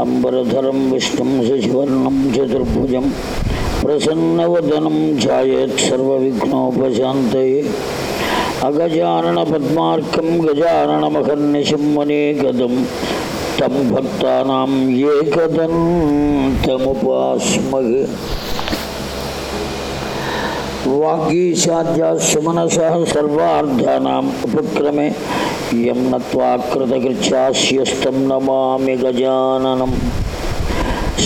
शुक्लाम्बरधरं विष्णुं शशिवर्णं, चतुर्भुजं, प्रसन्नवदनं सर्वविघ्नोपशान्तये। अगजाननपद्मार्कं गजाननमहर्निशं वनेकदं तं भक्तानां एकदन्तमुपास्महे। वागीशाद्याशमनसः सर्वार्धानाम् उपक्रमे యం నమామి గజాననం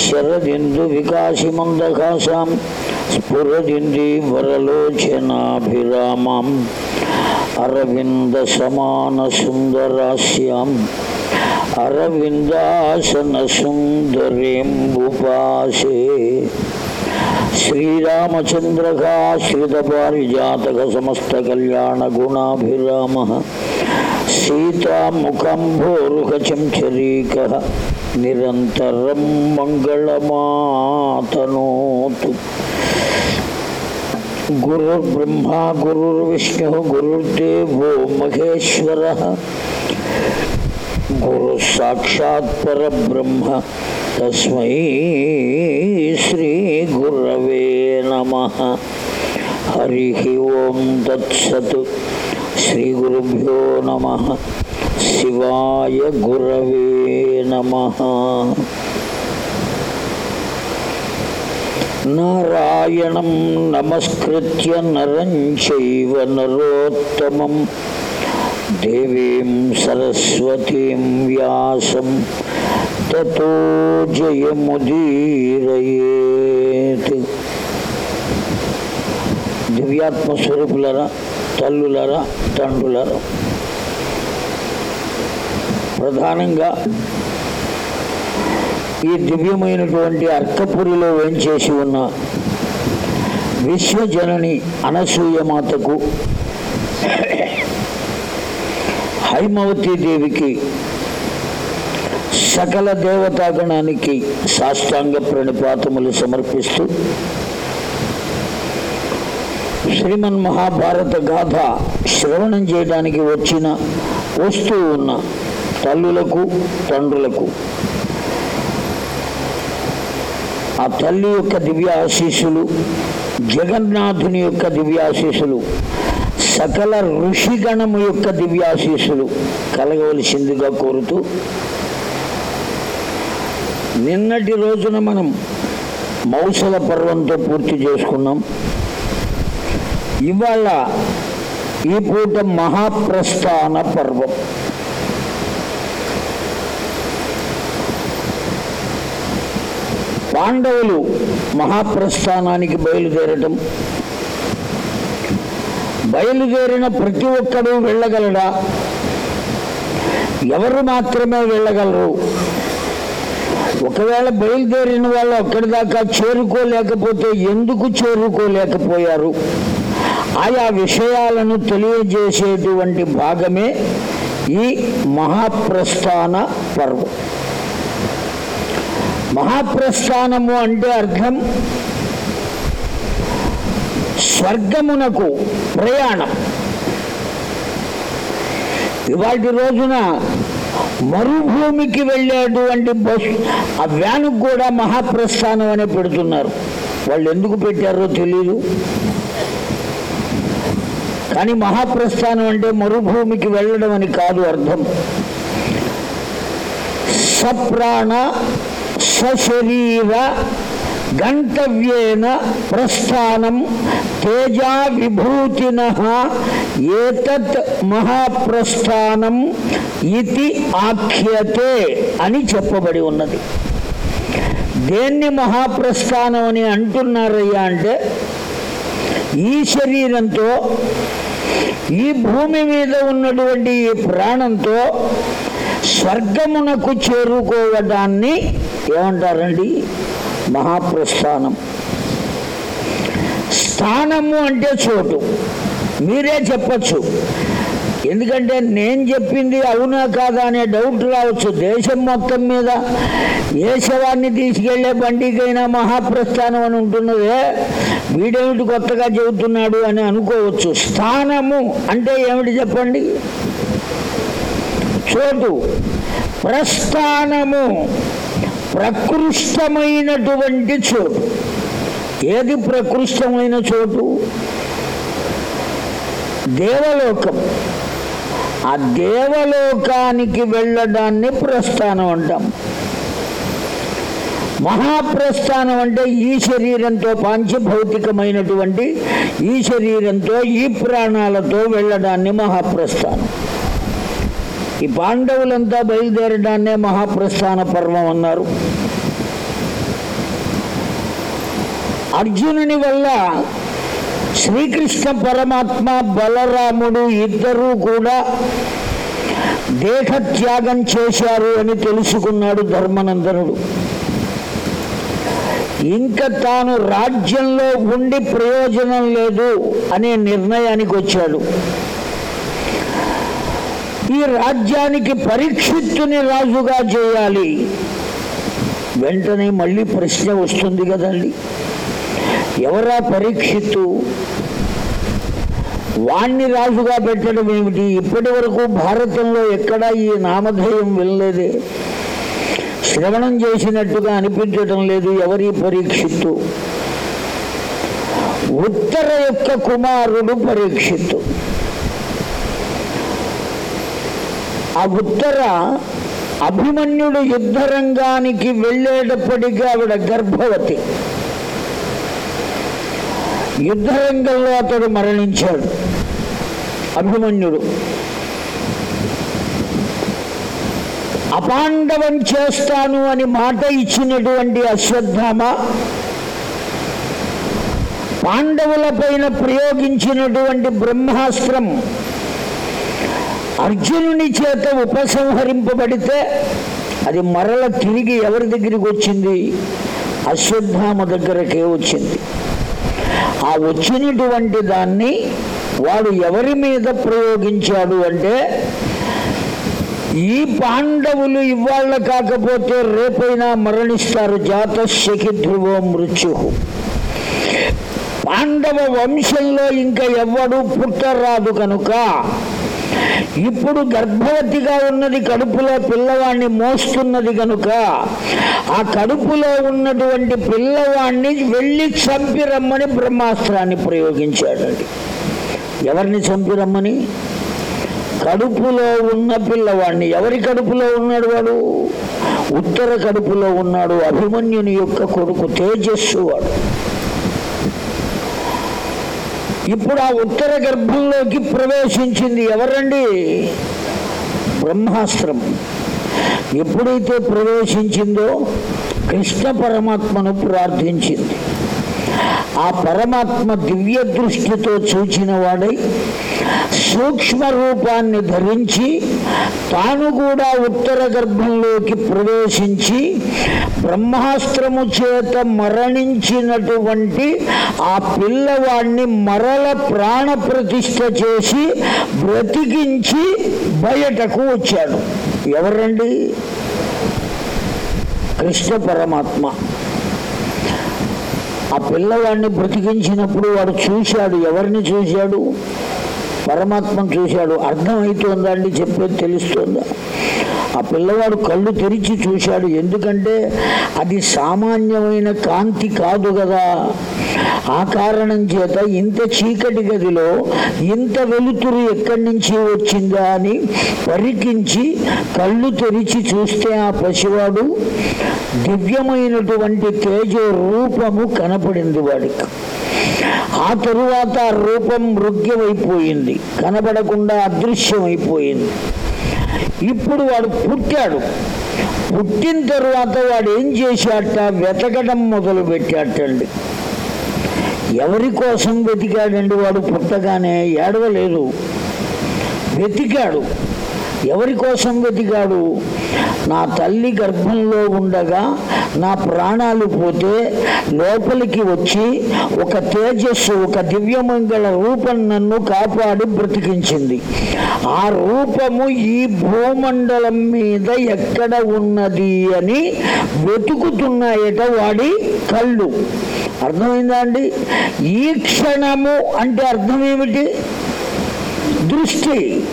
శరదిందు వికాసిమందకాశాం స్ఫురదింది వరలోచనాభిరామాం అరవింద సమాన సుందరాస్యాం అరవిందాసన సుందరేంబుపాసే శ్రీరామచంద్రకాశ్రిత పారిజాతక సమస్త కళ్యాణ గుణాభిరామ समस्तकल्याणगुणाभिरामः सीतामुखम्भोरुहचञ्चरीकः निरन्तरं मङ्गलमातनोतु। गुरुर्ब्रह्मा, गुरुर्विष्णुः, गुरुर्देवो महेश्वरः। गुरुः साक्षात् परब्रह्म, तस्मै श्रीगुरवे नमः। हरिः ॐ तत्सत्। శ్రీ గురుభ్యో నమ. శివాయ గురవే నమ. నారాయణం నమస్కృత్య నరం చైవ నరోత్తమం. దేవీం సరస్వతీం వ్యాసం. తతో జయముదీరయేత్. దివ్యాత్మ తల్లులరా తండ్రులరా ప్రధానంగా ఈ దివ్యమైనటువంటి అర్కపురిలో వేంచేసి ఉన్న విశ్వజనని అనసూయ మాతకు దేవికి సకల దేవతాగణానికి సాష్టాంగ ప్రణిపాతములు సమర్పిస్తూ శ్రీమన్ మహాభారత గాథ శ్రవణం చేయడానికి వచ్చిన వస్తూ ఉన్న తల్లులకు తండ్రులకు. ఆ తల్లి యొక్క దివ్య ఆశీస్సులు జగన్నాథుని యొక్క దివ్య సకల ఋషిగణము యొక్క దివ్యాశీస్సులు కలగవలసిందిగా కోరుతూ నిన్నటి రోజున మనం మౌసల పర్వంతో పూర్తి చేసుకున్నాం. ఇవాళ ఈ పూట మహాప్రస్థాన పర్వం. పాండవులు మహాప్రస్థానానికి బయలుదేరటం. బయలుదేరిన ప్రతి ఒక్కడూ వెళ్ళగలడా? ఎవరు మాత్రమే వెళ్ళగలరు? ఒకవేళ బయలుదేరిన వాళ్ళు అక్కడి దాకా చేరుకోలేకపోతే ఎందుకు చేరుకోలేకపోయారు? ఆయా విషయాలను తెలియజేసేటువంటి భాగమే ఈ మహాప్రస్థాన పర్వం. మహాప్రస్థానము అంటే అర్థం స్వర్గమునకు ప్రయాణం. ఇవాటి రోజున మరుభూమికి వెళ్ళేటువంటి బస్సు ఆ వ్యాన్కు కూడా మహాప్రస్థానం అనే పెడుతున్నారు. వాళ్ళు ఎందుకు పెట్టారో తెలియదు కానీ మహాప్రస్థానం అంటే మరుభూమికి వెళ్ళడం అని కాదు అర్థం. సప్రాణ సశరీర గంతవ్యేన ప్రస్థానం తేజా విభూతిన ఏతత్ మహాప్రస్థానం ఇది ఆఖ్యతే అని చెప్పబడి ఉన్నది. దేన్ని మహాప్రస్థానం అని అంటున్నారయ్యా అంటే ఈ శరీరంతో ఈ భూమి మీద ఉన్నటువంటి ఈ ప్రాణంతో స్వర్గమునకు చేరుకోవడాన్ని ఏమంటారండి? మహాప్రస్థానం. స్థానము అంటే చోటు. మీరే చెప్పచ్చు. ఎందుకంటే నేను చెప్పింది అవునా కాదా అనే డౌట్ రావచ్చు. దేశం మొత్తం మీద ఏ శవాన్ని తీసుకెళ్ళే బండికైనా మహాప్రస్థానం అని ఉంటున్నదే. వీడేమిటి కొత్తగా చెబుతున్నాడు అని అనుకోవచ్చు. స్థానము అంటే ఏమిటి చెప్పండి? చోటు. ప్రస్థానము. ప్రకృష్టమైనటువంటి చోటు. ఏది ప్రకృష్టమైన చోటు? దేవలోకం. ఆ దేవలోకానికి వెళ్ళడాన్ని ప్రస్థానం అంటాం. మహాప్రస్థానం అంటే ఈ శరీరంతో పాంచభౌతికమైనటువంటి ఈ శరీరంతో ఈ ప్రాణాలతో వెళ్ళడాన్ని మహాప్రస్థానం. ఈ పాండవులంతా బయలుదేరడాన్నే మహాప్రస్థాన పర్వం అన్నారు. అర్జునుని వల్ల శ్రీకృష్ణ పరమాత్మ బలరాముడు ఇద్దరూ కూడా దేహత్యాగం చేశారు అని తెలుసుకున్నాడు ధర్మనందనుడు. ఇంకా తాను రాజ్యంలో ఉండి ప్రయోజనం లేదు అనే నిర్ణయానికి వచ్చాడు. ఈ రాజ్యానికి పరీక్షిత్తుని రాజుగా చేయాలి. వెంటనే మళ్ళీ ప్రశ్న వస్తుంది కదండి. ఎవరా పరీక్షిత్తు? వాణ్ణి రాజుగా పెట్టడం ఏమిటి? ఇప్పటి వరకు భారతంలో ఎక్కడా ఈ నామధేయం వెళ్ళలేదే శ్రవణం చేసినట్టుగా అనిపించడం లేదు ఎవరి పరీక్షిత్తు. ఉత్తర యొక్క కుమారుడు పరీక్షిత్తు. ఆ ఉత్తర అభిమన్యుడు యుద్ధరంగానికి వెళ్ళేటప్పటికీ ఆవిడ గర్భవతి. యుద్ధరంగంలో అతడు మరణించాడు. అభిమన్యుడు. అపాండవం చేస్తాను అని మాట ఇచ్చినటువంటి అశ్వత్థామ పాండవుల పైన ప్రయోగించినటువంటి బ్రహ్మాస్త్రం అర్జునుని చేత ఉపసంహరింపబడితే అది మరల తిరిగి ఎవరి దగ్గరికి వచ్చింది? అశ్వత్థామ దగ్గరకే వచ్చింది. ఆ వచ్చినటువంటి దాన్ని వాడు ఎవరి మీద ప్రయోగించాడు అంటే ఈ పాండవులు ఇవాళ కాకపోతే రేపైనా మరణిస్తారు. జాతశకి ధ్రువో మృత్యు. పాండవ వంశంలో ఇంకా ఎవ్వడు పుట్టరాదు కనుక ఇప్పుడు గర్భవతిగా ఉన్నది కడుపులో పిల్లవాడిని మోస్తున్నది కనుక ఆ కడుపులో ఉన్నటువంటి పిల్లవాడిని వెళ్ళి చంపిరమ్మని బ్రహ్మాస్త్రాన్ని ప్రయోగించాడండి ఎవరిని చంపిరమ్మని కడుపులో ఉన్న పిల్లవాడిని ఎవరి కడుపులో ఉన్నాడు వాడు? ఉత్తర కడుపులో ఉన్నాడు. అభిమన్యుని యొక్క కొడుకు తేజస్సు వాడు. ఇప్పుడు ఆ ఉత్తర గర్భంలోకి ప్రవేశించింది ఎవరండి? బ్రహ్మాస్త్రం. ఎప్పుడైతే ప్రవేశించిందో కృష్ణ పరమాత్మను ప్రార్థించింది. ఆ పరమాత్మ దివ్య దృష్టితో చూచిన వాడై సూక్ష్మ రూపాన్ని ధరించి తాను కూడా ఉత్తర గర్భంలోకి ప్రవేశించి బ్రహ్మాస్త్రము చేత మరణించినటువంటి ఆ పిల్లవాడిని మరల ప్రాణ ప్రతిష్ఠ చేసి బ్రతికించి బయటకు వచ్చాడు. ఎవరండి? కృష్ణ పరమాత్మ. ఆ పిల్లవాడిని బ్రతికించినప్పుడు వాడు చూశాడు. ఎవరిని చూశాడు? పరమాత్మను చూశాడు. అర్థమవుతుందా అండి? చెప్పేది తెలుస్తుందా? ఆ పిల్లవాడు కళ్ళు తెరిచి చూశాడు. ఎందుకంటే అది సామాన్యమైన కాంతి కాదు కదా. ఆ కారణం చేత ఇంత చీకటి గదిలో ఇంత వెలుతురు ఎక్కడి నుంచి వచ్చిందా అని పరికించి కళ్ళు తెరిచి చూస్తే ఆ పసివాడు దివ్యమైనటువంటి తేజ రూపము కనపడింది వాడికి. ఆ తరువాత రూపం మృగ్యమైపోయింది. కనబడకుండా అదృశ్యమైపోయింది. ఇప్పుడు వాడు పుట్టాడు. పుట్టిన తరువాత వాడు ఏం చేశాట వెతకడం మొదలు పెట్టాటండి ఎవరి కోసం వెతికాడండి వాడు పుట్టగానే? ఏడవలేదు. వెతికాడు. ఎవరి కోసం వెతికాడు? నా తల్లి గర్భంలో ఉండగా నా ప్రాణాలు పోతే లోపలికి వచ్చి ఒక తేజస్సు ఒక దివ్యమంగళ రూపం నన్ను కాపాడి బ్రతికించింది. ఆ రూపము ఈ భూమండలం మీద ఎక్కడ ఉన్నది అని వెతుకుతున్నాయట వాడి కళ్ళు. అర్థమైందా అండి? ఈ క్షణము అంటే అర్థం ఏమిటి? దృష్టి.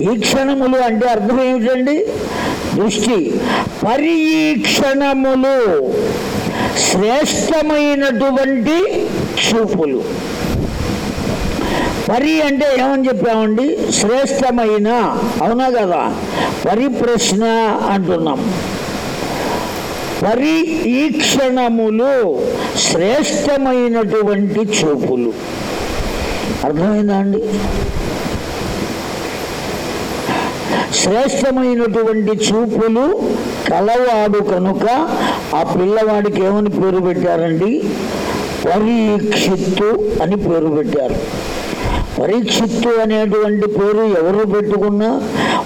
ఈ క్షణములు అంటే అర్థం ఏమిటండి? దృష్టి. పరీక్షణములు శ్రేష్టమైనటువంటి చూపులు. పరి అంటే ఏమని చెప్పామండి? శ్రేష్టమైన. అవునా కదా? పరిప్రశ్న అంటున్నాం. పరి ఈక్షణములు శ్రేష్టమైనటువంటి చూపులు. అర్థమైందా అండి? శ్రేష్టమైనటువంటి చూపులు కలవాడు కనుక ఆ పిల్లవాడికి ఏమని పేరు పెట్టారండి? పరీక్షిత్తు అని పేరు పెట్టారు. పరీక్షిత్తు అనేటువంటి పేరు ఎవరు పెట్టుకున్నా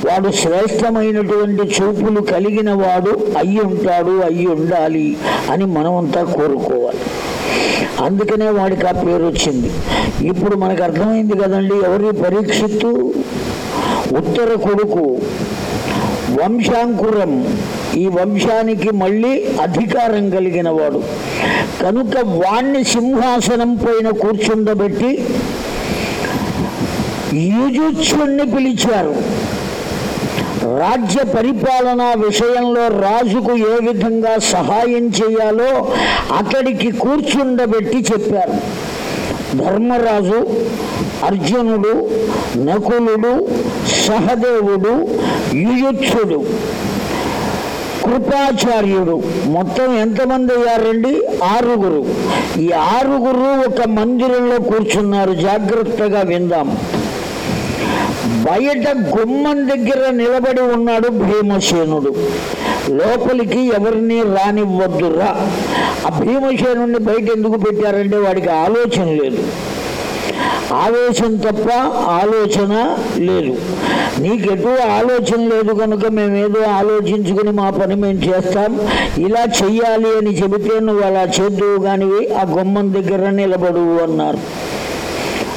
వాడు శ్రేష్టమైనటువంటి చూపులు కలిగిన వాడు అయ్యి ఉంటాడు అయ్యి ఉండాలి అని మనమంతా కోరుకోవాలి. అందుకనే వాడికి ఆ పేరు వచ్చింది. ఇప్పుడు మనకు అర్థమైంది కదండి ఎవరి పరీక్షిత్తు? ఉత్తర కొడుకు. వంశాంకురం. ఈ వంశానికి మళ్ళీ అధికారం కలిగిన వాడు. కనుక వాణ్ణి సింహాసనం పైన కూర్చుండబెట్టి యుజుత్సుణ్ణి పిలిచారు. రాజ్య పరిపాలన విషయంలో రాజుకు ఏ విధంగా సహాయం చేయాలో అక్కడికి కూర్చుండబెట్టి చెప్పారు. ధర్మరాజు అర్జునుడు నకులుడు సహదేవుడు యుయుత్సుడు కృపాచార్యుడు. మొత్తం ఎంతమంది అయ్యారండి? ఆరుగురు. ఈ ఆరుగురు ఒక మందిరంలో కూర్చున్నారు. జాగ్రత్తగా విందాం. బయట గుమ్మం దగ్గర నిలబడి ఉన్నాడు భీమసేనుడు. లోపలికి ఎవరిని రానివ్వద్దురా. ఆ భీమసేనుడిని బయట ఎందుకు పెట్టారంటే వాడికి ఆలోచన లేదు. ఆవేశం తప్ప ఆలోచన లేదు. నీకెటు ఆలోచన లేదు కనుక మేమేదో ఆలోచించుకుని మా పని మేము చేస్తాం. ఇలా చెయ్యాలి అని చెబితే నువ్వు అలా చేద్దువు కానివి ఆ గుమ్మం దగ్గర నిలబడువు అన్నారు.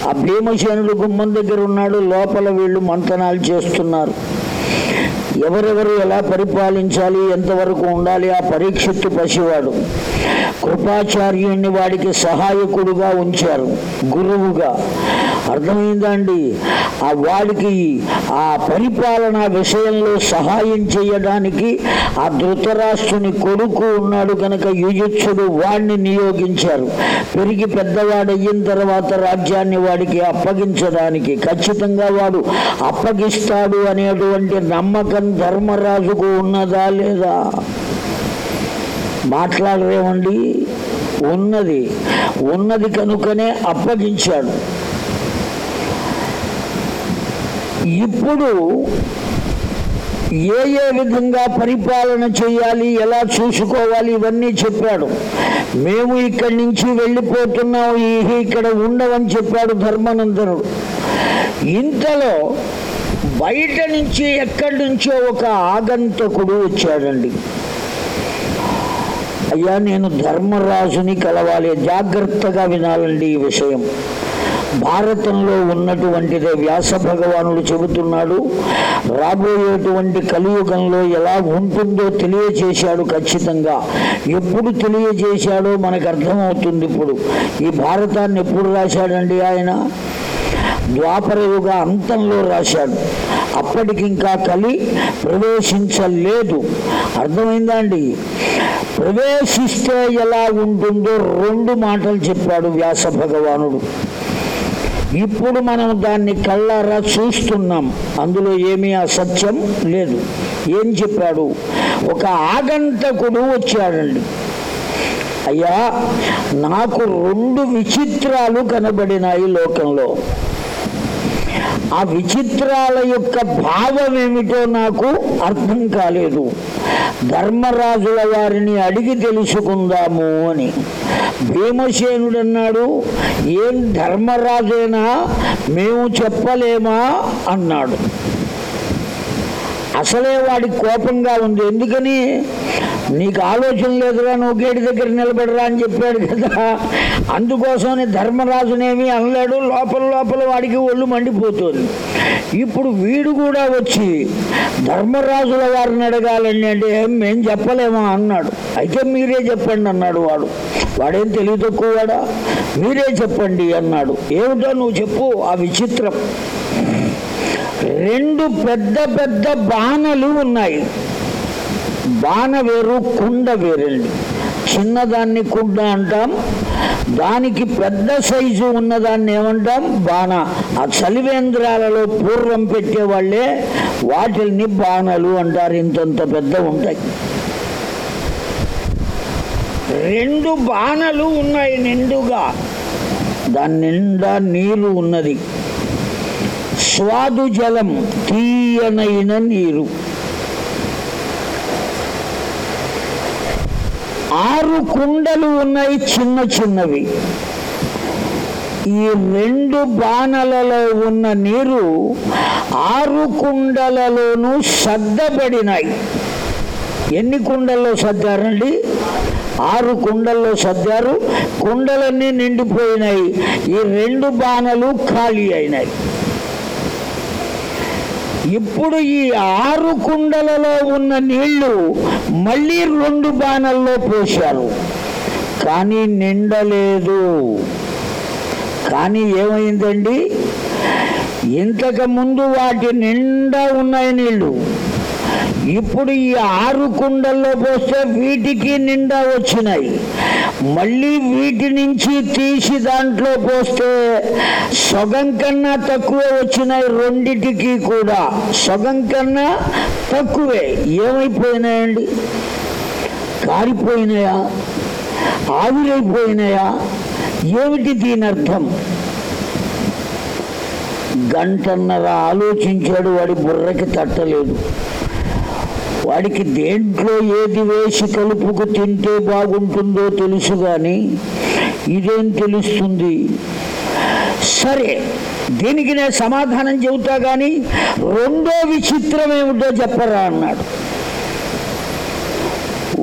ఆ భీమసేనుడు గుమ్మం దగ్గర ఉన్నాడు. లోపల వీళ్ళు మంతనాలు చేస్తున్నారు. ఎవరెవరు ఎలా పరిపాలించాలి ఎంతవరకు ఉండాలి ఆ పరీక్షిత్తు పసివాడు. కృపాచార్యుణ్ణి వాడికి సహాయకుడుగా ఉంచారు గురువుగా. అర్థమైందండి? ఆ వాడికి ఆ పరిపాలన విషయంలో సహాయం చేయడానికి ఆ ధృతరాష్ట్రుని కొడుకు ఉన్నాడు కనుక యుయుత్సుడు వాడిని నియోగించారు. పెరిగి పెద్దవాడయిన తర్వాత రాజ్యాన్ని వాడికి అప్పగించడానికి ఖచ్చితంగా వాడు అప్పగిస్తాడు అనేటువంటి నమ్మకం ధర్మరాజుకు ఉన్నదా లేదా? మాట్లాడరేమండి? ఉన్నది. ఉన్నది కనుకనే అప్పగించాడు. ఇప్పుడు ఏ ఏ విధంగా పరిపాలన చేయాలి ఎలా చూసుకోవాలి ఇవన్నీ చెప్పాడు. మేము ఇక్కడి నుంచి వెళ్ళిపోతున్నాం ఇక్కడ ఉండవని చెప్పాడు ధర్మానందనుడు. ఇంతలో బయట నుంచి ఎక్కడి నుంచో ఒక ఆగంతకుడు వచ్చాడండి. అయ్యా నేను ధర్మరాజుని కలవాలి. జాగ్రత్తగా వినాలండి ఈ విషయం. భారతంలో ఉన్నటువంటిదే వ్యాస భగవానుడు చెబుతున్నాడు. రాబోయేటువంటి కలియుగంలో ఎలా ఉంటుందో తెలియజేశాడు ఖచ్చితంగా. ఎప్పుడు తెలియజేశాడో మనకు అర్థమవుతుంది ఇప్పుడు. ఈ భారతాన్ని ఎప్పుడు రాశాడండి ఆయన? ద్వాపరయుగ అంతంలో రాశాడు. అప్పటికి ఇంకా కలి ప్రవేశించలేదు. అర్థమైందా అండి? ప్రవేశిస్తే ఎలా ఉంటుందో రెండు మాటలు చెప్పాడు వ్యాస భగవానుడు. ఇప్పుడు మనం దాన్ని కళ్ళారా చూస్తున్నాం. అందులో ఏమీ అసత్యం లేదు. ఏం చెప్పాడు? ఒక ఆగంతకుడు వచ్చాడండి. అయ్యా నాకు రెండు విచిత్రాలు కనబడినాయి లోకంలో. ఆ విచిత్రాల యొక్క భావం ఏమిటో నాకు అర్థం కాలేదు. ధర్మరాజుల వారిని అడిగి తెలుసుకుందాము అని. భీమసేనుడు అన్నాడు ఏం ధర్మరాజేనా మేము చెప్పలేమా? అన్నాడు. అసలే వాడికి కోపంగా ఉంది. ఎందుకని? నీకు ఆలోచన లేదురా నువ్వు గేటు దగ్గర నిలబడరా అని చెప్పాడు కదా. అందుకోసమని ధర్మరాజునేమి అనలేడు లోపల లోపల వాడికి ఒళ్ళు మండిపోతుంది. ఇప్పుడు వీడు కూడా వచ్చి ధర్మరాజుల వారిని అడగాలండి అంటే మేం చెప్పలేమా అన్నాడు. అయితే మీరే చెప్పండి అన్నాడు వాడు. వాడేం తెలివి తక్కువ వాడా? మీరే చెప్పండి అన్నాడు. ఏమిటో నువ్వు చెప్పు ఆ విచిత్రం. రెండు పెద్ద పెద్ద బాణలు ఉన్నాయి. బాణ వేరు కుండ వేరండి. చిన్నదాన్ని కుండ అంటాం దానికి పెద్ద సైజు ఉన్నదాన్ని ఏమంటాం? బాణ. ఆ చలివేంద్రాలలో పూర్వం పెట్టేవాళ్ళే వాటిల్ని బాణలు అంటారు ఇంతంత పెద్ద ఉంటాయి. రెండు బాణలు ఉన్నాయి నిండుగా. దాని నిండా నీరు ఉన్నది. స్వాదు జలం తీయనైన నీరు. ఆరు కుండలు ఉన్నాయి చిన్న చిన్నవి. ఈ రెండు బాణలలో ఉన్న నీరు ఆరు కుండలలోనూ సర్దబడినాయి. ఎన్ని కుండల్లో సర్దారండి? ఆరు కుండల్లో సర్దారు. కుండలన్నీ నిండిపోయినాయి. ఈ రెండు బాణలు ఖాళీ అయినాయి. ఇప్పుడు ఈ ఆరు కుండలలో ఉన్న నీళ్ళు మళ్ళీ రెండు బాణల్లో పోశారు. కానీ నిండలేదు. కానీ ఏమైందండి? ఇంతకు ముందు వాటి నిండా ఉన్నాయి నీళ్ళు. ఇప్పుడు ఈ ఆరు కుండల్లో పోస్తే వీటికి నిండా వచ్చినాయి. మళ్ళీ వీటి నుంచి తీసి దాంట్లో పోస్తే సగం కన్నా తక్కువే వచ్చినాయి రెండిటికి కూడా. సగం కన్నా తక్కువే. ఏమైపోయినాయండి? కారిపోయినాయా? ఆవిరైపోయినాయా? ఏమిటి దీని అర్థం? గంటన్నర ఆలోచించాడు వాడి బుర్రకి తట్టలేదు. వాడికి దేంట్లో ఏది వేసి కలుపుకు తింటే బాగుంటుందో తెలుసు కానీ ఇదేం తెలుస్తుంది? సరే దీనికి నేను సమాధానం చెబుతా కానీ రెండో విచిత్రం ఏమిటో చెప్పరా అన్నాడు.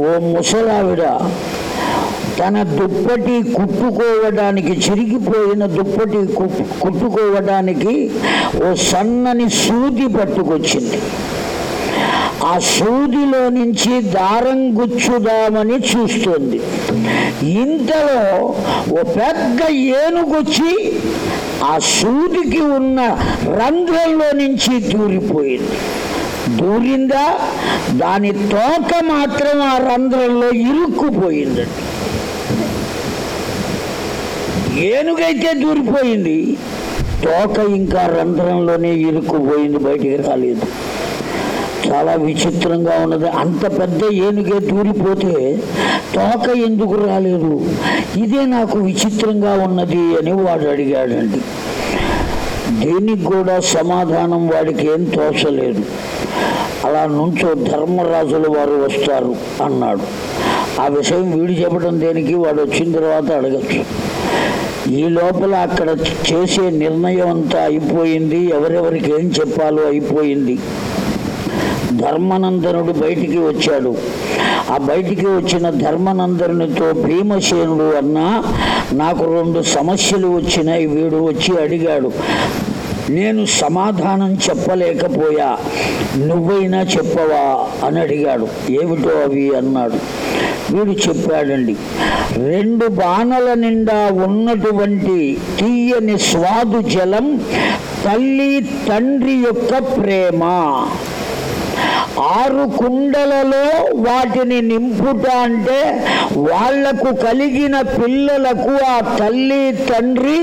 ఓ ముసలావిడ తన దుప్పటి కుట్టుకోవడానికి చిరిగిపోయిన దుప్పటి కుట్టుకోవడానికి ఓ సన్నని సూది పట్టుకొచ్చింది. ఆ సూదిలో నుంచి దారం గుచ్చుదామని చూస్తుంది. ఇంతలో ఓ పెద్ద ఏనుగొచ్చి ఆ సూదికి ఉన్న రంధ్రంలో నుంచి దూరిపోయింది. దూరిందా? దాని తోక మాత్రం ఆ రంధ్రంలో ఇరుక్కుపోయిందండి ఏనుగైతే దూరిపోయింది తోక ఇంకా రంధ్రంలోనే ఇరుక్కుపోయింది బయటికి రాలేదు. చాలా విచిత్రంగా ఉన్నది. అంత పెద్ద ఏనుగే దూరిపోతే తోక ఎందుకు రాలేదు? ఇదే నాకు విచిత్రంగా ఉన్నది అని వాడు అడిగాడండి. దీనికి కూడా సమాధానం వాడికి ఏం తోచలేదు. అలా నుంచో ధర్మరాజుల వారు వస్తారు అన్నాడు. ఆ విషయం వీడు చెప్పడం దేనికి? వాడు వచ్చిన తర్వాత అడగచ్చు. ఈ లోపల అక్కడ చేసే నిర్ణయం అంతా అయిపోయింది. ఎవరెవరికి ఏం చెప్పాలో అయిపోయింది. ధర్మనందనుడు బయటికి వచ్చాడు. ఆ బయటికి వచ్చిన ధర్మనందనునితో భీమసేనుడు అన్నా నాకు రెండు సమస్యలు వచ్చినాయి వీడు వచ్చి అడిగాడు. నేను సమాధానం చెప్పలేకపోయా నువ్వైనా చెప్పవా అని అడిగాడు. ఏమిటో అవి అన్నాడు. వీడు చెప్పాడండి రెండు బాణల నిండా ఉన్నటువంటి తీయని స్వాదు జలం తల్లి తండ్రి యొక్క ప్రేమ. ఆరు కుండలలో వాటిని నింపుట అంటే వాళ్ళకు కలిగిన పిల్లలకు ఆ తల్లి తండ్రి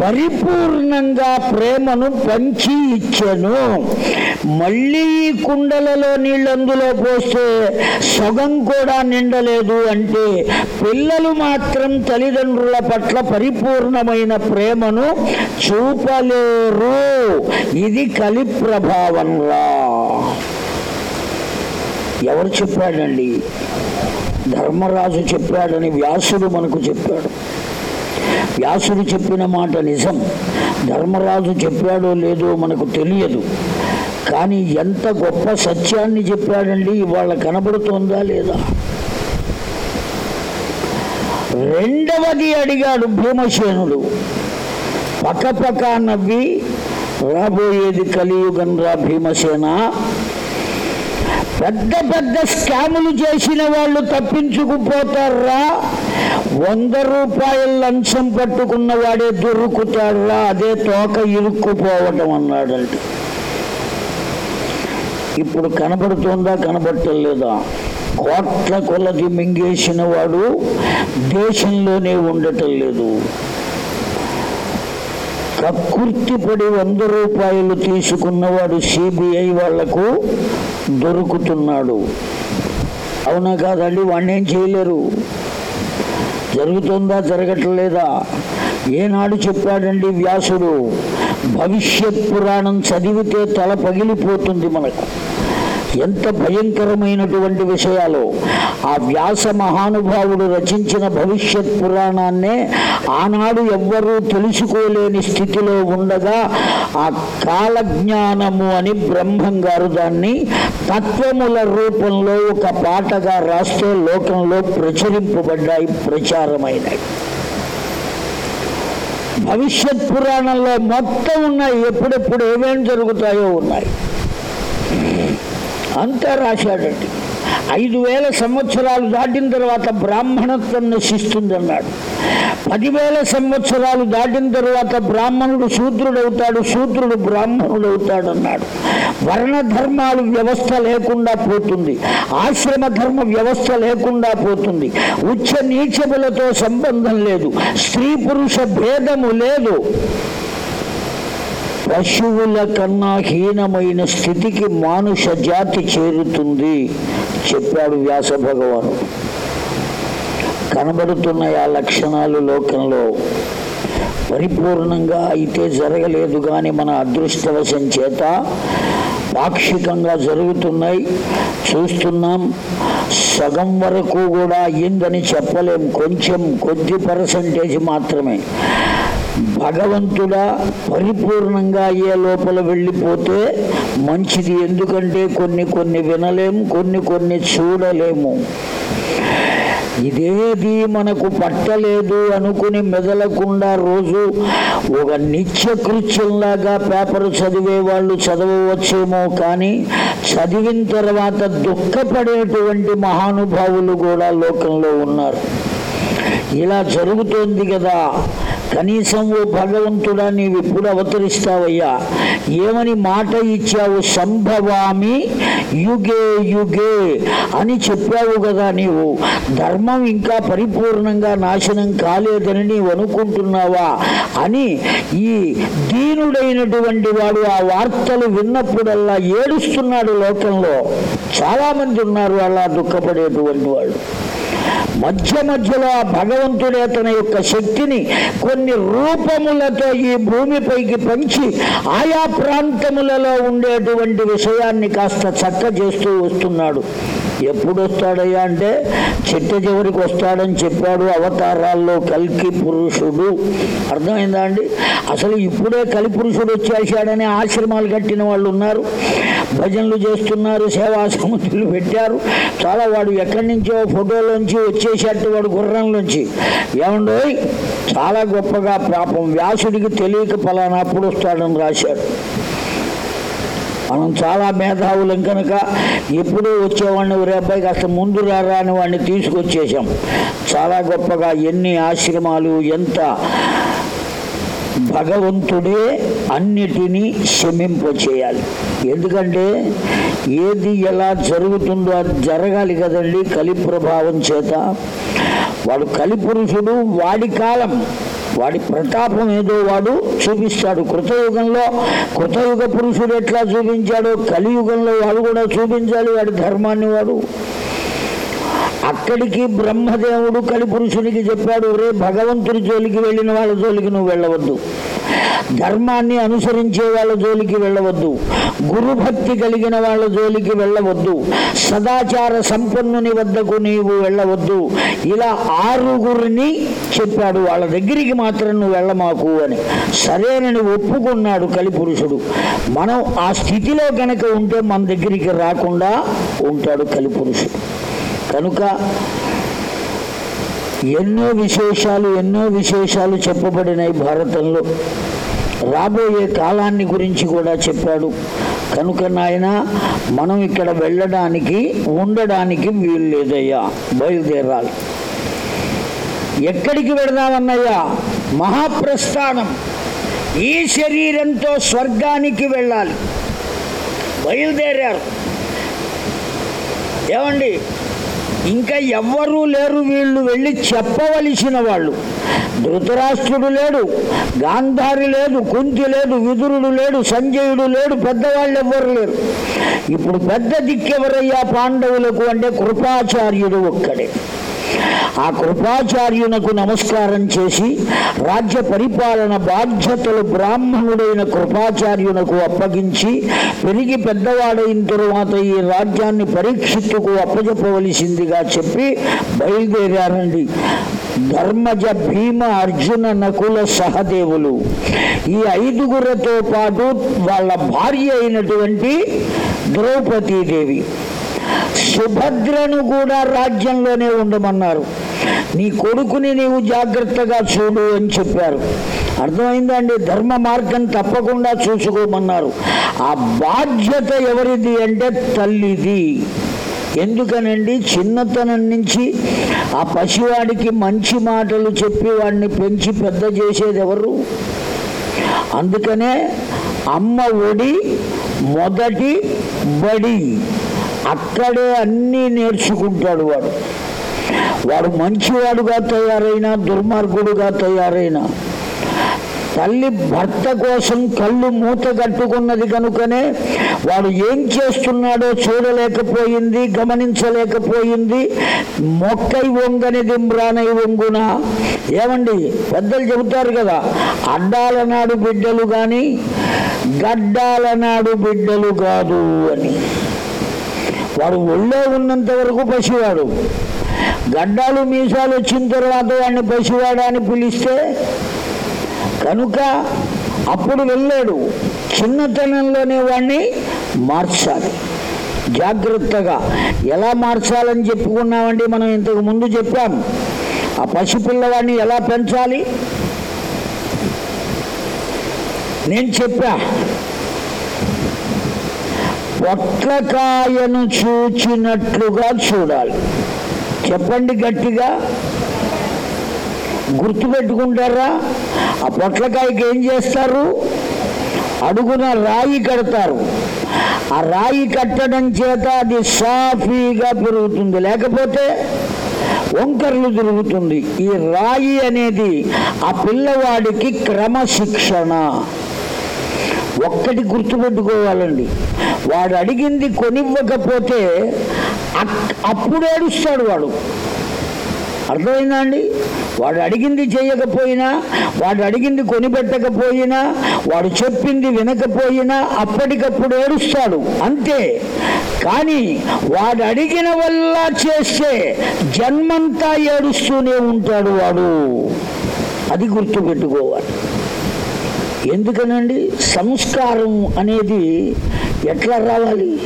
పరిపూర్ణంగా ప్రేమను పంచి ఇచ్చెను. మళ్ళీ ఈ కుండలలో నీళ్ళు అందులో పోస్తే సగం కూడా నిండలేదు అంటే పిల్లలు మాత్రం తల్లిదండ్రుల పట్ల పరిపూర్ణమైన ప్రేమను చూపలేరు. ఇది కలి ప్రభావంలా. ఎవరు చెప్పాడండి? ధర్మరాజు చెప్పాడని వ్యాసుడు మనకు చెప్పాడు. వ్యాసుడు చెప్పిన మాట నిజం. ధర్మరాజు చెప్పాడో లేదో మనకు తెలియదు. కానీ ఎంత గొప్ప సత్యాన్ని చెప్పాడండి? ఇవాళ కనబడుతోందా లేదా? రెండవది అడిగాడు భీమసేనుడు. పక్కపక్క నవ్వి రాబోయేది కలియుగం రా భీమసేన. పెద్ద పెద్ద స్కాములు చేసిన వాళ్ళు తప్పించుకుపోతారా? వంద రూపాయల లంచం పట్టుకున్న వాడే దొరుకుతారా అదే తోక ఇరుక్కుపోవటం అన్నాడంట. ఇప్పుడు కనబడుతుందా కనబడటం లేదా కోట్ల కొలది మింగేసిన వాడు దేశంలోనే ఉండటం లేదు. కక్కుర్తిపడి వంద రూపాయలు తీసుకున్నవాడు సిబిఐ వాళ్ళకు దొరుకుతున్నాడు. అవునా కాదండి? వాడిని ఏం చేయలేరు. జరుగుతుందా జరగట్లేదా? ఏనాడు చెప్పాడండి వ్యాసుడు భవిష్యత్ పురాణం చదివితే తల పగిలిపోతుంది మనకు. ఎంత భయంకరమైనటువంటి విషయాలు. ఆ వ్యాస మహానుభావుడు రచించిన భవిష్యత్ పురాణాన్నే ఆనాడు ఎవ్వరూ తెలుసుకోలేని స్థితిలో ఉండగా ఆ కాలజ్ఞానము అని బ్రహ్మం గారు దాన్ని తత్వముల రూపంలో ఒక పాటగా రాస్తే లోకంలో ప్రచురింపబడ్డాయి ప్రచారమైనాయి. భవిష్యత్ పురాణంలో మొత్తం ఉన్నాయి ఎప్పుడెప్పుడు ఏమేమి జరుగుతాయో ఉన్నాయి. అంతా రాశాడండి. ఐదు వేల సంవత్సరాలు దాటిన తర్వాత బ్రాహ్మణత్వం నశిస్తుందన్నాడు. పదివేల సంవత్సరాలు దాటిన తర్వాత బ్రాహ్మణుడు శూద్రుడవుతాడు శూద్రుడు బ్రాహ్మణుడవుతాడు అన్నాడు వర్ణ ధర్మాలు వ్యవస్థ లేకుండా పోతుంది ఆశ్రమ ధర్మ వ్యవస్థ లేకుండా పోతుంది ఉచ్చ నీచములతో సంబంధం లేదు స్త్రీ పురుష భేదము లేదు. పశువుల కన్నా హీనమైన స్థితికి మానుష జాతి చేరుతుంది చెప్పాడు వ్యాస భగవాను. కనబడుతున్న ఆ లక్షణాలు లోకంలో. పరిపూర్ణంగా అయితే జరగలేదు కానీ మన అదృష్టవశం చేత పాక్షికంగా జరుగుతున్నాయి. చూస్తున్నాం సగం వరకు కూడా అయ్యిందని చెప్పలేం. కొంచెం కొద్ది పర్సంటేజ్ మాత్రమే. భగవంతుడా పరిపూర్ణంగా అయ్యే లోపల వెళ్ళిపోతే మంచిది. ఎందుకంటే కొన్ని కొన్ని వినలేము కొన్ని కొన్ని చూడలేము. ఇదేది మనకు పట్టలేదు అనుకుని మెదలకుండా రోజు ఒక నిత్య కృత్యంలాగా పేపర్ చదివే వాళ్ళు చదవవచ్చేమో కానీ చదివిన తర్వాత దుఃఖపడేటువంటి మహానుభావులు కూడా లోకంలో ఉన్నారు. ఇలా జరుగుతోంది కదా. కనీసం ఓ భగవంతుడా నీవు ఎప్పుడు అవతరిస్తావయ్యా? ఏమని మాట ఇచ్చావు? సంభవామి యుగే యుగే అని చెప్పావు కదా నీవు. ధర్మం ఇంకా పరిపూర్ణంగా నాశనం కాలేదని నీవు అనుకుంటున్నావా? అని ఈ దీనుడైనటువంటి వాడు ఆ వార్తలు విన్నప్పుడల్లా ఏడుస్తున్నాడు లోకంలో. చాలామంది ఉన్నారు అలా దుఃఖపడేటువంటి వాళ్ళు. మధ్య మధ్యలో ఆ భగవంతుడే తన యొక్క శక్తిని కొన్ని రూపములతో ఈ భూమిపైకి పంచి ఆయా ప్రాంతములలో ఉండేటువంటి విషయాన్ని కాస్త చక్క చేస్తూ వస్తున్నాడు. ఎప్పుడు వస్తాడయ్యా అంటే చిట్ట చివరికి వస్తాడని చెప్పాడు అవతారాల్లో కలికి పురుషుడు. అర్థమైందా అండి? అసలు ఇప్పుడే కలి పురుషుడు వచ్చేసాడని ఆశ్రమాలు కట్టిన వాళ్ళు ఉన్నారు. భజనలు చేస్తున్నారు సేవా పెట్టారు. చాలా వాడు ఎక్కడి నుంచో ఫోటోలోంచి వచ్చేసేట్టు వాడు గుర్రంలోంచి ఏమండో చాలా గొప్పగా పాపం వ్యాసుడికి తెలియక పలానప్పుడు వస్తాడని రాశాడు. మనం చాలా మేధావులం కనుక ఎప్పుడూ వచ్చేవాడిని ఒరే అబ్బాయి కాస్త ముందు రారా అని వాడిని తీసుకొచ్చేసాం చాలా గొప్పగా ఎన్ని ఆశ్రమాలు ఎంత భగవంతుడే అన్నిటినీ శమింపచేయాలి ఎందుకంటే ఏది ఎలా జరుగుతుందో అది జరగాలి కదండి కలి ప్రభావం చేత. వాడు కలిపురుషుడు వాడి కాలం వాడి ప్రతాపం ఏదో వాడు చూపిస్తాడు. కృతయుగంలో కృతయుగ పురుషుడు ఎట్లా చూపించాడో కలియుగంలో వాడు కూడా చూపించాలి వాడి ధర్మాన్ని వాడు. అక్కడికి బ్రహ్మదేవుడు కలిపురుషునికి చెప్పాడు రే భగవంతుడి జోలికి వెళ్ళిన వాళ్ళ జోలికి నువ్వు వెళ్ళవద్దు. ధర్మాన్ని అనుసరించే వాళ్ళ జోలికి వెళ్ళవద్దు. గురుభక్తి కలిగిన వాళ్ళ జోలికి వెళ్ళవద్దు. సదాచార సంపన్నుని వద్దకు నీవు వెళ్ళవద్దు. ఇలా ఆరుగురిని చెప్పాడు వాళ్ళ దగ్గరికి మాత్రం నువ్వు వెళ్ళమాకు అని. సరేనని ఒప్పుకున్నాడు కలిపురుషుడు మనం ఆ స్థితిలో కనుక ఉంటే మన దగ్గరికి రాకుండా ఉంటాడు కలిపురుషుడు కనుక ఎన్నో విశేషాలు ఎన్నో విశేషాలు చెప్పబడినాయి భారతంలో. రాబోయే కాలాన్ని గురించి కూడా చెప్పాడు. కనుక నాయన మనం ఇక్కడ వెళ్ళడానికి ఉండడానికి వీలు లేదయ్యా. బయలుదేరాలి. ఎక్కడికి వెళదామన్నయ్యా? మహాప్రస్థానం. ఈ శరీరంతో స్వర్గానికి వెళ్ళాలి. బయలుదేరారు. ఏమండి? ఇంకా ఎవ్వరూ లేరు వీళ్ళు వెళ్ళి చెప్పవలసిన వాళ్ళు. ధృతరాష్ట్రుడు లేడు గాంధారి లేదు కుంతి లేదు విదురుడు లేడు సంజయుడు లేడు పెద్దవాళ్ళు ఎవ్వరు లేరు. ఇప్పుడు పెద్ద దిక్కెవరయ్యా పాండవులకు అంటే కృపాచార్యుడు ఒక్కడే. ఆ కృపాచార్యునకు నమస్కారం చేసి రాజ్య పరిపాలన బాధ్యతలు బ్రాహ్మణుడైన కృపాచార్యునకు అప్పగించి పెరిగి పెద్దవాడైన తరువాత ఈ రాజ్యాన్ని పరీక్షిత్తుకు అప్పజెప్పవలసిందిగా చెప్పి బయలుదేరారండి. ధర్మజ భీమ అర్జున నకుల సహదేవులు. ఈ ఐదుగురితో పాటు వాళ్ళ భార్య అయినటువంటి ద్రౌపదీదేవి. సుభద్రను కూడా రాజ్యంలోనే ఉండమన్నారు. నీ కొడుకుని నీవు జాగ్రత్తగా చూడు అని చెప్పారు. అర్థమైందండి? ధర్మ మార్గం తప్పకుండా చూసుకోమన్నారు. ఆ బాధ్యత ఎవరిది అంటే తల్లిది. ఎందుకనండి? చిన్నతనం నుంచి ఆ పసివాడికి మంచి మాటలు చెప్పి వాడిని పెంచి పెద్ద చేసేది ఎవరు? అందుకనే అమ్మ ఒడి మొదటి బడి. అక్కడే అన్నీ నేర్చుకుంటాడు వాడు. వాడు మంచివాడుగా తయారైనా దుర్మార్గుడుగా తయారైనా తల్లి భర్త కోసం కళ్ళు మూత కట్టుకున్నది కనుకనే వాడు ఏం చేస్తున్నాడో చూడలేకపోయింది గమనించలేకపోయింది. మొక్కై వంగని మ్రానై వంగున ఏమండి? పెద్దలు చెబుతారు కదా అడ్డాల నాడు బిడ్డలు కానీ గడ్డాల నాడు బిడ్డలు కాదు అని. వాడు ఒళ్ళో ఉన్నంత వరకు పసివాడు గడ్డాలు మీసాలు వచ్చిన తర్వాత వాడిని పసివాడా అని పిలిస్తే కనుక అప్పుడు వెళ్ళాడు. చిన్నతనంలోనే వాడిని మార్చాలి. జాగ్రత్తగా. ఎలా మార్చాలని చెప్పుకున్నామండి? మనం ఇంతకు ముందు చెప్పాం. ఆ పసిపిల్లవాడిని ఎలా పెంచాలి? నేను చెప్పా. పొట్లకాయను చూచినట్లుగా చూడాలి. చెప్పండి గట్టిగా. గుర్తుపెట్టుకుంటారా? ఆ పొట్లకాయకి ఏం చేస్తారు? అడుగున రాయి కడతారు. ఆ రాయి కట్టడం చేత అది సాఫీగా పెరుగుతుంది. లేకపోతే వంకర్లు తిరుగుతుంది. ఈ రాయి అనేది ఆ పిల్లవాడికి క్రమశిక్షణ. ఒక్కటి గుర్తుపెట్టుకోవాలండి. వాడు అడిగింది కొనివ్వకపోతే అప్పుడు ఏడుస్తాడు వాడు. అర్థమైందా అండి? వాడు అడిగింది చేయకపోయినా వాడు అడిగింది కొనిపెట్టకపోయినా వాడు చెప్పింది వినకపోయినా అప్పటికప్పుడు ఏడుస్తాడు అంతే. కానీ వాడు అడిగిన వల్ల చేస్తే జన్మంతా ఏడుస్తూనే ఉంటాడు వాడు. అది గుర్తుపెట్టుకోవాలి. ఎందుకనండి? సంస్కారం అనేది ఎట్లా రావాలి?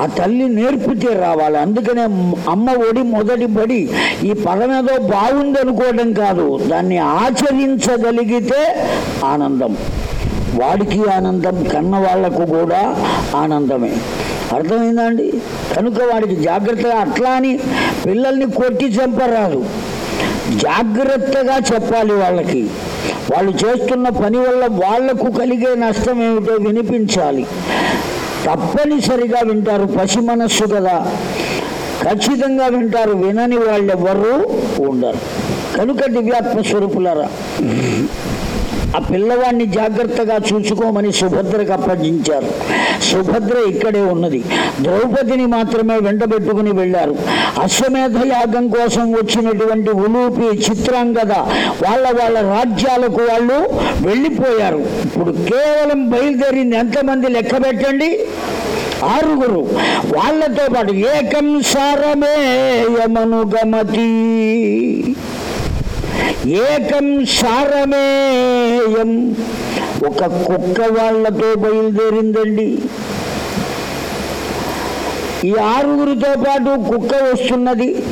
ఆ తల్లి నేర్పితే రావాలి. అందుకనే అమ్మ ఒడి మొదటి పడి ఈ పదం ఏదో బాగుంది అనుకోవడం కాదు. దాన్ని ఆచరించగలిగితే ఆనందం. వాడికి ఆనందం కన్న వాళ్ళకు కూడా ఆనందమే. అర్థమైందా అండి కనుక వాడికి జాగ్రత్తగా అట్లా అని పిల్లల్ని కొట్టి చంపరాదు. జాగ్రత్తగా చెప్పాలి వాళ్ళకి. వాళ్ళు చేస్తున్న పని వల్ల వాళ్ళకు కలిగే నష్టం ఏమిటో వినిపించాలి. తప్పనిసరిగా వింటారు పసి మనస్సు కదా ఖచ్చితంగా వింటారు వినని వాళ్ళు ఎవరు ఉండరు. కనుక దివ్యాత్మ స్వరూపులరా ఆ పిల్లవాడిని జాగ్రత్తగా చూసుకోమని సుభద్రకు అప్పగించారు. సుభద్ర ఇక్కడే ఉన్నది. ద్రౌపదిని మాత్రమే వెంటబెట్టుకుని వెళ్ళారు. అశ్వమేధ యాగం కోసం వచ్చినటువంటి ఉలూపి చిత్రాంగద వాళ్ళ వాళ్ళ రాజ్యాలకు వాళ్ళు వెళ్ళిపోయారు. ఇప్పుడు కేవలం బయలుదేరింది ఎంతమంది లెక్క పెట్టండి? ఆరుగురు. వాళ్ళతో పాటు ఏకం సారమే యమను గమతి ఏకం సారమేయం. ఒక కుక్క వాళ్ళతో బయలుదేరిందండి. ఈ ఆరుగురితో పాటు కుక్క వస్తున్నది.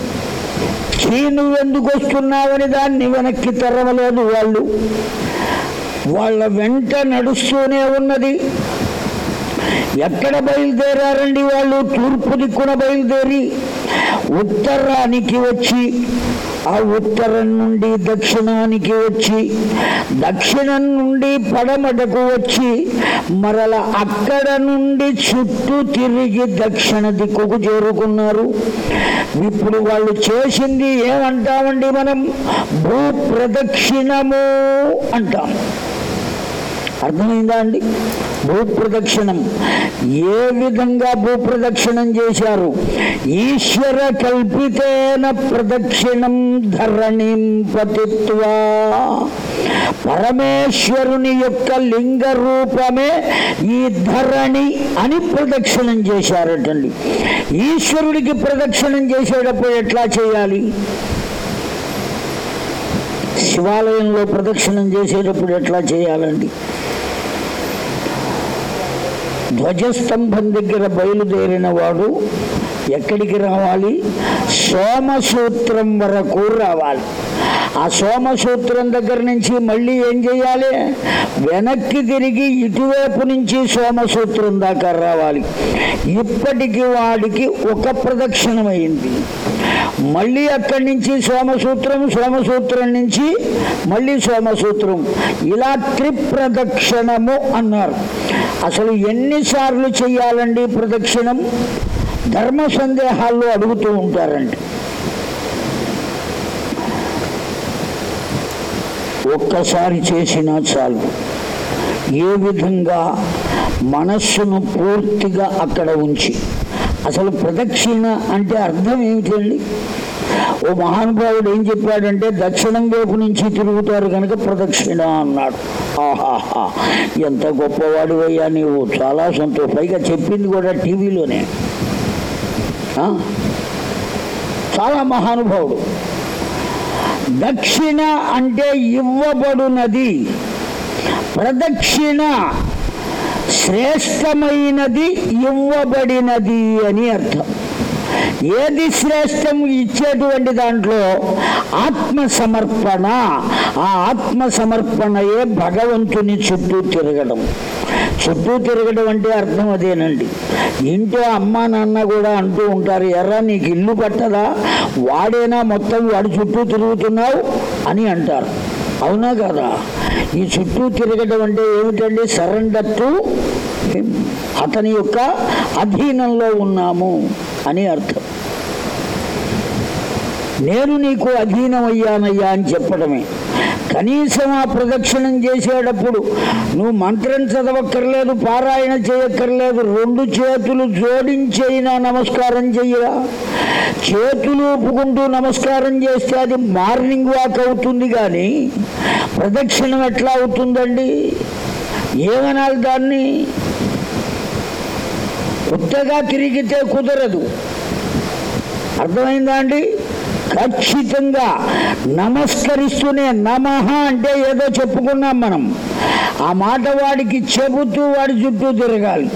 చీ నువ్వెందుకు వస్తున్నావని దాన్ని వెనక్కి తరవలేదు వాళ్ళు. వాళ్ళ వెంట నడుస్తూనే ఉన్నది. ఎక్కడ బయలుదేరారండి వాళ్ళు? తూర్పు దిక్కున బయలుదేరి ఉత్తరానికి వచ్చి ఆ ఉత్తరం నుండి దక్షిణానికి వచ్చి దక్షిణం నుండి పడమటకు వచ్చి మరల అక్కడ నుండి చుట్టూ తిరిగి దక్షిణ దిక్కుకు చేరుకున్నారు. ఇప్పుడు వాళ్ళు చేసింది ఏమంటామండి మనం? భూ ప్రదక్షిణము అంటాం. అర్థమైందా అండి? భూప్రదక్షిణం. ఏ విధంగా భూప్రదక్షిణం చేశారు? ఈశ్వర కల్పితేన ప్రదక్షిణం ధరణిం పతిత్వా. పరమేశ్వరుని యొక్క లింగ రూపమే ఈ ధరణి అని ప్రదక్షిణం చేశారటండి. ఈశ్వరుడికి ప్రదక్షిణం చేసేటప్పుడు ఎట్లా చేయాలి? శివాలయంలో ప్రదక్షిణం చేసేటప్పుడు ఎట్లా చేయాలండి? ధ్వజస్తంభం దగ్గర బయలుదేరిన వాడు ఎక్కడికి రావాలి? సోమసూత్రం వరకు రావాలి. ఆ సోమసూత్రం దగ్గర నుంచి మళ్ళీ ఏం చేయాలి? వెనక్కి తిరిగి ఇటువైపు నుంచి సోమసూత్రం దాకా రావాలి. ఇప్పటికి వాడికి ఒక ప్రదక్షిణమైంది. మళ్ళీ అక్కడి నుంచి సోమసూత్రం సోమసూత్రం నుంచి మళ్ళీ సోమసూత్రం. ఇలా త్రిప్రదక్షిణము అన్నారు. అసలు ఎన్నిసార్లు చేయాలండి ప్రదక్షిణం? ధర్మ సందేహాల్లో అడుగుతూ ఉంటారండి. ఒక్కసారి చేసినా చాలు. ఏ విధంగా మనస్సును పూర్తిగా అక్కడ ఉంచి అసలు ప్రదక్షిణ అంటే అర్థం ఏమిటండి? ఓ మహానుభావుడు ఏం చెప్పాడంటే దక్షిణం వైపు నుంచి తిరుగుతారు కనుక ప్రదక్షిణ అన్నాడు. ఆహాహా ఎంత గొప్పవాడు అయ్యా నీవు. చాలా సంతోషం. పైగా చెప్పింది కూడా టీవీలోనే. చాలా మహానుభావుడు. దక్షిణ అంటే ఇవ్వబడునది. ప్రదక్షిణ శ్రేష్టమైనది ఇవ్వబడినది అని అర్థం. ఏది శ్రేష్టం ఇచ్చేటువంటి దాంట్లో ఆత్మ సమర్పణ ఆ ఆత్మ సమర్పణయే భగవంతుని చుట్టూ తిరగడం. చుట్టూ తిరగడం అంటే అర్థం అదేనండి. ఇంట్లో అమ్మ నాన్న కూడా అంటూ ఉంటారు ఎర్రా నీకు ఇల్లు పట్టదా? వాడేనా మొత్తం వాడి చుట్టూ తిరుగుతున్నావు? అని అంటారు. అవునా కదా? ఈ చుట్టూ తిరగడం అంటే ఏమిటండి? సరెండర్ టు అతని యొక్క అధీనంలో ఉన్నాము అని అర్థం. నేను నీకు అధీనమయ్యానయ్యా అని చెప్పడమే. కనీసం ఆ ప్రదక్షిణం చేసేటప్పుడు నువ్వు మంత్రం చదవక్కర్లేదు పారాయణ చేయక్కర్లేదు రెండు చేతులు జోడించైనా నమస్కారం చెయ్యరా? చేతులు ఒప్పుకుంటూ నమస్కారం చేస్తే అది మార్నింగ్ వాక్ అవుతుంది కానీ ప్రదక్షిణం ఎట్లా అవుతుందండి? ఏమనాలి దాన్ని? కొత్తగా తిరిగితే కుదరదు. అర్థమైందా అండి? ఖచ్చితంగా నమస్కరిస్తూనే నమః అంటే ఏదో చెప్పుకున్నాం మనం. ఆ మాట వాడికి చెబుతూ వాడి చుట్టూ తిరగాలి.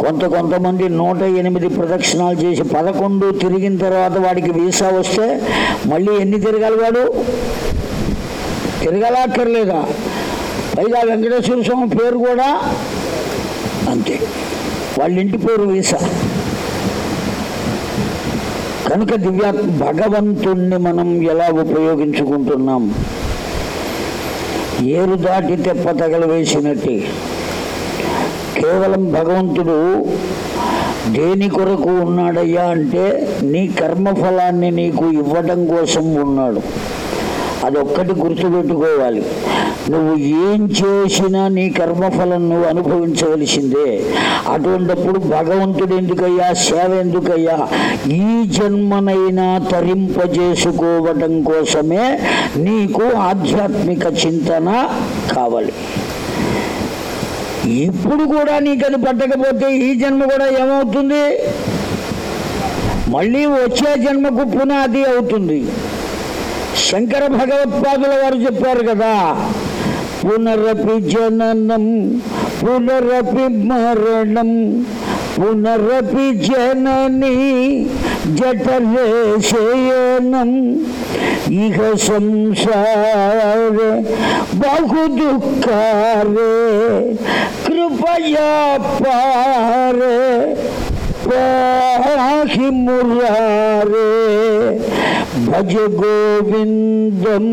కొంత కొంతమంది నూట ఎనిమిది ప్రదక్షిణాలు చేసి పదకొండు తిరిగిన తర్వాత వాడికి వీసా వస్తే మళ్ళీ ఎన్ని తిరగాలి వాడు? తిరగలక్కర్లేదా పైగా వెంకటేశ్వర స్వామి పేరు కూడా అంతే. వాళ్ళ ఇంటి పేరు వీసా. కనుక దివ్యా భగవంతుణ్ణి మనం ఎలా ఉపయోగించుకుంటున్నాం? ఏరు దాటి తెప్ప తగలవేసినట్టే కేవలం భగవంతుడు దేని కొరకు ఉన్నాడయ్యా అంటే నీ కర్మఫలాన్ని నీకు ఇవ్వడం కోసం ఉన్నాడు. అదొక్కటి గుర్తుపెట్టుకోవాలి. నువ్వు ఏం చేసినా నీ కర్మఫలం నువ్వు అనుభవించవలసిందే. అటువంటిప్పుడు భగవంతుడు ఎందుకయ్యా? సేవ ఎందుకయ్యా? ఈ జన్మనైనా తరింపజేసుకోవటం కోసమే నీకు ఆధ్యాత్మిక చింతన కావాలి. ఇప్పుడు కూడా నీకు అది పట్టకపోతే ఈ జన్మ కూడా ఏమవుతుంది? మళ్ళీ వచ్చే జన్మకు పునాది అవుతుంది. శంకర భగవత్పాదుల వారు చెప్పారు కదా புனரபி ஜனனம் புனரபி மரணம் புனரபி ஜனனி ஜடலேசயனம் இக சம்சாரே பகுதுக்காரே கிருபயா பாரே. కృపయా పాహి మురారే భజ గోవిందం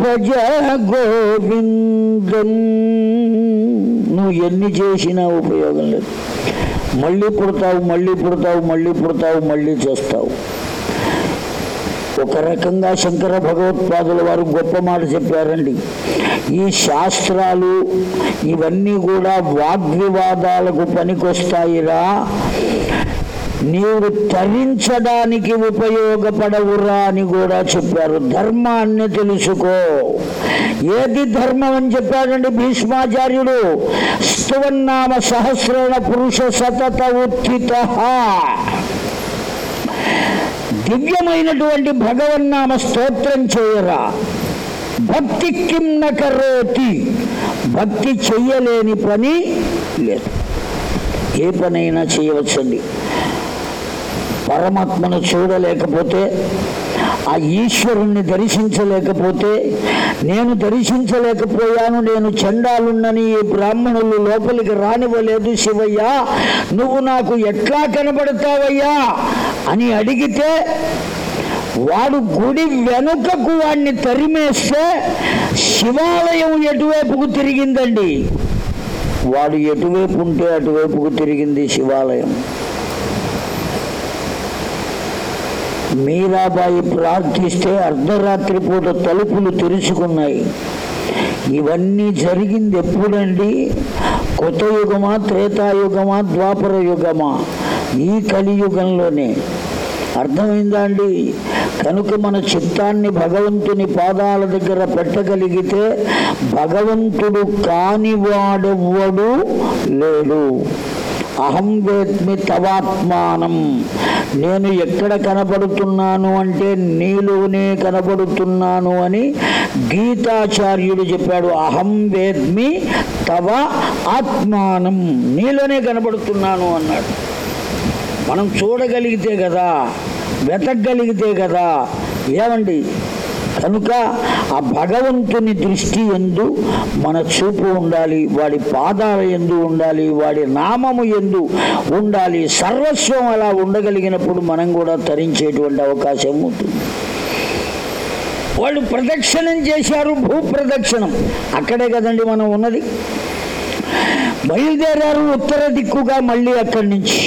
భజ గోవిందం. నువ్వు ఎన్ని చేసినా ఉపయోగం లేదు. మళ్ళీ పుడతావు మళ్ళీ పుడతావు మళ్ళీ పుడతావు మళ్ళీ చేస్తావు. ఒక రకంగా శంకర భగవత్పాదుల వారు గొప్ప మాట చెప్పారండి. ఈ శాస్త్రాలు ఇవన్నీ కూడా వాగ్వివాదాలకు పనికొస్తాయిరా. నీవు తరించడానికి ఉపయోగపడవురా అని కూడా చెప్పారు. ధర్మాన్ని తెలుసుకో. ఏది ధర్మం అని చెప్పాడండి భీష్మాచార్యుడు? స్తువన్నామ సహస్రేణ పురుష సతత ఉత్థిత దివ్యమైనటువంటి భగవన్నామ స్తోత్రం చేయరా? భక్తి కిం కరోతి? భక్తి చెయ్యలేని పని లేదు. ఏ పనైనా చేయవచ్చండి. పరమాత్మను చూడలేకపోతే ఆ ఈశ్వరుణ్ణి దర్శించలేకపోతే నేను దర్శించలేకపోయాను నేను చండాలున్నని ఈ బ్రాహ్మణులు లోపలికి రానివ్వలేదు శివయ్య. నువ్వు నాకు ఎట్లా కనబడతావయ్యా అని అడిగితే వాడు గుడి వెనుకకు వాడిని తరిమేస్తే శివాలయం ఎటువైపుకు తిరిగిందండి? వాడు ఎటువైపు ఉంటే అటువైపుకు తిరిగింది శివాలయం. మీరాబాయి ప్రార్థిస్తే అర్ధరాత్రి పూట తలుపులు తెరుచుకున్నాయి. ఇవన్నీ జరిగింది ఎప్పుడండి? కొత్త యుగమా త్రేతాయుగమా ద్వాపర యుగమా? ఈ కలియుగంలోనే. అర్థమైందా అండి? కనుక మన చిత్తాన్ని భగవంతుని పాదాల దగ్గర పెట్టగలిగితే భగవంతుడు కానివాడెవ్వడు లేడు. అహం వేత్మి తవాత్మానం. నేను ఎక్కడ కనపడుతున్నాను అంటే నీలోనే కనపడుతున్నాను అని గీతాచార్యుడు చెప్పాడు. అహం వేద్మి తవ ఆత్మానం. నీలోనే కనపడుతున్నాను అన్నాడు. మనం చూడగలిగితే కదా వెతకగలిగితే కదా ఏమండి? కనుక ఆ భగవంతుని దృష్టి ఎందు మన చూపు ఉండాలి వాడి పాదాల ఎందు ఉండాలి వాడి నామము ఎందు ఉండాలి. సర్వస్వం అలా ఉండగలిగినప్పుడు మనం కూడా తరించేటువంటి అవకాశం ఉంటుంది వాళ్ళు ప్రదక్షిణం చేశారు భూ ప్రదక్షిణం. అక్కడే కదండి మనం ఉన్నది. బయలుదేరారు ఉత్తర దిక్కుగా మళ్ళీ అక్కడి నుంచి.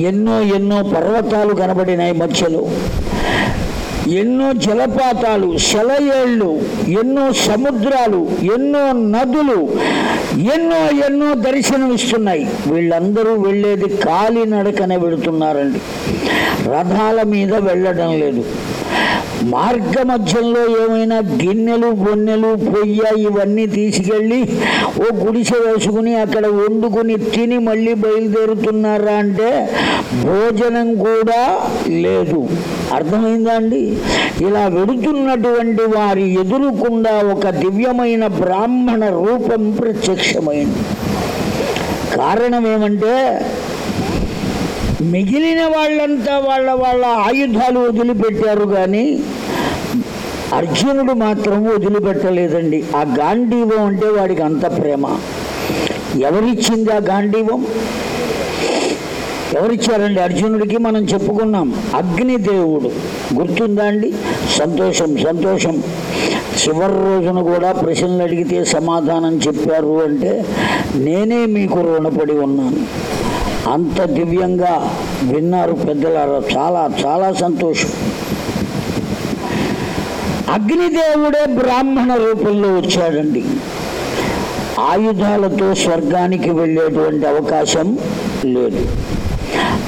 ఎన్నో ఎన్నో పర్వతాలు కనబడినాయి మధ్యలో. ఎన్నో జలపాతాలు సెలయేళ్ళు ఎన్నో సముద్రాలు ఎన్నో నదులు ఎన్నో ఎన్నో దర్శనమిస్తున్నాయి వీళ్ళందరూ వెళ్ళేది కాలినడకనే వెళుతున్నారండి. రథాల మీద వెళ్ళడం లేదు. మార్గ మధ్యంలో ఏమైనా గిన్నెలు బొన్నెలు పొయ్య ఇవన్నీ తీసుకెళ్ళి ఓ గుడిసె వేసుకుని అక్కడ వండుకుని తిని మళ్ళీ బయలుదేరుతున్నారా అంటే భోజనం కూడా లేదు. అర్థమైందా అండి? ఇలా వెడుతున్నటువంటి వారి ఎదురుకుండా ఒక దివ్యమైన బ్రాహ్మణ రూపం ప్రత్యక్షమైంది. కారణం ఏమంటే మిగిలిన వాళ్ళంతా వాళ్ళ వాళ్ళ ఆయుధాలు వదిలిపెట్టారు కానీ అర్జునుడు మాత్రం వదిలిపెట్టలేదండి. ఆ గాంధీవం అంటే వాడికి అంత ప్రేమ. ఎవరిచ్చింది ఆ గాంధీవం? ఎవరిచ్చారండి? అర్జునుడికి మనం చెప్పుకున్నాం. అగ్నిదేవుడు. గుర్తుందా అండి? సంతోషం సంతోషం. చివరి రోజున కూడా ప్రశ్నలు అడిగితే సమాధానం చెప్పారు అంటే నేనే మీకు రుణపడి ఉన్నాను. అంత దివ్యంగా విన్నారు పెద్దలారా. చాలా చాలా సంతోషం. అగ్నిదేవుడే బ్రాహ్మణ రూపంలో వచ్చాడండి. ఆయుధాలతో స్వర్గానికి వెళ్ళేటువంటి అవకాశం లేదు.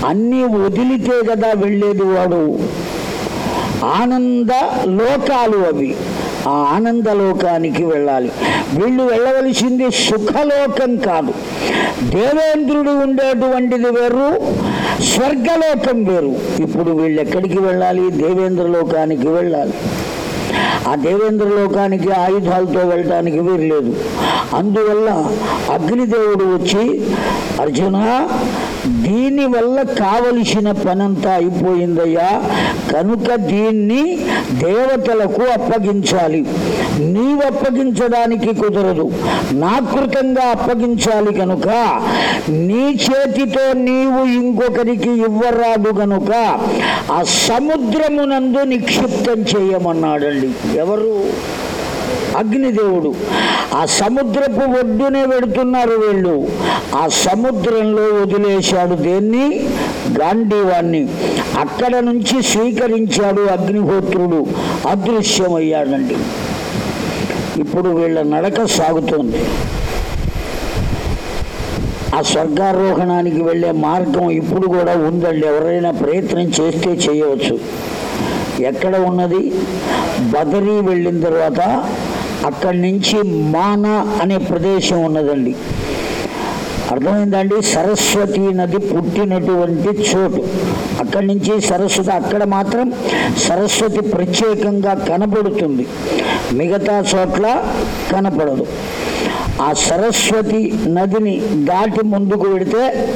అన్నీ వదిలితే కదా వెళ్ళేది వాడు. ఆనంద లోకాలు అవి. ఆ ఆనందలోకానికి వెళ్ళాలి. వీళ్ళు వెళ్ళవలసింది సుఖలోకం కాదు. దేవేంద్రుడు ఉండేటువంటిది వేరు స్వర్గలోకం వేరు. ఇప్పుడు వీళ్ళు ఎక్కడికి వెళ్ళాలి? దేవేంద్రలోకానికి వెళ్ళాలి. ఆ దేవేంద్ర లోకానికి ఆయుధాలతో వెళ్ళటానికి వీరలేదు అందువల్ల అగ్నిదేవుడు వచ్చి అర్జున దీనివల్ల కావలసిన పనంతా అయిపోయిందయ్యా. కనుక దీన్ని దేవతలకు అప్పగించాలి. నీవు అప్పగించడానికి కుదరదు. నా కృతంగా అప్పగించాలి కనుక నీ చేతితో నీవు ఇంకొకరికి ఇవ్వరాదు కనుక ఆ సముద్రమునందు నిక్షిప్తం చేయమన్నాడండి. ఎవరు? అగ్నిదేవుడు. ఆ సముద్రపు ఒడ్డునే పెడుతున్నారు వీళ్ళు. ఆ సముద్రంలో వదిలేశాడు దేన్ని? గాంధీవాణ్ణి అక్కడ నుంచి స్వీకరించాడు అగ్నిహోత్రుడు. అదృశ్యమయ్యాడండి. ఇప్పుడు వీళ్ళ నడక సాగుతోంది. ఆ స్వర్గారోహణానికి వెళ్ళే మార్గం ఇప్పుడు కూడా ఉందండి. ఎవరైనా ప్రయత్నం చేస్తే చేయవచ్చు. ఎక్కడ ఉన్నది? బదరీ వెళ్ళిన తర్వాత అక్కడి నుంచి మాన అనే ప్రదేశం ఉన్నదండి. అర్థమైందండి? సరస్వతి నది పుట్టినటువంటి చోటు. అక్కడి నుంచి సరస్వతి అక్కడ మాత్రం సరస్వతి ప్రత్యేకంగా కనబడుతుంది. మిగతా చోట్ల కనపడదు. ఆ సరస్వతి నదిని దాటి ముందుకు వెడితే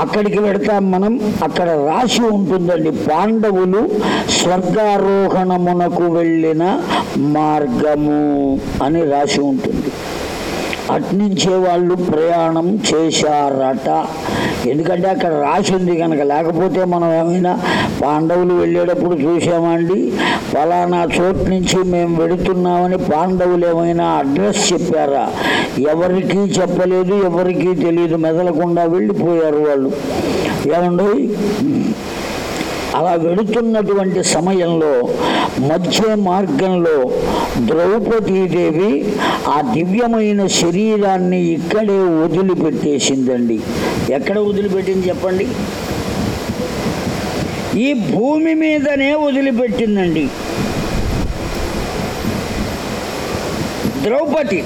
అక్కడికి వెడతాం మనం. అక్కడ రాసి ఉంటుందండి. పాండవులు స్వర్గారోహణమునకు వెళ్ళిన మార్గము అని రాసి ఉంటుంది. అట్నించే వాళ్ళు ప్రయాణం చేశారట. ఎందుకంటే అక్కడ రాసి ఉంది కనుక. లేకపోతే మనం ఏమైనా పాండవులు వెళ్ళేటప్పుడు చూసామండి ఫలానా చోటు నుంచి మేము వెడుతున్నామని పాండవులు ఏమైనా అడ్రస్ చెప్పారా? ఎవరికీ చెప్పలేదు ఎవరికీ తెలియదు మెదలకుండా వెళ్ళిపోయారు వాళ్ళు. ఏమండి అలా వెడుతున్నటువంటి సమయంలో మధ్య మార్గంలో ద్రౌపదీదేవి ఆ దివ్యమైన శరీరాన్ని ఇక్కడే వదిలిపెట్టేసిందండి. ఎక్కడ వదిలిపెట్టింది చెప్పండి? ఈ భూమి మీదనే వదిలిపెట్టిందండి. ద్రౌపది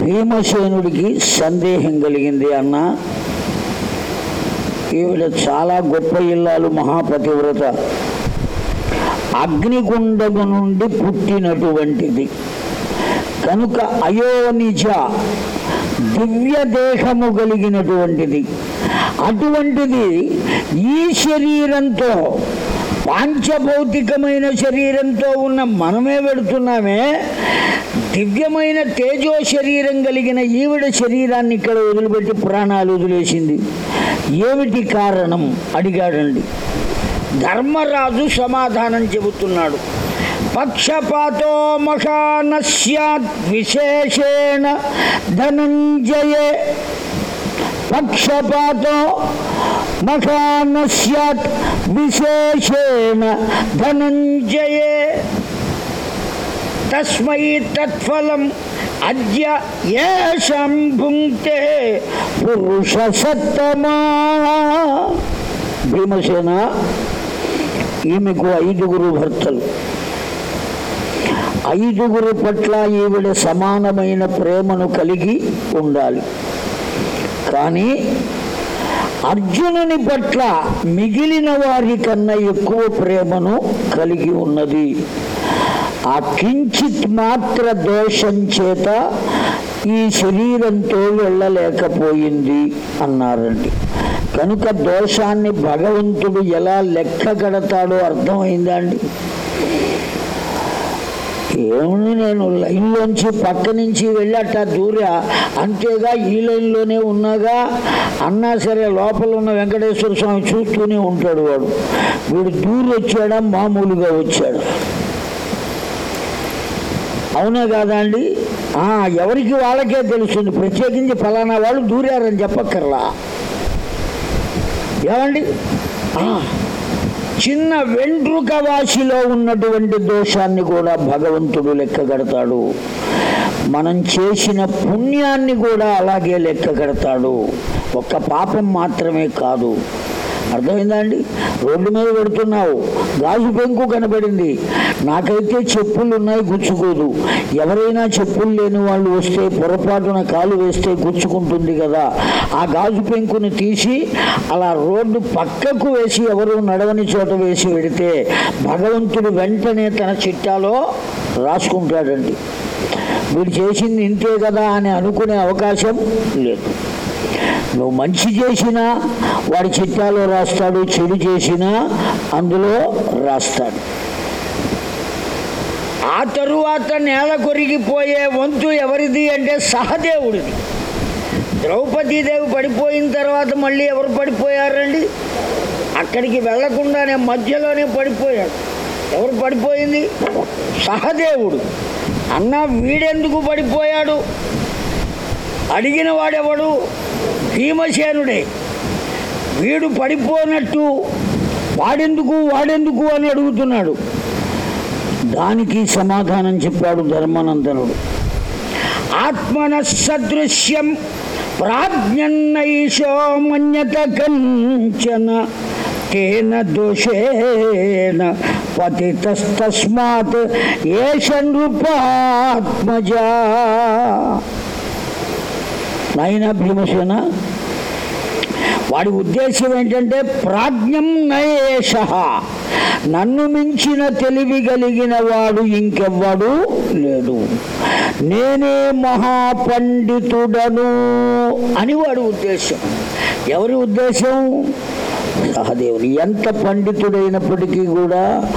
భీమసేనుడికి సందేహం కలిగింది అన్న ఈవిడ చాలా గొప్ప ఇల్లాలు మహాపతివ్రత అగ్నిగుండము నుండి పుట్టినటువంటిది. కనుక అయోనిజ దివ్య దేహము కలిగినటువంటిది. అటువంటిది ఈ శరీరంతో పాంచభౌతికమైన శరీరంతో ఉన్న మనమే పెడుతున్నామే దివ్యమైన తేజో శరీరం కలిగిన ఈవిడ శరీరాన్ని ఇక్కడ వదిలిపెట్టి ప్రాణాలు వదిలేసింది. ఏమిటి కారణం? అడిగాడండి. ధర్మరాజు సమాధానం చెబుతున్నాడు. పక్షపాతో మఠానస్యాత్ విశేషేణ ధనంజయే. పక్షపాతో మఠానస్యాత్ విశేషేణ ధనంజయే. తస్మై తత్ఫలం అద్య ఏ భుంక్తే పురుష సత్తమా. భీమసేన ఈమెకు ఐదుగురు భర్తలు. ఐదుగురు పట్ల ఈవిడ సమానమైన ప్రేమను కలిగి ఉండాలి. కానీ అర్జునుని పట్ల మిగిలిన వారి కన్నా ఎక్కువ ప్రేమను కలిగి ఉన్నది. ఆ కించిత్ మాత్ర దోషం చేత ఈ శరీరంతో వెళ్ళలేకపోయింది అన్నారండి. కనుక దోషాన్ని భగవంతుడు ఎలా లెక్క కడతాడో అర్థమైందా అండి? ఏముంది నేను లైన్లోంచి పక్క నుంచి వెళ్ళట దూరా అంతేగా ఈ లైన్లోనే ఉన్నాగా అన్నా సరే లోపల ఉన్న వెంకటేశ్వర స్వామి చూస్తూనే ఉంటాడు వాడు. వీడు దూరి వచ్చాడా మామూలుగా వచ్చాడు. అవునా కాదా అండి? ఎవరికి వాళ్ళకే తెలుస్తుంది. ప్రత్యేకించి ఫలానా వాళ్ళు దూరారని చెప్పక్కర్లా. ఏమండి? చిన్న వెంట్రుక వాసిలో ఉన్నటువంటి దోషాన్ని కూడా భగవంతుడు లెక్కగడతాడు మనం చేసిన పుణ్యాన్ని కూడా అలాగే లెక్కగడతాడు ఒక్క పాపం మాత్రమే కాదు. అర్థమైందా అండి రోడ్డు మీద పెడుతున్నావు. గాజు పెంకు కనబడింది. నాకైతే చెప్పులు ఉన్నాయి గుచ్చుకోదు. ఎవరైనా చెప్పులు లేని వాళ్ళు వస్తే పొరపాటున కాలు వేస్తే గుచ్చుకుంటుంది కదా. ఆ గాజు పెంకుని తీసి అలా రోడ్డు పక్కకు వేసి ఎవరు నడవని చోట వేసి పెడితే భగవంతుడు వెంటనే తన చిట్టాలో రాసుకుంటాడండి. వీడు చేసింది ఇంతే కదా అని అనుకునే అవకాశం లేదు. నువ్వు మంచి చేసినా వాడి చిట్టాలో రాస్తాడు చెడు చేసినా అందులో రాస్తాడు. ఆ తరువాత నేల కొరిగిపోయే వంతు ఎవరిది అంటే సహదేవుడిది. ద్రౌపదీదేవి పడిపోయిన తర్వాత మళ్ళీ ఎవరు పడిపోయారండి? అక్కడికి వెళ్ళకుండానే మధ్యలోనే పడిపోయాడు. ఎవరు పడిపోయింది? సహదేవుడు. అన్న వీడెందుకు పడిపోయాడు? అడిగిన వాడెవడు? భీమసేనుడే. వీడు పడిపోనట్టు వాడెందుకు వాడెందుకు అని అడుగుతున్నాడు. దానికి సమాధానం చెప్పాడు ధర్మానందనుడు. ఆత్మన సదృశ్యం ప్రాజ్ఞన్నైషో మన్యత కంచన కేన దోషేన పతితస్తస్మాత్ ఏష నృపాత్మజా నాయన భీమసేన. వాడి ఉద్దేశం ఏంటంటే ప్రాజ్ఞం నయేష. నన్ను మించిన తెలివి కలిగిన వాడు ఇంకెవ్వడు లేడు. నేనే మహాపండితుడను అని వాడి ఉద్దేశం. ఎవరి ఉద్దేశం? సహదేవుని ఎంత పండితుడైనప్పటికీ కూడా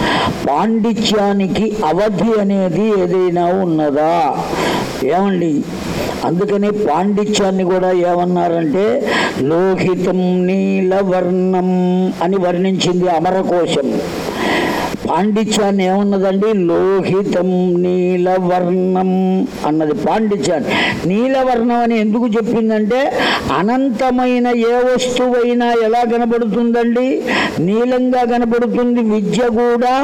పాండిత్యానికి అవధి అనేది ఏదైనా ఉన్నదా? ఏమండి? అందుకని పాండిత్యాన్ని కూడా ఏమన్నారంటే లోహితం నీలవర్ణం అని వర్ణించింది అమరకోశం. పాండిత్యాన్ని ఏమన్నదండి? లోహితం నీలవర్ణం అన్నది పాండిత్యాన్ని. నీలవర్ణం అని ఎందుకు చెప్పిందంటే అనంతమైన ఏ వస్తువైనా ఎలా కనబడుతుందండి? నీలంగా కనబడుతుంది విద్య కూడా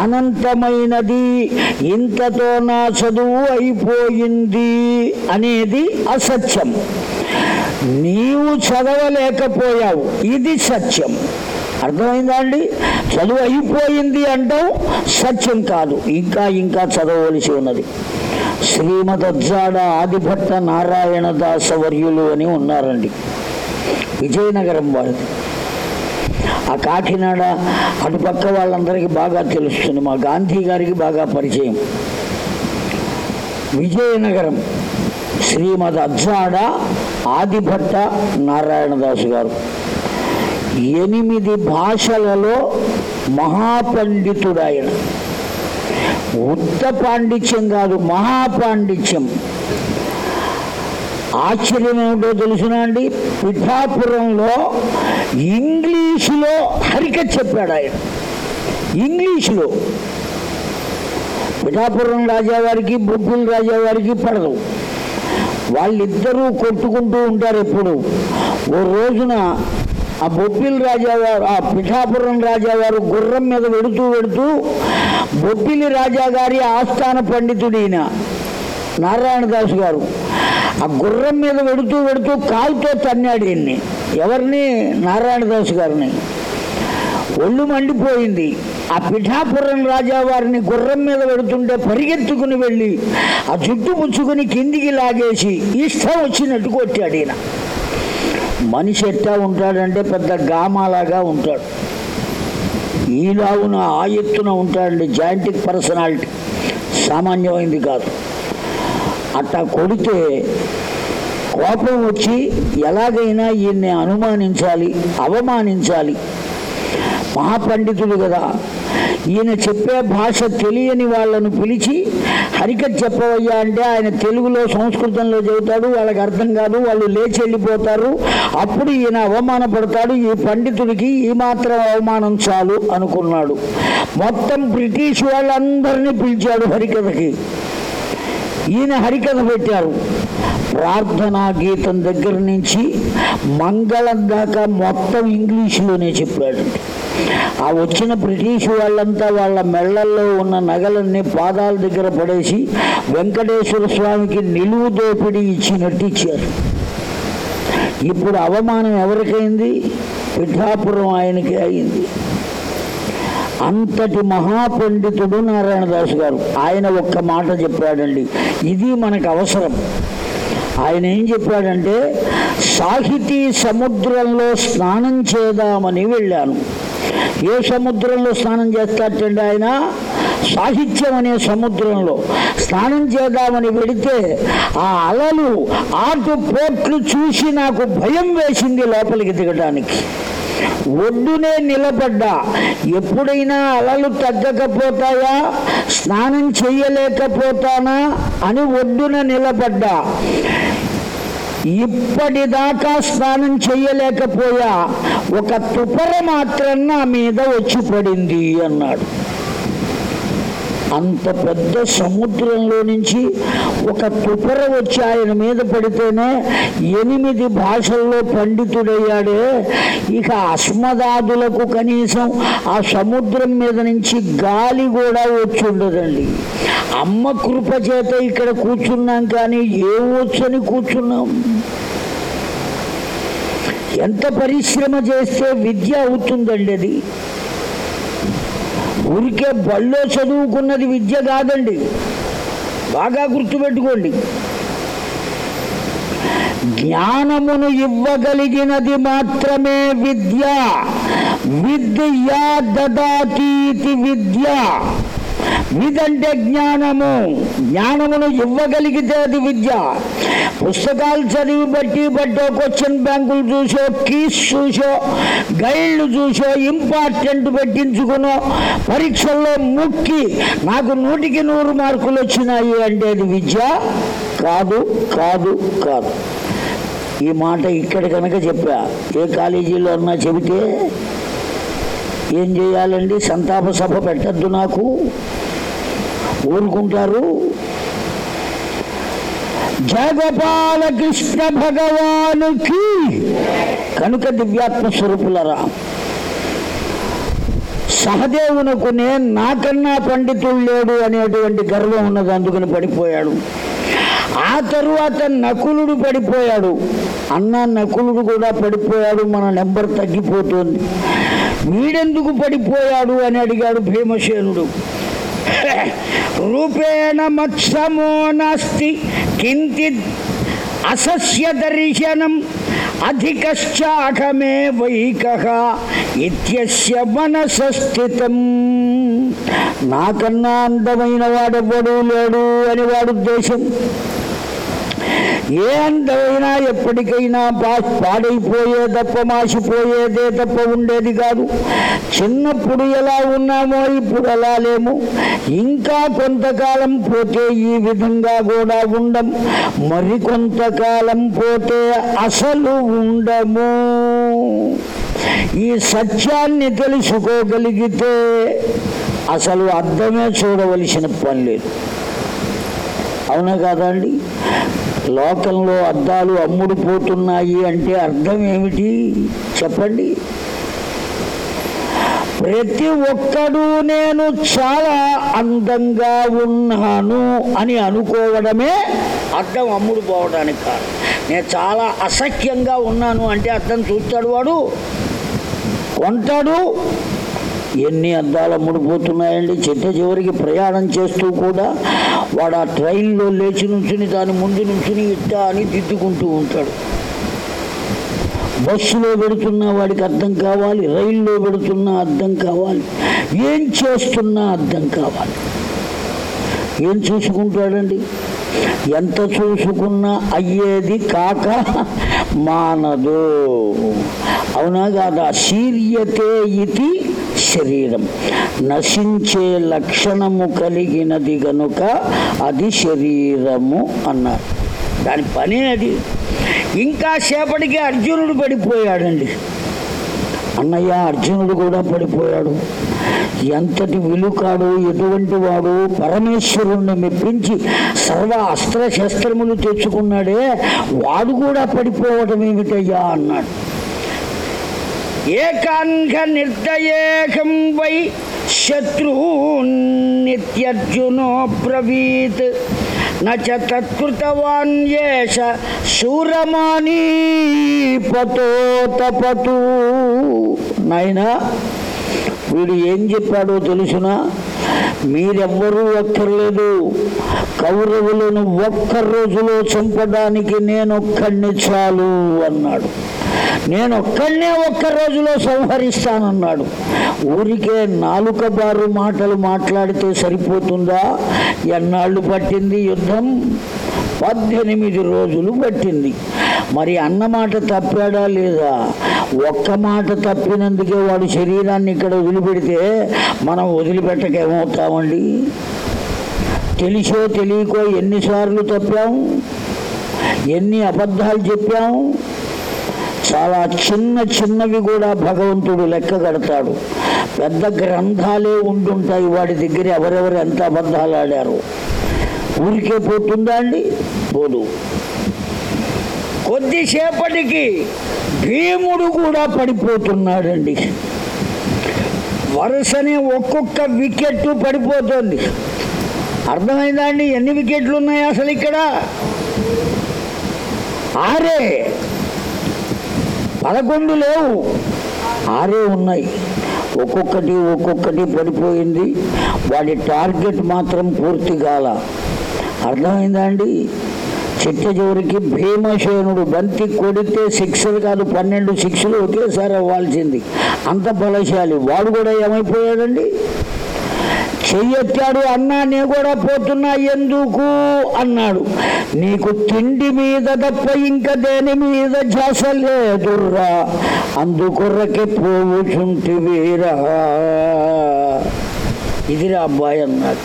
అనంతమైనది. ఇంతతో నా చదువు అయిపోయింది అనేది అసత్యం. నీవు చదవలేకపోయావు ఇది సత్యం. అర్థమైందా అండి చదువు అయిపోయింది అంటాం సత్యం కాదు. ఇంకా ఇంకా చదవవలసి ఉన్నది. శ్రీమదజ్జాడ ఆదిభట్ట నారాయణ దాసవర్యులు అని ఉన్నారండి. విజయనగరం వాళ్ళది. ఆ కాకినాడ అటుపక్క వాళ్ళందరికీ బాగా తెలుస్తుంది. మా గాంధీ గారికి బాగా పరిచయం. విజయనగరం శ్రీమద్ అజ్జాడ ఆదిభట్ట నారాయణదాసు గారు. ఎనిమిది భాషలలో మహాపండితుడు ఆయన ఉత్త పాండిత్యం కాదు మహాపాండిత్యం. ఆశ్చర్యం ఏమిటో తెలుసునా అండి? పిఠాపురంలో ఇంగ్లీషులో హరిక చెప్పాడు ఆయన ఇంగ్లీషులో. పిఠాపురం రాజావారికి బొబ్బుల రాజావారికి పడదు. వాళ్ళిద్దరూ కొట్టుకుంటూ ఉంటారు ఎప్పుడు. ఓ రోజున ఆ బొబ్బిల్ రాజావారు ఆ పిఠాపురం రాజావారు గుర్రం మీద వెడుతూ వెడుతూ బొబ్బిలి రాజాగారి ఆస్థాన పండితుడు ఈయన నారాయణదాస్ గారు. ఆ గుర్రం మీద వెడుతూ వెడుతూ కాలుతో తన్నాడు ఈయన్ని ఎవరిని? నారాయణదాస్ గారిని. ఒళ్ళు మండిపోయింది. ఆ పిఠాపురం రాజా వారిని గుర్రం మీద పెడుతుంటే పరిగెత్తుకుని వెళ్ళి ఆ జుట్టు పుచ్చుకుని కిందికి లాగేసి ఇష్టం వచ్చినట్టు కొట్టాడు ఈయన. మనిషి ఎట్టా ఉంటాడంటే పెద్ద గామాలాగా ఉంటాడు. ఈలావున ఆ ఎత్తున ఉంటాడండి జాయింటిక్ పర్సనాలిటీ. సామాన్యమైంది కాదు. అట్టా కొడితే కోపం వచ్చి ఎలాగైనా ఈయన్ని అనుమానించాలి అవమానించాలి. మహాపండితుడు కదా ఈయన చెప్పే భాష తెలియని వాళ్ళను పిలిచి హరికథ చెప్పవయ్యా అంటే ఆయన తెలుగులో సంస్కృతంలో చెబుతాడు వాళ్ళకి అర్థం కాదు వాళ్ళు లేచి వెళ్ళిపోతారు. అప్పుడు ఈయన అవమానపడతాడు ఈ పండితుడికి ఈ మాత్రం అవమానం చాలు అనుకున్నాడు. మొత్తం బ్రిటిష్ వాళ్ళందరినీ పిలిచాడు హరికథకి. ఈయన హరికథ పెట్టారు. ప్రార్థనా గీతం దగ్గర నుంచి మంగళం దాకా మొత్తం ఇంగ్లీషులోనే చెప్పాడు ఆ వచ్చిన బ్రిటిష్ వాళ్ళంతా వాళ్ళ మెళ్ళల్లో ఉన్న నగలన్నీ పాదాల దగ్గర పడేసి వెంకటేశ్వర స్వామికి నిలువు దోపిడీ ఇచ్చినట్టు ఇచ్చారు ఇప్పుడు అవమానం ఎవరికైంది? పిఠాపురం ఆయనకి అయింది. అంతటి మహాపండితుడు నారాయణదాస్ గారు ఆయన ఒక్క మాట చెప్పాడండి. ఇది మనకు అవసరం. ఆయన ఏం చెప్పాడంటే సాహితీ సముద్రంలో స్నానం చేద్దామని వెళ్ళాను. ఏ సముద్రంలో స్నానం చేస్తాటండి ఆయన సాహిత్యం అనే సముద్రంలో స్నానం చేద్దామని వెళితే ఆ అలలు ఆటు పోట్లు చూసి నాకు భయం వేసింది లోపలికి దిగడానికి ఒడ్డునే నిలబడ్డా. ఎప్పుడైనా అలలు తగ్గకపోతాయా? స్నానం చేయలేకపోతానా అని ఒడ్డున నిలబడ్డా. ఇప్పటిదాకా స్నానం చేయలేకపోయా ఒక తుపర మాత్రం నా మీద వచ్చి పడింది అన్నాడు. అంత పెద్ద సముద్రంలో నుంచి ఒక తుపర వచ్చి ఆయన మీద పడితేనే ఎనిమిది భాషల్లో పండితుడయ్యాడే. ఇక అస్మదాదులకు కనీసం ఆ సముద్రం మీద నుంచి గాలి కూడా వచ్చి ఉండదండి అమ్మ కృప చేత ఇక్కడ కూర్చున్నాం కానీ ఏం వచ్చని కూర్చున్నాం? ఎంత పరిశ్రమ చేస్తే విద్య అవుతుందండి అది. ఊరికే బళ్ళో చదువుకున్నది విద్య కాదండి. బాగా గుర్తుపెట్టుకోండి. జ్ఞానమును ఇవ్వగలిగినది మాత్రమే విద్య. విద్య దదాతీతి విద్య. విదంటే జ్ఞానము. జ్ఞానమును ఇవ్వగలిగితే అది విద్య. పుస్తకాలు చదివి బట్టి బట్టో క్వశ్చన్ బ్యాంకులు చూసో కీస్ చూసో గైడ్లు చూసో ఇంపార్టెంట్ పెట్టించుకునో పరీక్షల్లో ముక్కి నాకు నూటికి నూరు మార్కులు వచ్చినాయి అంటే అది విద్య? కాదు కాదు కాదు. ఈ మాట ఇక్కడ కనుక చెప్పా. ఏ కాలేజీలో అన్నా చెబితే ఏం చేయాలండి? సంతాప సభ పెట్టద్దు నాకు. ఊరుకుంటారు జగపాల కృష్ణ భగవానుకి కనుక దివ్యాత్మ స్వరూపులరా. సహదేవునకు నేను నాకన్నా పండితుడు లేడు అనేటువంటి గర్వం ఉన్నది అందుకని పడిపోయాడు. ఆ తరువాత నకులుడు పడిపోయాడు. అన్న నకులుడు కూడా పడిపోయాడు మన నెంబర్ తగ్గిపోతుంది. వీడెందుకు పడిపోయాడు అని అడిగాడు భీమసేనుడు. రూపేణ మత్సమో నాస్తి. కించిత్ అసస్య దర్శనం. అధికశ్చాకమే వైక. ఇత్యస్య మనసస్థితం. నాకన్నా అందమైన వాడెవ్వడూ లేడు అని వాడు ఉద్దేశం ఏందైనా ఎప్పటికైనా పా పాడైపోయే తప్ప మాసిపోయేదే తప్ప ఉండేది కాదు. చిన్నప్పుడు ఎలా ఉన్నామో ఇప్పుడు అలా లేము. ఇంకా కొంతకాలం పోతే ఈ విధంగా కూడా ఉండం. మరి కొంతకాలం పోతే అసలు ఉండము. ఈ సత్యాన్ని తెలుసుకోగలిగితే అసలు అర్థమే చూడవలసిన పని లేదు. అవునా కాదండి లోకంలో అద్దాలు అమ్ముడు పోతున్నాయి అంటే అర్థం ఏమిటి? చెప్పండి. ప్రతి ఒక్కడు నేను చాలా అందంగా ఉన్నాను అని అనుకోవడమే అర్థం అమ్ముడు పోవడానికి కాదు. నేను చాలా అసఖ్యంగా ఉన్నాను అంటే అర్థం చూస్తాడు వాడు. కొంటాడు ఎన్ని అద్దాలు ముడిపోతున్నాయండి. చిట్ట చివరికి ప్రయాణం చేస్తూ కూడా వాడు ఆ ట్రైన్లో లేచి నుంచుని దాని ముందు నుంచుని ఇట్టా అని దిద్దుకుంటూ ఉంటాడు. బస్సులో పెడుతున్నా వాడికి అర్థం కావాలి రైల్లో పెడుతున్నా అర్థం కావాలి ఏం చేస్తున్నా అర్థం కావాలి. ఏం చూసుకుంటాడండి? ఎంత చూసుకున్నా అయ్యేది కాక మానదు. అవునా కాదా? శీర్యతే ఇది శరీరం. నశించే లక్షణము కలిగినది గనుక అది శరీరము అన్నారు. దాని పనే అది. ఇంకా సేపటికి అర్జునుడు పడిపోయాడండి. అన్నయ్య అర్జునుడు కూడా పడిపోయాడు. ఎంతటి విలుకాడు ఎటువంటి వాడు పరమేశ్వరుణ్ణి మెప్పించి సర్వ అస్త్ర శస్త్రములు తెచ్చుకున్నాడే వాడు కూడా పడిపోవడం ఏమిటయ్యా అన్నాడు. ఏకాంగ నిర్దయేకం వై శత్రునిత్యర్జునో బ్రవీత్ నచ తత్కృతవాన్ యేష పతోతపతు. నాయనా వీడు ఏం చెప్పాడో తెలుసునా? మీరెవ్వరూ ఒక్కర్లేదు. కౌరవులను ఒక్క రోజులో చంపడానికి నేనొక్కడిని చాలు అన్నాడు. నేను ఒక్కడనే ఒక్క రోజులో సంహరిస్తానన్నాడు. ఊరికే నాలుక బారు మాటలు మాట్లాడితే సరిపోతుందా? ఎన్నాళ్ళు పట్టింది యుద్ధం? పద్దెనిమిది రోజులు పట్టింది. మరి అన్న మాట తప్పాడా లేదా? ఒక్క మాట తప్పినందుకే వాడు శరీరాన్ని ఇక్కడ వదిలిపెడితే మనం వదిలిపెట్టక ఏమవుతామండి తెలిసో తెలియకో ఎన్నిసార్లు తప్పాం? ఎన్ని అబద్ధాలు చెప్పాం? చాలా చిన్న చిన్నవి కూడా భగవంతుడు లెక్క కడతాడు. పెద్ద గ్రంథాలే ఉంటుంటాయి వాడి దగ్గర ఎవరెవరు ఎంత అబద్ధాలు ఆడారు. ఊరికే పోతుందా అండి? పోదు. కొద్దిసేపటికి భీముడు కూడా పడిపోతున్నాడండి. వరుసనే ఒక్కొక్క వికెట్ పడిపోతుంది. అర్థమైందా అండి? ఎన్ని వికెట్లు ఉన్నాయి అసలు ఇక్కడ? ఆరే! పదకొండు లేవు. ఆరే ఉన్నాయి. ఒక్కొక్కటి ఒక్కొక్కటి పడిపోయింది. వాడి టార్గెట్ మాత్రం పూర్తి కాల. అర్థమైందా అండి? చిట్ట చివరికి భీమసేనుడు బంతి కొడితే సిక్స్లు కాదు పన్నెండు సిక్స్లు ఒకేసారి అవ్వాల్సింది. అంత బలశాలి. వాడు కూడా ఏమైపోయాడండి? చెయ్యెత్తాడు అన్నా నీ కూడా పోతున్నా ఎందుకు? అన్నాడు. నీకు తిండి మీద తప్ప ఇంకా దేని మీద జాస లేదుర్రా. అందుకొర్రకి పోవుచుంటివీరా ఇదిరా అబ్బాయి అన్నాడు.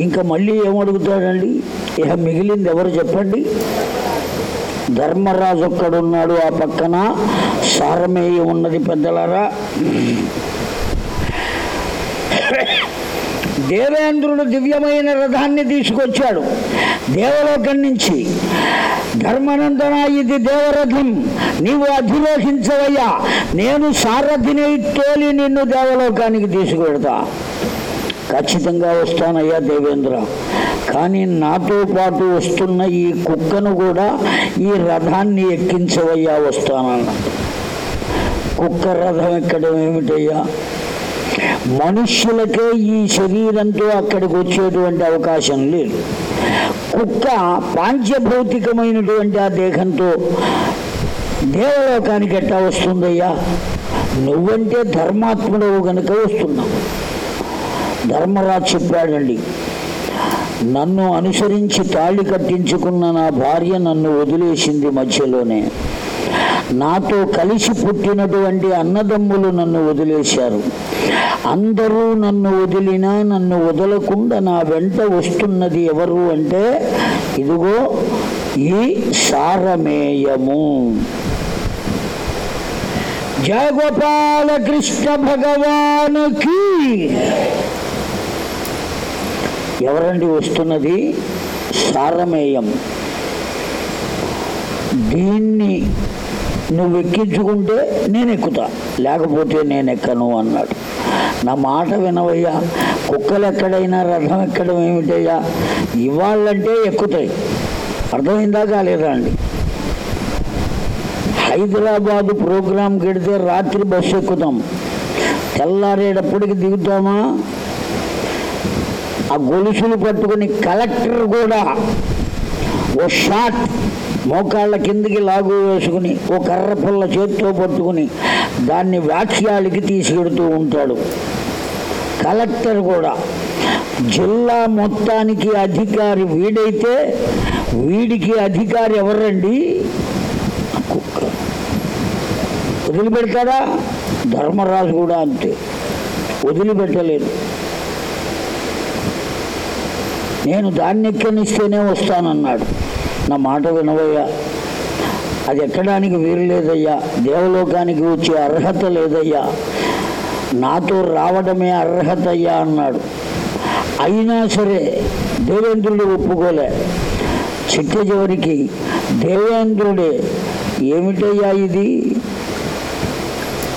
ఇంకా మళ్ళీ ఏమడుగుతాడండి? ఇక మిగిలింది ఎవరు చెప్పండి? ధర్మరాజు ఒక్కడున్నాడు ఆ పక్కన. సారమేయ ఉన్నది పెద్దలారా. దేవేంద్రుడు దివ్యమైన రథాన్ని తీసుకొచ్చాడు. దేవలోకం నుంచి ధర్మనందన ఇది దేవరథం. నీవు అధిరోహించవయ్యా. నేను సారథిని తోలి నిన్ను దేవలోకానికి తీసుకువెడతా. ఖచ్చితంగా వస్తానయ్యా దేవేంద్ర. కానీ నాతో పాటు వస్తున్న ఈ కుక్కను కూడా ఈ రథాన్ని ఎక్కించవయ్యా వస్తానన్న. కుక్క రథం ఎక్కడం ఏమిటయ్యా? మనుష్యులకే ఈ శరీరంతో అక్కడికి వచ్చేటువంటి అవకాశం లేదు. కుక్క పాంచభౌతికమైనటువంటి ఆ దేహంతో దేవలోకానికి ఎట్టా వస్తుందయ్యా? నువ్వంటే ధర్మాత్ముడవు గనుక వస్తున్నావు. ధర్మరాజు చెప్పాడండి నన్ను అనుసరించి తాళి కట్టించుకున్న నా భార్య నన్ను వదిలేసింది మధ్యలోనే. నాతో కలిసి పుట్టినటువంటి అన్నదమ్ములు నన్ను వదిలేశారు. అందరూ నన్ను వదిలినా నన్ను వదలకుండా నా వెంట వస్తున్నది ఎవరు అంటే ఇదిగో ఈ సారమేయము. జయగోపాల కృష్ణ భగవానుకి ఎవరండి వస్తున్నది? సారమేయం. దీన్ని నువ్వు ఎక్కించుకుంటే నేను ఎక్కుతా. లేకపోతే నేను ఎక్కను అన్నాడు. నా మాట వినవయ్యా. కుక్కలు ఎక్కడైనా రథం ఎక్కడం ఏమిటయ్యా? ఇవాళ్ళంటే ఎక్కుతాయి. అర్థమైందా కాలేదా అండి? హైదరాబాదు ప్రోగ్రాం కడితే రాత్రి బస్సు ఎక్కుతాం. తెల్లారేటప్పటికి దిగుతామా? ఆ గొలుసులు పట్టుకుని కలెక్టర్ కూడా ఓ షాట్ మోకాళ్ళ కిందికి లాగు వేసుకుని ఓ కర్ర పుల్ల చేత్తో పట్టుకుని దాన్ని వాక్యాలకి తీసుకెడుతూ ఉంటాడు. కలెక్టర్ కూడా జిల్లా మొత్తానికి అధికారి వీడైతే వీడికి అధికారి ఎవరండి కుక్క వదిలిపెడతాడా? ధర్మరాజు కూడా అంతే. వదిలిపెట్టలేదు. నేను దాన్ని ఎక్కనిస్తేనే వస్తానన్నాడు. నా మాట వినవయ్యా. అది ఎక్కడానికి వీలు లేదయ్యా. దేవలోకానికి వచ్చే అర్హత లేదయ్యా. నాతో రావడమే అర్హత అయ్యా అన్నాడు. అయినా సరే దేవేంద్రుడు ఒప్పుకోలే. చిట్ట చివరికి దేవేంద్రుడే ఏమిటయ్యా ఇది?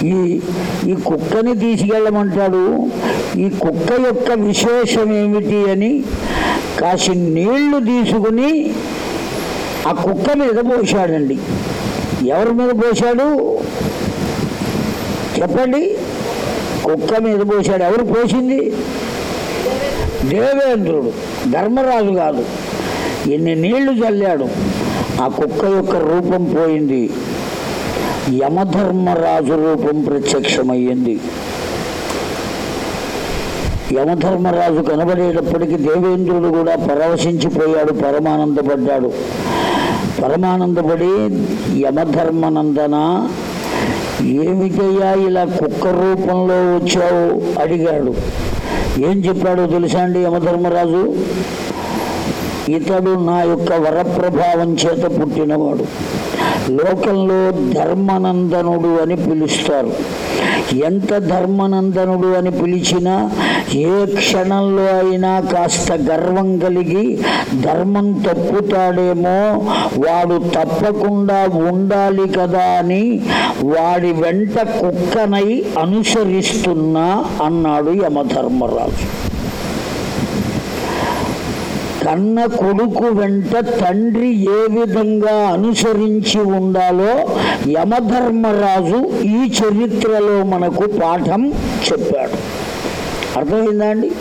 ఈ ఈ కుక్కని తీసుకెళ్ళమంటాడు? ఈ కుక్క యొక్క విశేషం ఏమిటి? అని కాసి నీళ్ళు తీసుకుని ఆ కుక్క మీద పోశాడండి. ఎవరి మీద పోశాడు? చెప్పండి. కుక్క మీద పోశాడు. ఎవరు పోసింది? దేవేంద్రుడు. ధర్మరాజు కాదు. ఎన్ని నీళ్ళు చల్లాడు. ఆ కుక్క యొక్క రూపం పోయింది. యమధర్మరాజు రూపం ప్రత్యక్షమయ్యింది. యమధర్మరాజు కనబడేటప్పటికి దేవేంద్రుడు కూడా పరవశించిపోయాడు పరమానందపడ్డాడు. పరమానందపడి యమధర్మనందన? ఏమిటయ్యా ఇలా కుక్క రూపంలో వచ్చావు? అడిగాడు. ఏం చెప్పాడో తెలుసా అండి యమధర్మరాజు? ఇతడు నా యొక్క వరప్రభావం చేత పుట్టినవాడు. లోకంలో ధర్మనందనుడు అని పిలుస్తారు. ఎంత ధర్మనందనుడు అని పిలిచినా ఏ క్షణంలో అయినా కాస్త గర్వం కలిగి ధర్మం తప్పుతాడేమో వాడు తప్పకుండా ఉండాలి కదా అని వాడి వెంట కుక్కనై అనుసరిస్తున్నా అన్నాడు యమధర్మరాజు. కన్న కొడుకు వెంట తండ్రి ఏ విధంగా అనుసరించి ఉండాలో యమధర్మరాజు ఈ చరిత్రలో మనకు పాఠం చెప్పాడు. అర్థమైందా అండి?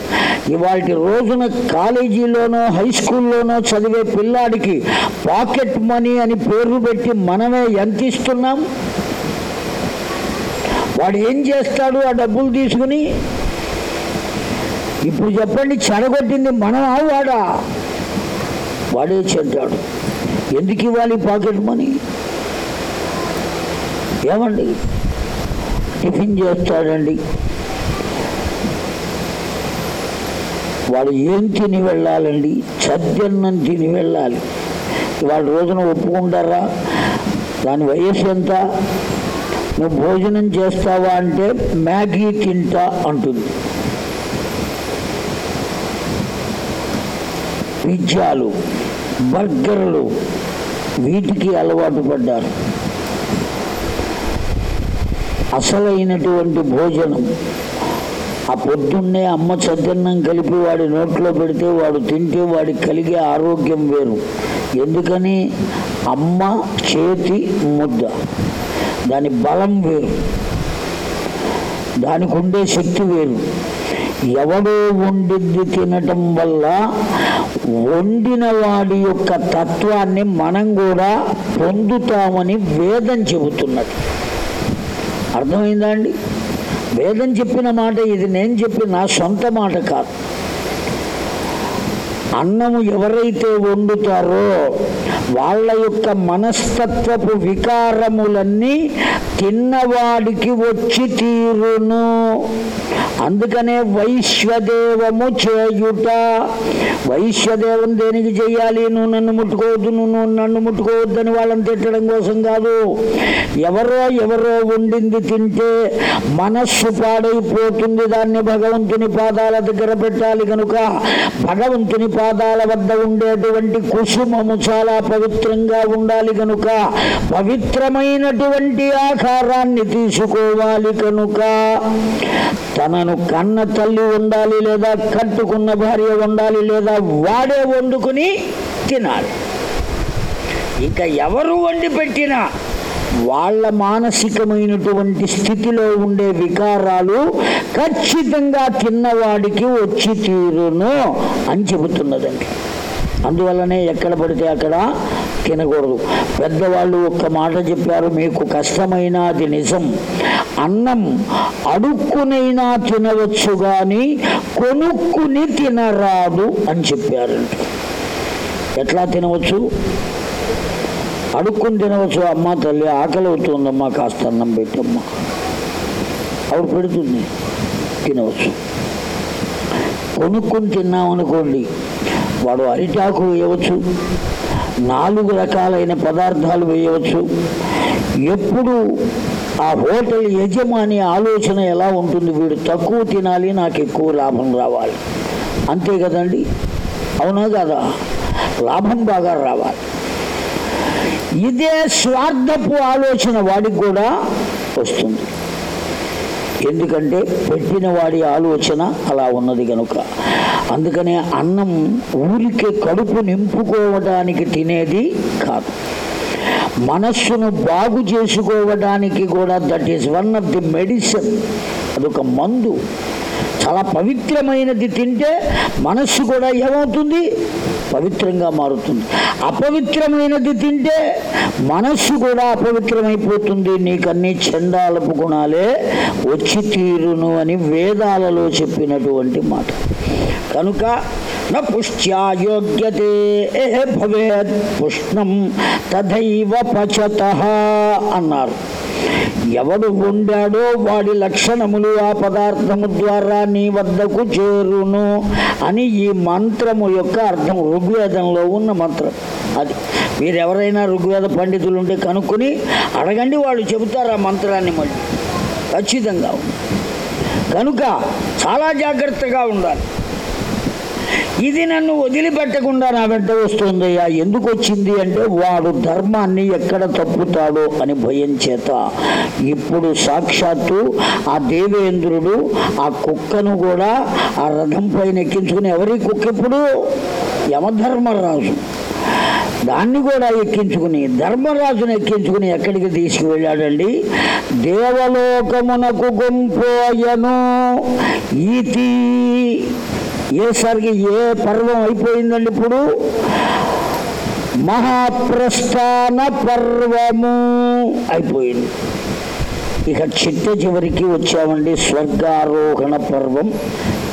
ఇవాళ రోజున కాలేజీలోనో హై స్కూల్లోనో చదివే పిల్లాడికి పాకెట్ మనీ అని పేరు పెట్టి మనమే ఎంత ఇస్తున్నాం? వాడు ఏం చేస్తాడు ఆ డబ్బులు తీసుకుని? ఇప్పుడు చెప్పండి చెడగొట్టింది మనం వాడా వాడే చెడ్డాడు. ఎందుకు ఇవ్వాలి పాకెట్ మనీ? ఏమండి? టిఫిన్ చేస్తాడండి. వాడు ఏం తిని వెళ్ళాలండి? చద్దన్నం తిని వెళ్ళాలి. ఇవాళ రోజున ఒప్పుకుంటారా? దాని వయసు ఎంత? నువ్వు భోజనం చేస్తావా అంటే మ్యాగీ తింటా అంటుంది. పిజ్జాలు బర్గర్లు వీటికి అలవాటు పడ్డారు. అసలైనటువంటి భోజనం ఆ పొద్దున్నే అమ్మ చద్దన్నం కలిపి వాడి నోట్లో పెడితే వాడు తింటే వాడికి కలిగే ఆరోగ్యం వేరు. ఎందుకని? అమ్మ చేతి ముద్ద. దాని బలం వేరు. దానికి ఉండే శక్తి వేరు. ఎవడో వండింది తినటం వల్ల వండిన వాడి యొక్క తత్వాన్ని మనం కూడా పొందుతామని వేదం చెబుతున్నది. అర్థమైందా అండి వేదం చెప్పిన మాట ఇది నేను చెప్పిన నా సొంత మాట కాదు. అన్నము ఎవరైతే వండుతారో వాళ్ళ యొక్క మనస్తత్వపు వికారములన్నీ తిన్నవాడికి వచ్చి తీరును. అందుకనే వైశ్వదేవము చేయుట. వైశ్వదేవం దేనికి చెయ్యాలి నువ్వు నన్ను ముట్టుకోవద్దు నువ్వు నన్ను ముట్టుకోవద్దని వాళ్ళని తిట్టడం కోసం కాదు. ఎవరో ఎవరో వండింది తింటే మనస్సు పాడైపోతుంది. దాన్ని భగవంతుని పాదాల దగ్గర పెట్టాలి కనుక భగవంతుని పాదాల వద్ద ఉండేటువంటి కుసుమము చాలా పవిత్రంగా ఉండాలి కనుక పవిత్రమైనటువంటి ఆకారాన్ని తీసుకోవాలి కనుక తనను కన్న తల్లి ఉండాలి లేదా కట్టుకున్న భార్య ఉండాలి లేదా వాడే వండుకుని తినాలి. ఇంకా ఎవరు వండి పెట్టినా వాళ్ళ మానసికమైనటువంటి స్థితిలో ఉండే వికారాలు ఖచ్చితంగా తిన్నవాడికి వచ్చి తీరును అని చెబుతున్నదండి. అందువల్లనే ఎక్కడ పడితే అక్కడ తినకూడదు. పెద్దవాళ్ళు ఒక్క మాట చెప్పారు మీకు కష్టమైన అది నిజం. అన్నం అడుక్కునైనా తినవచ్చు కానీ కొనుక్కుని తినరాదు అని చెప్పారంట ఎట్లా తినవచ్చు? అడుక్కుని తినవచ్చు. అమ్మ తల్లి ఆకలి అవుతుందమ్మా కాస్త అన్నం పెట్టమ్మా. ఆవిడ పెడుతుంది తినవచ్చు. కొనుక్కుని తిన్నామనుకోండి వాడు అరిటాకు వేయవచ్చు. నాలుగు రకాలైన పదార్థాలు వేయవచ్చు. ఎప్పుడు ఆ హోటల్ యజమాని ఆలోచన ఎలా ఉంటుంది? వీడు తక్కువ తినాలి నాకు ఎక్కువ లాభం రావాలి. అంతే కదండి? అవునా కదా? లాభం బాగా రావాలి. ఇదే స్వార్థపు ఆలోచన వాడికి కూడా వస్తుంది. ఎందుకంటే పెట్టిన వాడి ఆలోచన అలా ఉన్నది కనుక అందుకనే అన్నం ఊరికే కడుపు నింపుకోవడానికి తినేది కాదు. మనస్సును బాగు చేసుకోవడానికి కూడా that is one of the medicine అదొక మందు. చాలా పవిత్రమైనది తింటే మనస్సు కూడా ఏమవుతుంది? పవిత్రంగా మారుతుంది. అపవిత్రమైనది తింటే మనస్సు కూడా అపవిత్రమైపోతుంది. నీకన్నీ చండాలపు గుణాలే వచ్చి తీరును అని వేదాలలో చెప్పినటువంటి మాట. కనుక న పుష్ట్యాయోగ్యతే భవేత్ పుష్ణం తథైవ పచత అన్నారు. ఎవడు వండాడో వాడి లక్షణములు ఆ పదార్థము ద్వారా నీ వద్దకు చేరును అని ఈ మంత్రము యొక్క అర్థం. ఋగ్వేదంలో ఉన్న మంత్రం అది. మీరు ఎవరైనా ఋగ్వేద పండితులు ఉంటే కనుక్కొని అడగండి వాళ్ళు చెబుతారు ఆ మంత్రాన్ని మళ్ళీ. ఖచ్చితంగా కనుక చాలా జాగ్రత్తగా ఉండాలి. ఇది నన్ను వదిలిపెట్టకుండా నా వెంట వస్తుందయ్యా. ఎందుకు వచ్చింది అంటే వాడు ధర్మాన్ని ఎక్కడ తప్పుతాడో అని భయం చేత. ఇప్పుడు సాక్షాత్తు ఆ దేవేంద్రుడు ఆ కుక్కను కూడా ఆ రథం పైన ఎక్కించుకుని ఎవరి కుక్క ఇప్పుడు? యమధర్మరాజు. దాన్ని కూడా ఎక్కించుకుని ధర్మరాజును ఎక్కించుకుని ఎక్కడికి తీసుకువెళ్ళాడండి? దేవలోకమునకు గుంపోయను ఈతి ఏసరికి ఏ పర్వం అయిపోయిందండి ఇప్పుడు? మహాప్రస్థాన పర్వము అయిపోయింది. ఇక చిట్ట చివరికి వచ్చామండి స్వర్గారోహణ పర్వం.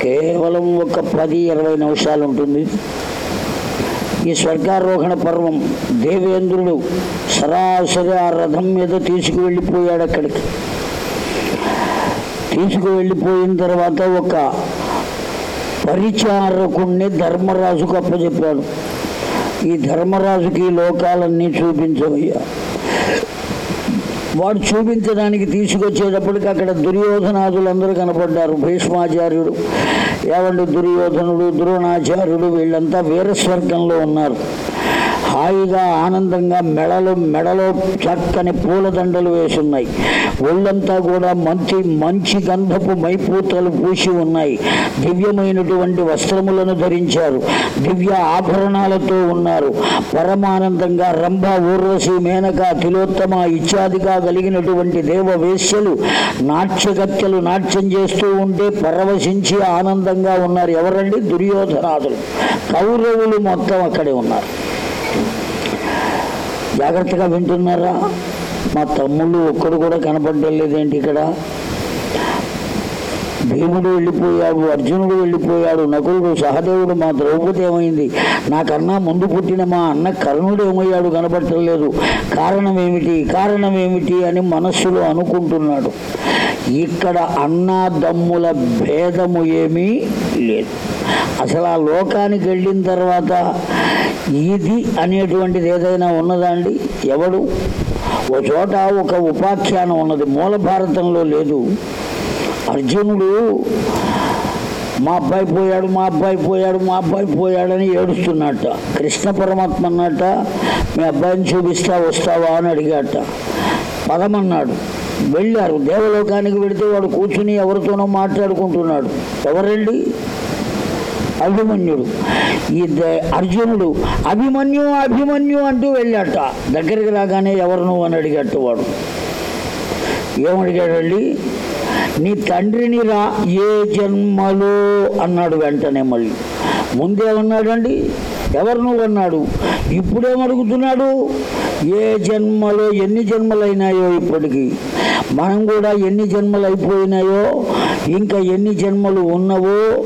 కేవలం ఒక పది ఇరవై నిమిషాలు ఉంటుంది. ఈ స్వర్గారోహణ పర్వం దేవేంద్రుడు సరాసరి ఆ రథం మీద తీసుకువెళ్ళిపోయాడు అక్కడికి. తీసుకువెళ్ళిపోయిన తర్వాత ఒక పరిచారకుణ్ణి ధర్మరాజుకు అప్పచెప్పాడు ఈ ధర్మరాజుకి లోకాలన్నీ చూపించవయ్యా. వాడు చూపించడానికి తీసుకొచ్చేటప్పటికి అక్కడ దుర్యోధనాదులందరూ కనపడ్డారు. భీష్మాచార్యుడు ఏమంటే దుర్యోధనుడు ద్రోణాచార్యుడు వీళ్ళంతా వీరస్వర్గంలో ఉన్నారు. హాయిగా ఆనందంగా మెడలు మెడలో చక్కని పూలదండలు వేసున్నాయి. ఒళ్ళంతా కూడా మంచి మంచి గంధపు మైపూతలు పూసి ఉన్నాయి. దివ్యమైనటువంటి వస్త్రములను ధరించారు. దివ్య ఆభరణాలతో ఉన్నారు. పరమానందంగా రంభ ఊర్వశి మేనక తిలోత్తమ ఇత్యాదిగా కలిగినటువంటి దేవ వేశ్యలు నాట్యగత్యలు నాట్యం చేస్తూ ఉంటే పరవశించి ఆనందంగా ఉన్నారు. ఎవరండి? దుర్యోధనాథులు కౌరవులు మొత్తం అక్కడే ఉన్నారు. జాగ్రత్తగా వింటున్నారా? మా తమ్ముళ్ళు ఒక్కడు కూడా కనపడలేదేంటి ఇక్కడ? భీముడు వెళ్ళిపోయాడు అర్జునుడు వెళ్ళిపోయాడు నకులుడు సహదేవుడు మా ద్రౌపది ఏమైంది? నాకన్నా ముందు పుట్టిన మా అన్న కర్ణుడు ఏమయ్యాడు కనబడటలేదు. కారణం ఏమిటి? కారణం ఏమిటి అని మనస్సులో అనుకుంటున్నాడు. ఇక్కడ అన్నాదమ్ముల భేదము ఏమీ లేదు. అసలు ఆ లోకానికి వెళ్ళిన తర్వాత ఇది అనేటువంటిది ఏదైనా ఉన్నదా అండి? ఎవడు? ఓ చోట ఒక ఉపాఖ్యానం ఉన్నది. మూల భారతంలో లేదు. అర్జునుడు మా అబ్బాయి పోయాడు మా అబ్బాయి పోయాడు మా అబ్బాయి పోయాడని ఏడుస్తున్నట్ట. కృష్ణ పరమాత్మ అన్నట్ట మీ అబ్బాయిని చూపిస్తా వస్తావా? అని అడిగాట. పదమన్నాడు వెళ్ళారు దేవలోకానికి వెళితే వాడు కూర్చుని ఎవరితోనో మాట్లాడుకుంటున్నాడు. ఎవరండి? అభిమన్యుడు. ఈ అర్జునుడు అభిమన్యు అభిమన్యు అంటూ వెళ్ళాట. దగ్గరికి రాగానే ఎవరు నువ్వు? అని అడిగట్టు వాడు. ఏమడిగాడండి? నీ తండ్రిని రా ఏ జన్మలో అన్నాడు వెంటనే మళ్ళీ. ముందేమన్నాడండి? ఎవరు నువ్వు అన్నాడు ఇప్పుడేమడుగుతున్నాడు? ఏ జన్మలో ఎన్ని జన్మలైనాయో ఇప్పటికీ. మనం కూడా ఎన్ని జన్మలు అయిపోయినాయో ఇంకా ఎన్ని జన్మలు ఉన్నవో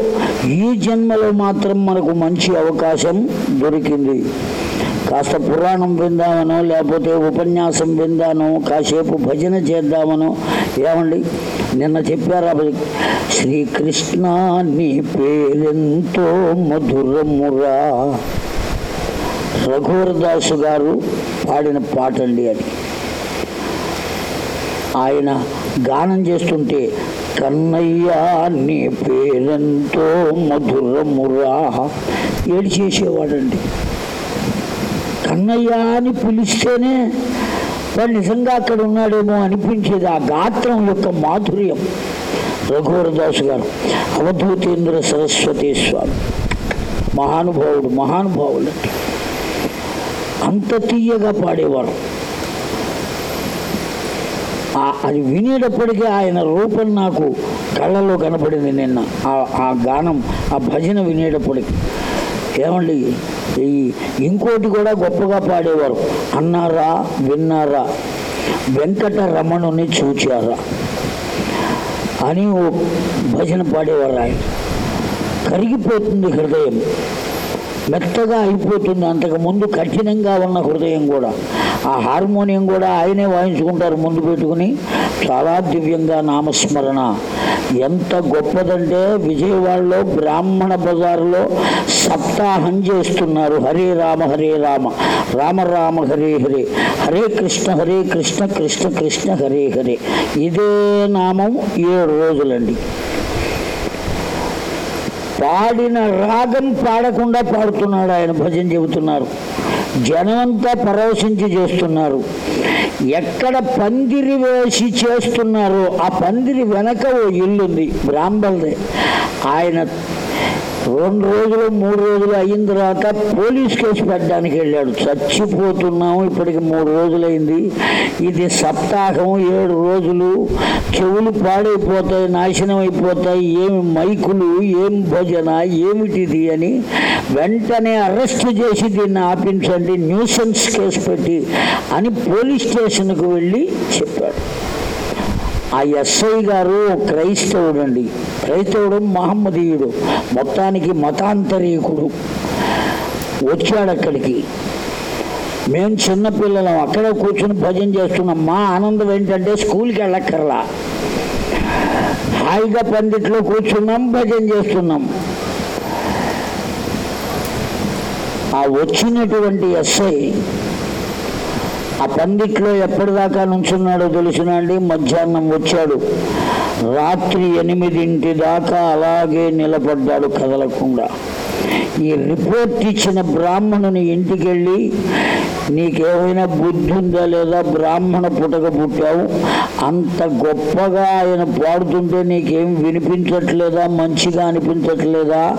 ఈ జన్మలో మాత్రం మనకు మంచి అవకాశం దొరికింది. కాస్త పురాణం విందామనో లేకపోతే ఉపన్యాసం విందానో కాసేపు భజన చేద్దామనో ఏమండి? నిన్న చెప్పారా శ్రీకృష్ణ నీ పేరెంతో మధురమురా. రఘువరదాసు గారు పాడిన పాట అండి అది. ఆయన గానం చేస్తుంటే కన్నయ్య నీ పేరెంతో మధురమురా ఏడు చేసేవాడండి. కన్నయ్య అని పిలిస్తేనే వాడు నిజంగా అక్కడ ఉన్నాడేమో అనిపించేది ఆ గాత్రం యొక్క మాధుర్యం. రఘువరదాసు గారు అవధూతేంద్ర సరస్వతి స్వామి. మహానుభావుడు మహానుభావుడు. అంత తీయగా పాడేవారు. ఆ- అది వినేటప్పటికీ ఆయన రూపం నాకు కళ్ళలో కనపడింది నిన్న. ఆ- గానం ఆ భజన వినేటప్పటికి. ఏమండి ఇంకోటి కూడా గొప్పగా పాడేవారు. అన్నారా విన్నారా? వెంకట రమణుని చూచారా? అని ఓ భజన పాడేవారు ఆయన. కరిగిపోతుంది హృదయం. మెత్తగా అయిపోతుంది. అంతకు ముందు కఠినంగా ఉన్న హృదయం కూడా. ఆ హార్మోనియం కూడా ఆయనే వాయించుకుంటారు ముందు పెట్టుకుని. చాలా దివ్యంగా నామస్మరణ. ఎంత గొప్పదంటే విజయవాడలో బ్రాహ్మణ బజారులో సప్తాహం చేస్తున్నారు. హరే రామ హరే రామ. రామ రామ హరే హరే. హరే కృష్ణ హరే కృష్ణ కృష్ణ కృష్ణ హరే హరే. ఇదే నామం ఏడు రోజులండి? పాడిన రాగం పాడకుండా పాడుతున్నాడు ఆయన భజన చెబుతున్నారు. జనమంతా పరవశించి చేస్తున్నారు. ఎక్కడ పందిరి వేసి చేస్తున్నారో ఆ పందిరి వెనక ఓ ఇల్లుంది బ్రాహ్మల్దే ఆయన రెండు రోజులు మూడు రోజులు అయిన తర్వాత పోలీస్ కేసు పెట్టడానికి వెళ్ళాడు. చచ్చిపోతున్నాము ఇప్పటికి మూడు రోజులైంది. ఇది సప్తాహం ఏడు రోజులు. చెవులు పాడైపోతాయి నాశనం అయిపోతాయి. ఏమి మైకులు ఏం భోజన ఏమిటిది అని వెంటనే అరెస్ట్ చేసి దీన్ని ఆపించండి. న్యూసెన్స్ కేసు పెట్టి అని పోలీస్ స్టేషన్కు వెళ్ళి చెప్పాడు. ఆ ఎస్ఐ గారు క్రైస్తవుడు అండి క్రైస్తవుడు మహమ్మదీయుడు. మొత్తానికి మతాంతరీకుడు. వచ్చాడు అక్కడికి. మేము చిన్నపిల్లలం అక్కడ కూర్చుని భజన చేస్తున్నాం. మా ఆనందం ఏంటంటే స్కూల్కి వెళ్ళక్కర్లా. హాయిగా పందిట్లో కూర్చున్నాం భజన చేస్తున్నాం. ఆ వచ్చినటువంటి ఎస్ఐ ఆ పందిట్లో ఎప్పటిదాకా నుంచున్నాడో తెలిసినండి మధ్యాహ్నం వచ్చాడు. రాత్రి ఎనిమిదింటి దాకా అలాగే నిలబడ్డాడు కదలకుండా. ఈ రిపోర్ట్ ఇచ్చిన బ్రాహ్మణుని ఇంటికెళ్ళి నీకేమైనా బుద్ధి ఉందా లేదా? బ్రాహ్మణ పుటక పుట్టావు. అంత గొప్పగా ఆయన పాడుతుంటే నీకేం వినిపించట్లేదా? మంచిగా అనిపించట్లేదా?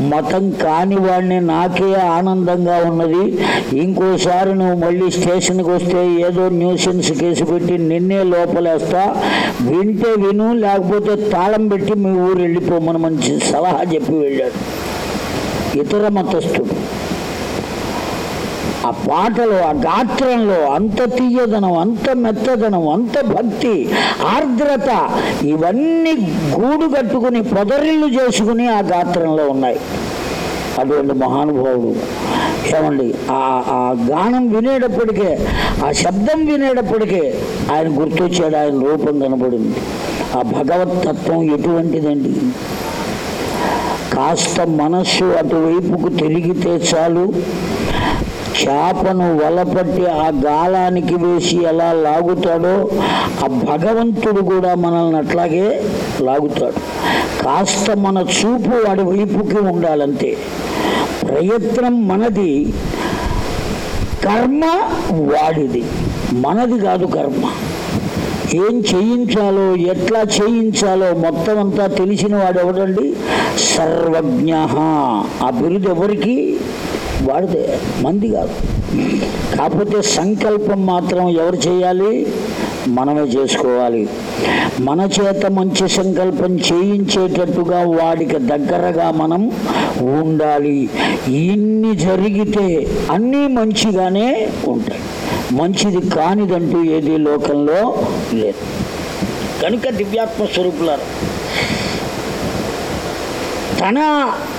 మతం కాని వాడిని నాకే ఆనందంగా ఉన్నది. ఇంకోసారి నువ్వు మళ్ళీ స్టేషన్కి వస్తే ఏదో న్యూసెన్స్ కేసు పెట్టి నిన్నే లోపలేస్తా. వింటే విను లేకపోతే తాళం పెట్టి మీ ఊరు వెళ్ళిపోమని మంచి సలహా చెప్పి వెళ్ళాడు. ఇతర మతస్థుడు ఆ పాటలో ఆ గాత్రంలో అంత తీయదనం అంత మెత్తదనం అంత భక్తి ఆర్ద్రత ఇవన్నీ గూడు కట్టుకుని పొదరిల్లు చేసుకుని ఆ గాత్రంలో ఉన్నాయి. అటువంటి మహానుభావుడు. ఏమండి ఆ ఆ గానం వినేటప్పటికే ఆ శబ్దం వినేటప్పటికే ఆయన గుర్తొచ్చాడు ఆయన రూపం కనబడింది. ఆ భగవత్ తత్వం ఎటువంటిదండి? కాస్త మనస్సు అటువైపుకు తిరిగితే చాలు. చేపను వలపట్టి ఆ గాలానికి వేసి ఎలా లాగుతాడో ఆ భగవంతుడు కూడా మనల్ని అట్లాగే లాగుతాడు. కాస్త మన చూపు వాడి వైపుకి ఉండాలంతే. ప్రయత్నం మనది. కర్మ వాడిది. మనది కాదు కర్మ. ఏం చేయించాలో ఎట్లా చేయించాలో మొత్తం అంతా తెలిసిన వాడు ఎవడండి? సర్వజ్ఞ. ఆ బిరుదు ఎవరికి? వాడితే మంది కాదు. కాకపోతే సంకల్పం మాత్రం ఎవరు చేయాలి? మనమే చేసుకోవాలి. మన చేత మంచి సంకల్పం చేయించేటట్టుగా వాడికి దగ్గరగా మనం ఉండాలి. ఇన్ని జరిగితే అన్నీ మంచిగానే ఉంటాయి. మంచిది కానిదంటూ ఏది లోకంలో లేదు. కనుక దివ్యాత్మ స్వరూపులారు తన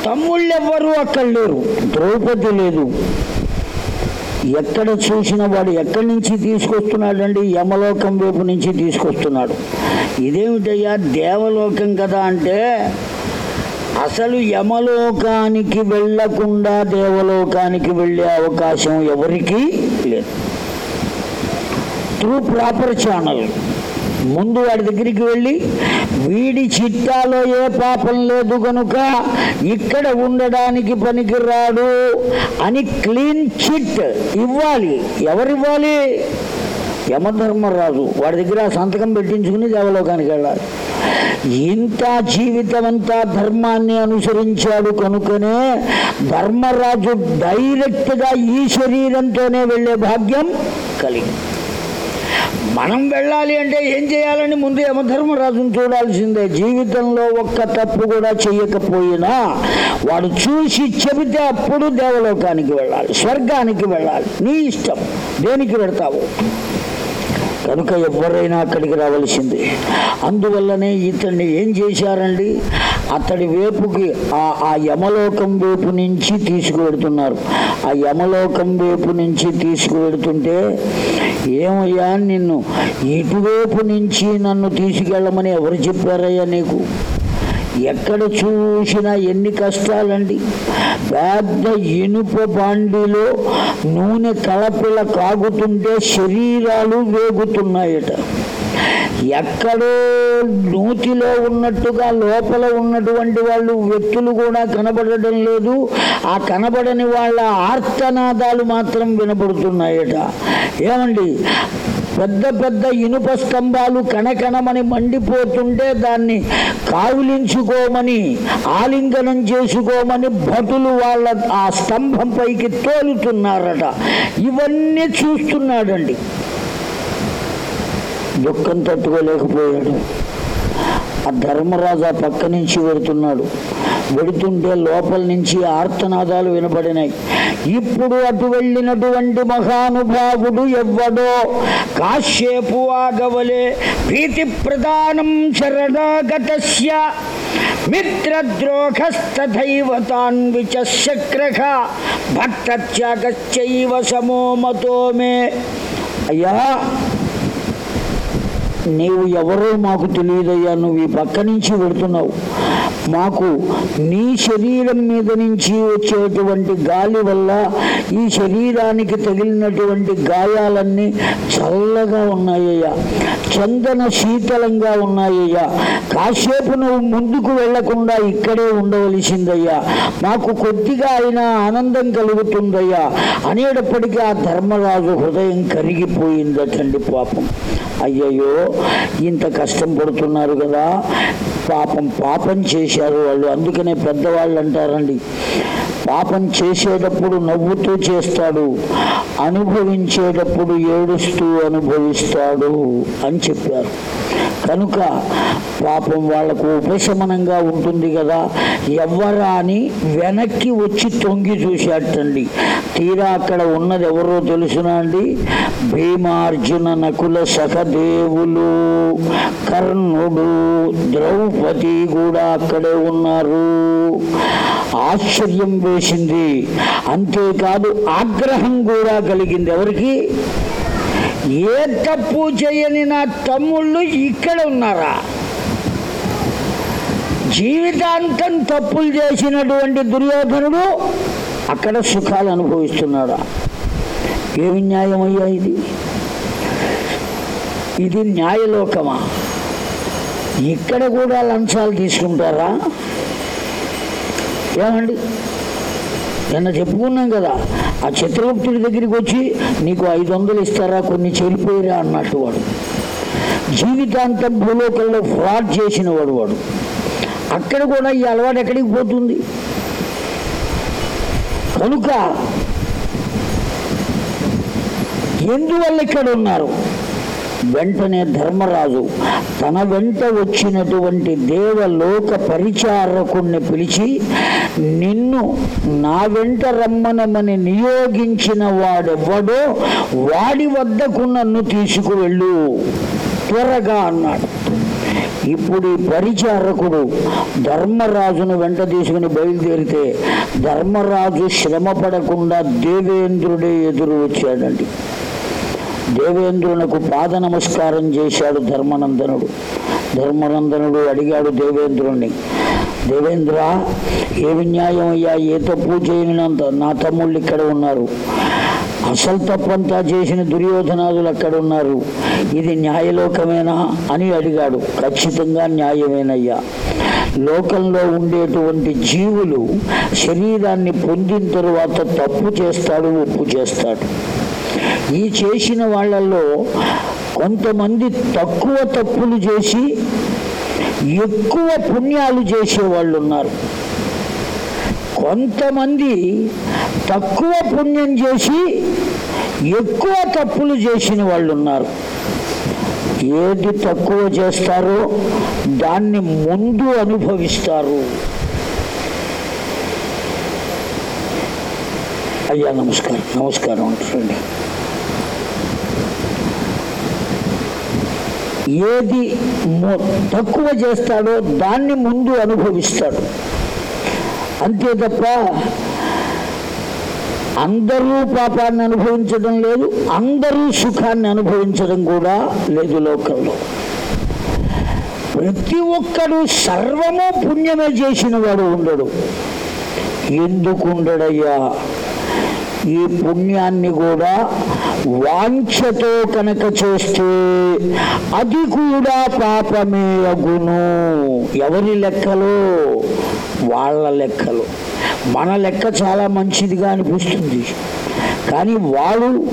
తమ్ముళ్ళెవ్వరూ అక్కడ లేరు ద్రౌపది లేదు. ఎక్కడ చూసిన వాడు ఎక్కడి నుంచి తీసుకొస్తున్నాడండి? యమలోకం వైపు నుంచి తీసుకొస్తున్నాడు. ఇదేమిటయ్యా దేవలోకం కదా అంటే అసలు యమలోకానికి వెళ్ళకుండా దేవలోకానికి వెళ్ళే అవకాశం ఎవరికీ లేదు. త్రూ ప్రాపర్ ఛానల్ ముందు వాడి దగ్గరికి వెళ్ళి వీడి చిట్టాలో ఏ పాపం లేదు కనుక ఇక్కడ ఉండడానికి పనికిరాడు అని క్లీన్ చిట్ ఇవ్వాలి. ఎవరివ్వాలి? యమధర్మరాజు. వాడి దగ్గర సంతకం పెట్టించుకుని దేవలోకానికి వెళ్ళాలి. ఇంత జీవితం అంతా ధర్మాన్ని అనుసరించాడు కనుకనే ధర్మరాజు డైరెక్ట్గా ఈ శరీరంతోనే వెళ్ళే భాగ్యం కలిగింది. మనం వెళ్ళాలి అంటే ఏం చేయాలని ముందు యమధర్మరాజును చూడాల్సిందే. జీవితంలో ఒక్క తప్పు కూడా చేయకపోయినా వాడు చూసి చెబితే అప్పుడు దేవలోకానికి వెళ్ళాలి స్వర్గానికి వెళ్ళాలి. నీ ఇష్టం. దేనికి పెడతావు కనుక ఎవరైనా అక్కడికి రావాల్సిందే. అందువల్లనే ఇతన్ని ఏం చేశారండి? అతడి వేపుకి ఆ యమలోకం వేపు నుంచి తీసుకువెడుతున్నారు. ఆ యమలోకం వేపు నుంచి తీసుకువెడుతుంటే ఏమయ్యా నిన్ను ఇటువైపు నుంచి నన్ను తీసుకెళ్ళమని ఎవరు చెప్పారయ్యా నీకు? ఎక్కడ చూసినా ఎన్ని కష్టాలండి? పెద్ద ఇనుప బాండీలో నూనె కలపిల కాగుతుంటే శరీరాలు వేగుతున్నాయట. ఎక్కడో నూతిలో ఉన్నట్టుగా లోపల ఉన్నటువంటి వాళ్ళు వ్యక్తులు కూడా కనబడడం లేదు. ఆ కనబడని వాళ్ళ ఆర్తనాదాలు మాత్రం వినబడుతున్నాయట ఏమండి? పెద్ద పెద్ద ఇనుప స్తంభాలు కణకణమని మండిపోతుంటే దాన్ని కావులించుకోమని ఆలింగనం చేసుకోమని భటులు వాళ్ళ ఆ స్తంభం పైకి తోలుతున్నారట. ఇవన్నీ చూస్తున్నాడండి. దుఃఖం తట్టుకోలేకపోయాడు. ఆ ధర్మరాజు ఆ పక్క నుంచి వెడుతున్నాడు వెడుతుంటే లోపల నుంచి ఆర్తనాదాలు వినపడినాయి ఇప్పుడు అటు వెళ్ళినటువంటి మహానుభావుడు ఎవ్వడో కాశ్యేపు ఆగవలే ప్రీతి ప్రధానం శరణాగతస్య మిత్రద్రోహస్తథైవ భర్త విచక్రఖ సమోమతో మే. అయ్యా నీవు ఎవరో మాకు తెలియదయ్యా నువ్వు ఈ పక్క నుంచి వెడుతున్నావు మాకు నీ శరీరం మీద నుంచి వచ్చేటువంటి గాలి వల్ల ఈ శరీరానికి తగిలినటువంటి గాయాలన్నీ చల్లగా ఉన్నాయ్యా. చందన శీతలంగా ఉన్నాయ్యా. కాసేపు నువ్వు ముందుకు వెళ్ళకుండా ఇక్కడే ఉండవలసిందయ్యా. మాకు కొద్దిగా అయినా ఆనందం కలుగుతుందయ్యా. అనేటప్పటికీ ఆ ధర్మరాజు హృదయం కరిగిపోయిందటండి పాపం. అయ్యయ్యో ఇంత కష్టం పడుతున్నారు కదా. పాపం పాపం చేశారు వాళ్ళు. అందుకనే పెద్దవాళ్ళు అంటారండి పాపం చేసేటప్పుడు నవ్వుతూ చేస్తాడు అనుభవించేటప్పుడు ఏడుస్తూ అనుభవిస్తాడు అని చెప్పారు. కనుక పాపం వాళ్ళకు ఉపశమనంగా ఉంటుంది కదా. ఎవ్వరా అని వెనక్కి వచ్చి తొంగి చూశాటండి తీరా అక్కడ ఉన్నది ఎవరో తెలుసునా అండి? భీమార్జున నకుల సహదేవులు. కర్ణుడు ద్రౌపది కూడా అక్కడే ఉన్నారు. ఆశ్చర్యం వేసింది. అంతేకాదు ఆగ్రహం కూడా కలిగింది ఎవరికి? ఏ తప్పు చేయని నా తమ్ముళ్ళు ఇక్కడ ఉన్నారా? జీవితాంతం తప్పులు చేసినటువంటి దుర్యోధనుడు అక్కడ సుఖాలు అనుభవిస్తున్నాడా? ఏమి న్యాయమయ్యా ఇది? ఇది న్యాయలోకమా? ఇక్కడ కూడా లంచాలు తీసుకుంటారా? ఏమండి? నిన్న చెప్పుకున్నాం కదా ఆ చిత్రగుప్తుడి దగ్గరికి వచ్చి నీకు ఐదు వందలు ఇస్తారా కొన్ని చెల్లిపోయిరా అన్నట్టు వాడు. జీవితాంతం భూలోకంలో ఫ్రాడ్ చేసిన వాడు వాడు. అక్కడ కూడా ఈ అలవాటు ఎక్కడికి పోతుంది? కనుక ఎందువల్ల ఇక్కడ ఉన్నారు? వెంటనే ధర్మరాజు తన వెంట వచ్చినటువంటి దేవలోక పరిచారకుణ్ణి పిలిచి నిన్ను నా వెంట రమ్మనమని నియోగించిన వాడెవ్వడో వాడి వద్దకు నన్ను తీసుకువెళ్ళు. త్వరగా అన్నాడు. ఇప్పుడు ఈ పరిచారకుడు ధర్మరాజును వెంట తీసుకుని బయలుదేరితే ధర్మరాజు శ్రమ పడకుండా దేవేంద్రుడే ఎదురు వచ్చాడండి. దేవేంద్రునకు పాద నమస్కారం చేశాడు ధర్మనందనుడు. ధర్మనందనుడు అడిగాడు దేవేంద్రుణ్ణి దేవేంద్ర ఏమి న్యాయం అయ్యా? ఏ తప్పు చేయనంత నా తమ్ముళ్ళు ఇక్కడ ఉన్నారు. అసలు తప్పంతా చేసిన దుర్యోధనాదులు అక్కడ ఉన్నారు. ఇది న్యాయలోకమేనా? అని అడిగాడు. ఖచ్చితంగా న్యాయమేనయ్యా. లోకంలో ఉండేటువంటి జీవులు శరీరాన్ని పొందిన తరువాత తప్పు చేస్తాడు ఒప్పు చేస్తాడు. ఈ చేసిన వాళ్ళల్లో కొంతమంది తక్కువ తప్పులు చేసి ఎక్కువ పుణ్యాలు చేసేవాళ్ళు ఉన్నారు కొంతమంది తక్కువ పుణ్యం చేసి ఎక్కువ తప్పులు చేసిన వాళ్ళు ఉన్నారు ఏది తక్కువ చేస్తారో దాన్ని ముందు అనుభవిస్తారు. అయ్యా నమస్కారం. నమస్కారం అంటారండి ఏది తక్కువ చేస్తాడో దాన్ని ముందు అనుభవిస్తాడు. అంతే తప్ప అందరూ పాపాన్ని అనుభవించడం లేదు అందరూ సుఖాన్ని అనుభవించడం కూడా లేదు లోకంలో. ప్రతి ఒక్కడు సర్వము పుణ్యమే చేసిన వాడు ఉండడు. ఎందుకు ఉండడయ్యా? ఈ పుణ్యాన్ని కూడా వాంఛతో కనుక చేస్తే అది కూడా పాపమే అగును ఎవరి లెక్కలో? వాళ్ళ లెక్కలో. మన లెక్క చాలా మంచిదిగా అనిపిస్తుంది. కానీ వాడు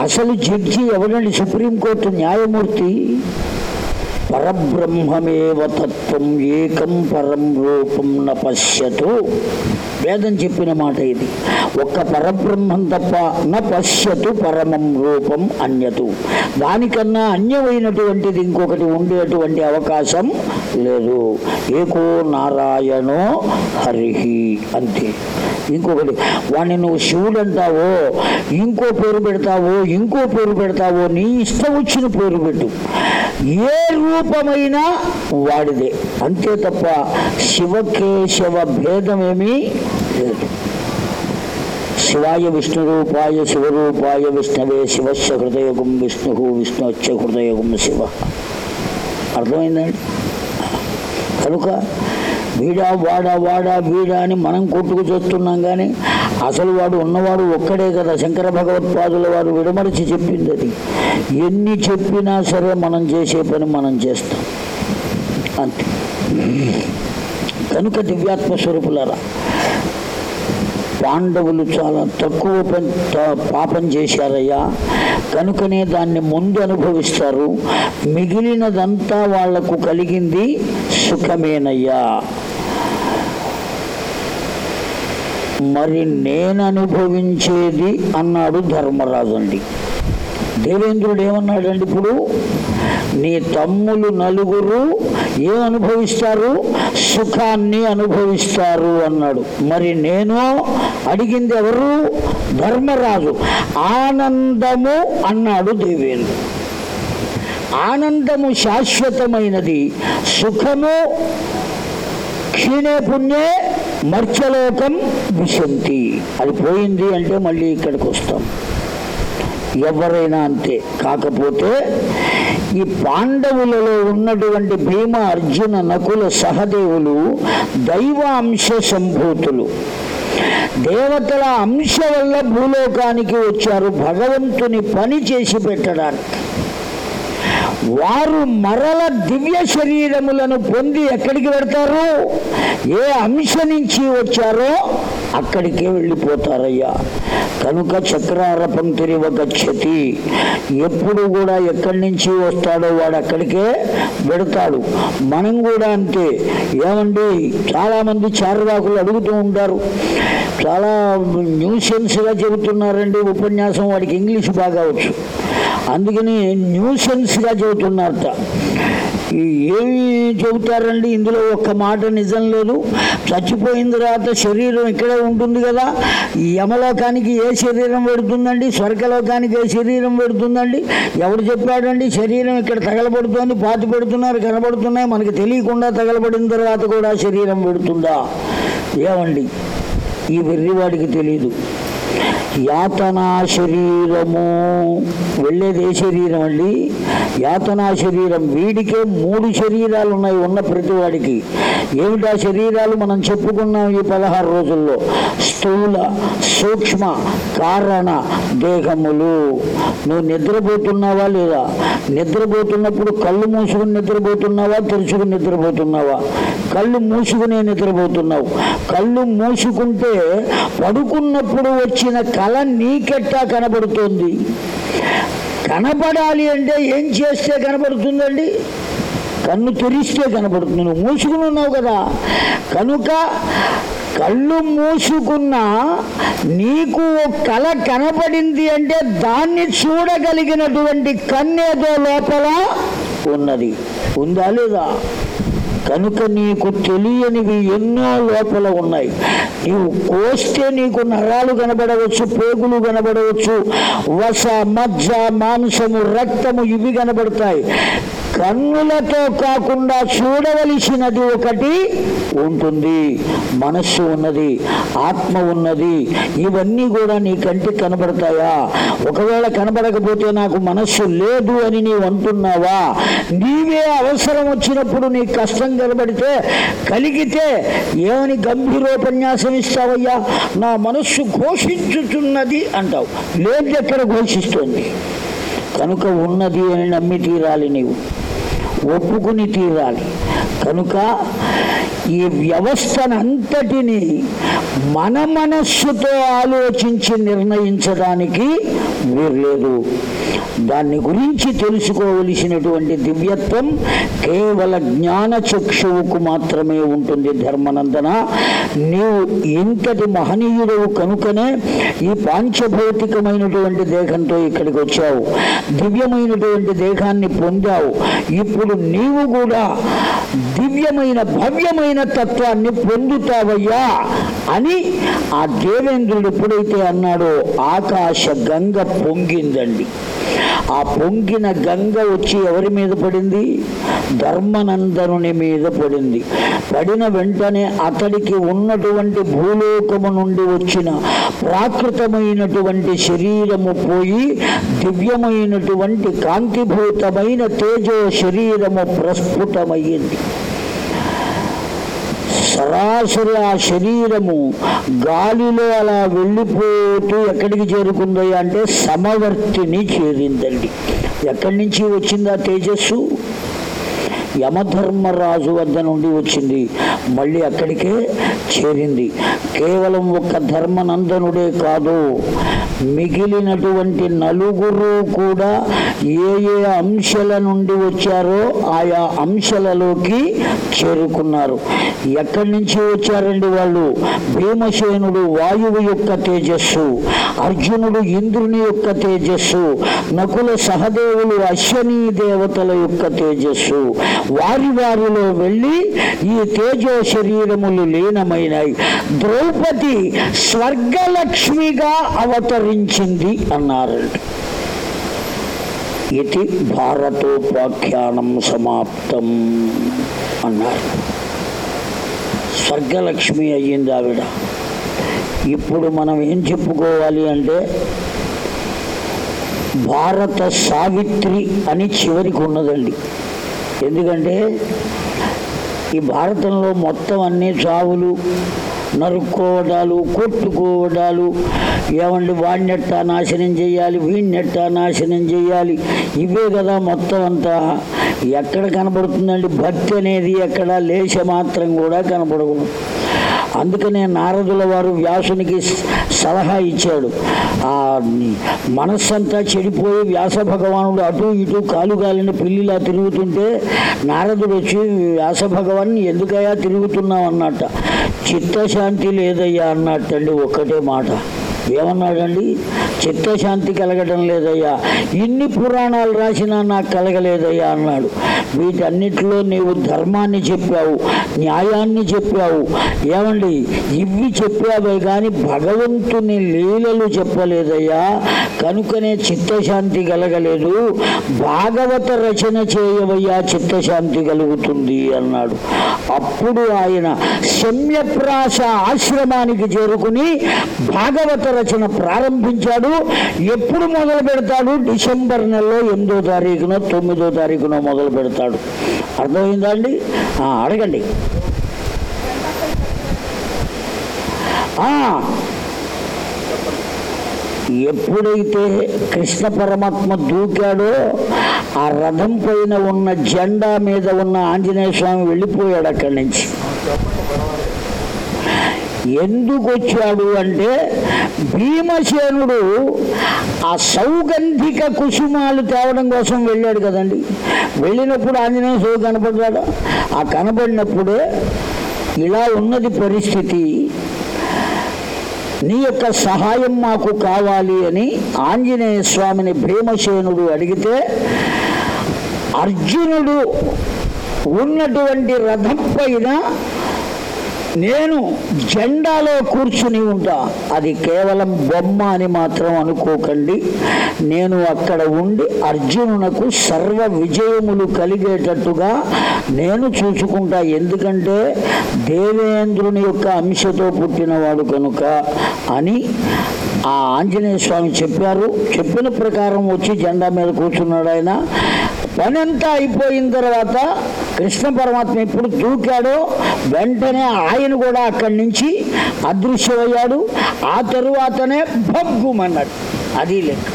అసలు జడ్జి ఎవరండి? సుప్రీంకోర్టు న్యాయమూర్తి? పరబ్రహ్మమేవ తత్వం ఏకం పరం రూపం న పశ్యతు. వేదం చెప్పిన మాట ఇది. ఒక్క పరబ్రహ్మం తప్ప న పశ్యతు పరమం రూపం అన్యతు. దానికన్నా అన్యమైనటువంటిది ఇంకొకటి ఉండేటువంటి అవకాశం లేదు. ఏకో నారాయణో హరిహి అంతే. ఇంకొకటి వాడిని నువ్వు శివుడు అంటావో ఇంకో పేరు పెడతావో ఇంకో పేరు పెడతావో నీ ఇష్టం వచ్చిన పేరు పెట్టు. ఏ స్వరూపమైన వాడిదే. అంతే తప్ప శివకేశవ భేదమేమీ లేదు. శివాయ విష్ణు రూపాయ శివరూపాయ విష్ణవే శివస్య హృదయగం విష్ణు విష్ణుచ్చ హృదయగం శివ. అర్థమైందండి? కనుక వీడా వాడా వాడా వీడా అని మనం కొట్టుకు చూస్తున్నాం కానీ అసలు వాడు ఉన్నవాడు ఒక్కడే కదా. శంకర భగవత్పాదుల వారు విడమరిచి చెప్పింది అది. ఎన్ని చెప్పినా సరే మనం చేసే పని మనం చేస్తాం. అంతే. కనుక దివ్యాత్మ స్వరూపులారా పాండవులు చాలా తక్కువ త- పాపం చేశారయ్యా. కనుకనే దాన్ని ముందు అనుభవిస్తారు. మిగిలినదంతా వాళ్ళకు కలిగింది సుఖమేనయ్యా. మరి నేను అనుభవించేది అన్నాడు ధర్మరాజు అండి దేవేంద్రుడు ఏమన్నాడండి ఇప్పుడు? నీ తమ్ములు నలుగురు ఏం అనుభవిస్తారు? సుఖాన్ని అనుభవిస్తారు అన్నాడు. మరి నేను అడిగింది ఎవరు? ధర్మరాజు. ఆనందము అన్నాడు దేవేంద్రుడు. ఆనందము శాశ్వతమైనది. సుఖము క్షీణే పుణ్యే మర్చలోకం విశంతి. అది పోయింది అంటే మళ్ళీ ఇక్కడికి వస్తాం. ఎవరైనా అంతే. కాకపోతే ఈ పాండవులలో ఉన్నటువంటి భీమ అర్జున నకుల సహదేవులు దైవ అంశ సంభూతులు. దేవతల అంశ వల్ల భూలోకానికి వచ్చారు. భగవంతుని పని చేసి పెట్టడానికి. వారు మరల దివ్య శరీరములను పొంది ఎక్కడికి వెడతారు? ఏ అంశ నుంచి వచ్చారో అక్కడికే వెళ్ళిపోతారయ్యా. కనుక చక్రార ఒక క్షతి ఎప్పుడు కూడా ఎక్కడి నుంచి వస్తాడో వాడు అక్కడికే వెడతాడు. మనం కూడా అంతే. ఏమండి? చాలామంది చారువాకులు అడుగుతూ ఉంటారు. చాలా న్యూసెన్స్గా చెబుతున్నారండి. ఉపన్యాసం వాడికి ఇంగ్లీష్ బాగా వచ్చు. అందుకని న్యూసెన్స్గా చెబుతున్నారట. ఏమి చెబుతారండి? ఇందులో ఒక్క మాట నిజం లేదు. చచ్చిపోయిన తర్వాత శరీరం ఇక్కడే ఉంటుంది కదా. ఈ యమలోకానికి ఏ శరీరం పెడుతుందండి? స్వర్గలోకానికి ఏ శరీరం పెడుతుందండి? ఎవడు చెప్పాడండి? శరీరం ఇక్కడ తగలబడుతోంది పాతి పెడుతున్నారు కనబడుతున్నాయి. మనకి తెలియకుండా తగలబడిన తర్వాత కూడా శరీరం పెడుతుందా? ఏమండి? ఈ వెర్రివాడికి తెలియదు యాతనా శరీరము వెళ్ళేది ఏ శరీరం అండి? యాతనా శరీరం వీడికే మూడు శరీరాలు ఉన్నాయి ఉన్న ప్రతివాడికి. ఏమిటా శరీరాలు? మనం చెప్పుకున్నాం ఈ పదహారు రోజుల్లో. స్థూల సూక్ష్మ కారణ దేహములు. నువ్వు నిద్రపోతున్నావా లేదా? నిద్రపోతున్నప్పుడు కళ్ళు మూసుకుని నిద్రపోతున్నావా? తెరుచుకుని నిద్రపోతున్నావా? కళ్ళు మూసుకునే నిద్రపోతున్నావు. కళ్ళు మూసుకుంటే పడుకున్నప్పుడు వచ్చిన కళ నీకెట్టా కనబడుతోంది. కనపడాలి అంటే ఏం చేస్తే కనపడుతుందండి కన్ను తెరిస్తే కనబడుతుంది. నువ్వు మూసుకుని ఉన్నావు కదా. కనుక కళ్ళు మూసుకున్నా నీకు ఓ కళ కనపడింది అంటే దాన్ని చూడగలిగినటువంటి కన్నేదో లోపల ఉన్నది. ఉందా లేదా? కనుక నీకు తెలియనివి ఎన్నో లోపల ఉన్నాయి. నీవు కోస్తే నీకు నరాలు కనబడవచ్చు పేగులు కనబడవచ్చు వస మజ్జ మాంసము రక్తము ఇవి కనబడతాయి. కన్నులతో కాకుండా చూడవలసినది ఒకటి ఉంటుంది. మనస్సు ఉన్నది ఆత్మ ఉన్నది. ఇవన్నీ కూడా నీ కంటికి కనబడతాయా? ఒకవేళ కనబడకపోతే నాకు మనస్సు లేదు అని నీవు అంటున్నావా? నీవే అవసరం వచ్చినప్పుడు నీ కష్టం కనబడితే కలిగితే ఏమని గంభీరోపన్యాసం ఇస్తావయ్యా నా మనస్సు ఘోషించుతున్నది అంటావు. లేదు ఎక్కడ ఘోషిస్తుంది? కనుక ఉన్నది అని నమ్మి తీరాలి నీవు. ఒప్పుకుని తీరాలి. కనుక ఈ వ్యవస్థనంతటిని మన మనస్సుతో ఆలోచించి నిర్ణయించడానికి వీర్లేదు దాన్ని గురించి తెలుసుకోవలసినటువంటి దివ్యత్వం కేవల జ్ఞాన చక్షువుకు మాత్రమే ఉంటుంది ధర్మనందన. నీవు ఇంతటి మహనీయుడవు కనుకనే ఈ పాంచభౌతికమైనటువంటి దేహంతో ఇక్కడికి వచ్చావు. దివ్యమైనటువంటి దేహాన్ని పొందావు. ఇప్పుడు నీవు కూడా దివ్యమైన భవ్యమైన తత్వాన్ని పొందుతావయ్యా అని ఆ దేవేంద్రుడు ఎప్పుడైతే అన్నాడో ఆకాశ గంగ పొంగిందండి. ఆ పొంగిన గంగ వచ్చి ఎవరి మీద పడింది? ధర్మనందనుని మీద పడింది. పడిన వెంటనే అతడికి ఉన్నటువంటి భూలోకము నుండి వచ్చిన ప్రాకృతమైనటువంటి శరీరము పోయి దివ్యమైనటువంటి కాంతిభూతమైన తేజో శరీరము ప్రస్ఫుటమయ్యింది. సరాసరి ఆ శరీరము గాలిలో అలా వెళ్ళిపోతూ ఎక్కడికి చేరుకుందో అంటే సమవర్తిని చేరిందండి. ఎక్కడి నుంచి వచ్చింది ఆ తేజస్సు? యమధర్మరాజు వద్ద నుండి వచ్చింది. మళ్ళీ అక్కడికే చేరింది. కేవలం ఒక్క ధర్మనందనుడే కాదు మిగిలినటువంటి నలుగురు కూడా ఏ ఏ అంశాల నుండి వచ్చారో ఆయా అంశాలలోకి చేరుకున్నారు. ఎక్కడి నుంచి వచ్చారండి వాళ్ళు? భీమసేనుడు వాయువు యొక్క తేజస్సు అర్జునుడు ఇంద్రుని యొక్క తేజస్సు నకుల సహదేవులు అశ్వనీ దేవతల యొక్క తేజస్సు. వారి వారిలో వెళ్ళి ఈ తేజో శరీరములు లీనమైనాయి ద్రౌపది స్వర్గలక్ష్మిగా అవతరించింది అన్నారండి. ఇది భారతోపాఖ్యానం సమాప్తం అన్నారు. స్వర్గలక్ష్మి అయ్యింది ఆవిడ. ఇప్పుడు మనం ఏం చెప్పుకోవాలి అంటే భారత సావిత్రి అని చివరికి ఉన్నదండి. ఎందుకంటే ఈ భారతంలో మొత్తం అన్ని చావులు నరుక్కోవడాలు కొట్టుకోవడాలు. ఏమండి వాడినెట్టా నాశనం చేయాలి వీడినెట్టా నాశనం చేయాలి? ఇవే కదా మొత్తం అంతా. ఎక్కడ కనబడుతుందండి? భక్తి అనేది ఎక్కడ లేశ మాత్రం కూడా కనబడదు అందుకనే నారదుల వారు వ్యాసునికి సలహా ఇచ్చాడు. ఆ మనస్సంతా చెడిపోయి వ్యాస భగవానుడు అటు ఇటు కాలుగాలిన పిల్లిలా తిరుగుతుంటే నారదుడు వచ్చి వ్యాస భగవాన్ ఎందుకయ్యా తిరుగుతున్నావు? అన్నట్ట. చిత్తశాంతి లేదయ్యా అన్నట్టండి ఒక్కటే మాట. ఏమన్నాడండి చిత్తశాంతి కలగడం లేదయ్యా. ఇన్ని పురాణాలు రాసినా నాకు కలగలేదయ్యా అన్నాడు. వీటన్నిటిలో నీవు ధర్మాన్ని చెప్పావు న్యాయాన్ని చెప్పావు. ఏమండి? ఇవి చెప్పావే కానీ భగవంతుని లీలలు చెప్పలేదయ్యా. కనుకనే చిత్తశాంతి కలగలేదు. భాగవత రచన చేయవయ్యా చిత్తశాంతి కలుగుతుంది అన్నాడు. అప్పుడు ఆయన శమ్యప్రాస ఆశ్రమానికి చేరుకుని భాగవత రచన ప్రారంభించాడు. ఎప్పుడు మొదలు పెడతాడు? డిసెంబర్ నెలలో ఎనిమిదో తారీఖునో తొమ్మిదో తారీఖునో మొదలు పెడతాడు. అర్థమైందా అండి? ఆ, అడగండి. ఆ, ఎప్పుడైతే కృష్ణ పరమాత్మ దూకాడో ఆ రథం పైన ఉన్న జెండా మీద ఉన్న ఆంజనేయ స్వామి వెళ్ళిపోయాడు అక్కడి నుంచి. ఎందుకు వచ్చాడు అంటే భీమసేనుడు ఆ సౌగంధిక కుసుమాలు తేవడం కోసం వెళ్ళాడు కదండి. వెళ్ళినప్పుడు ఆంజనేయ స్వామి కనపడ్డాడు? ఆ కనబడినప్పుడే ఇలా ఉన్నది పరిస్థితి. నీ యొక్క సహాయం మాకు కావాలి అని ఆంజనేయ స్వామిని భీమసేనుడు అడిగితే అర్జునుడు ఉన్నటువంటి రథం పైన నేను జెండాలో కూర్చుని ఉంటా. అది కేవలం బొమ్మ అని మాత్రం అనుకోకండి. నేను అక్కడ ఉండి అర్జునునకు సర్వ విజయములు కలిగేటట్టుగా నేను చూసుకుంటా. ఎందుకంటే దేవేంద్రుని యొక్క అంశతో పుట్టినవాడు కనుక అని ఆ ఆంజనేయ స్వామి చెప్పారు. చెప్పిన ప్రకారం వచ్చి జెండా మీద కూర్చున్నాడు ఆయన. పనంతా అయిపోయిన తర్వాత కృష్ణ పరమాత్మ ఎప్పుడు దూకాడో వెంటనే ఆయన కూడా అక్కడి నుంచి అదృశ్యమయ్యాడు. ఆ తరువాతనే భగ్గుమన్నాడు. అది లెక్క.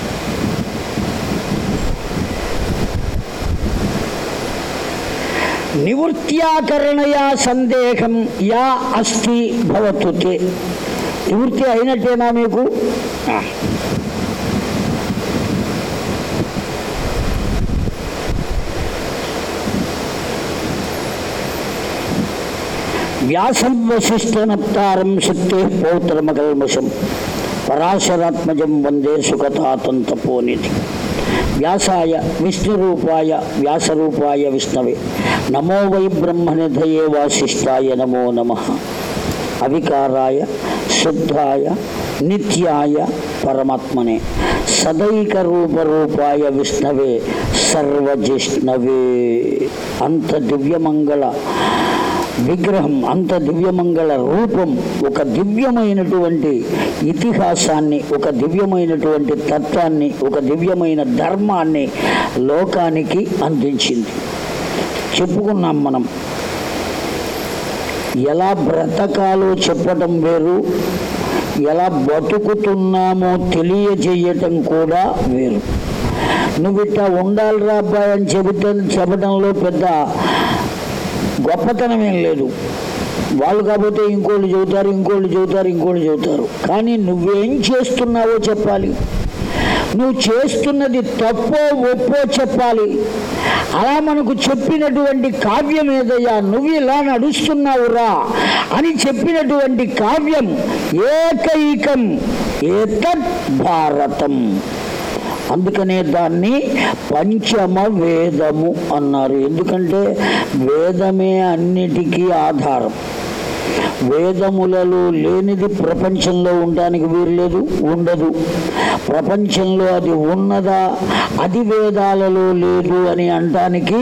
నివృత్యాకరణయా సందేహం యా అస్థి భవతు నివృత్తి అయినట్టేనా మీకు? వ్యాసం వశిష్ఠనప్తారం శక్తే పౌత్రమకల్మషం పరాశరాత్మజం వందే సుఖతాతంతపోనిధి. వ్యాసాయ విష్ణురూపాయ వ్యాసరూపాయ విష్ణవే. నమో వై బ్రహ్మనిధయే వాసిష్టాయ నమో నమ. అవికారాయ శుద్ధాయ నిత్యాయ పరమాత్మనే. సదైక రూపరూపాయ విష్ణవే సర్వజిష్ణవే. అంత దివ్యమంగళ విగ్రహం అంత దివ్యమంగళ రూపం ఒక దివ్యమైనటువంటి ఇతిహాసాన్ని ఒక దివ్యమైనటువంటి తత్వాన్ని ఒక దివ్యమైన ధర్మాన్ని లోకానికి అందించింది. చెప్పుకున్నాం మనం. ఎలా బ్రతకాలో చెప్పటం వేరు ఎలా బతుకుతున్నామో తెలియజేయటం కూడా వేరు. నువ్వు ఇట్లా ఉండాలిరా అబ్బాయి అని చెబుతా చెప్పడంలో పెద్ద గొప్పతనం ఏం లేదు. వాళ్ళు కాకపోతే ఇంకోళ్ళు చెబుతారు ఇంకోళ్ళు చెబుతారు ఇంకోళ్ళు చెబుతారు. కానీ నువ్వేం చేస్తున్నావో చెప్పాలి. నువ్వు చేస్తున్నది తప్పో ఒప్పో చెప్పాలి. అలా మనకు చెప్పినటువంటి కావ్యం ఏదయ్యా? నువ్వు ఇలా నడుస్తున్నావురా అని చెప్పినటువంటి కావ్యం ఏకైకం ఏతత్ భారతం అందుకనే దాన్ని పంచమ వేదము అన్నారు. ఎందుకంటే వేదమే అన్నిటికీ ఆధారం. వేదములలో లేనిది ప్రపంచంలో ఉండడానికి వీలు లేదు ఉండదు. ప్రపంచంలో అది ఉన్నదా అది వేదాలలో లేదు అని అనటానికి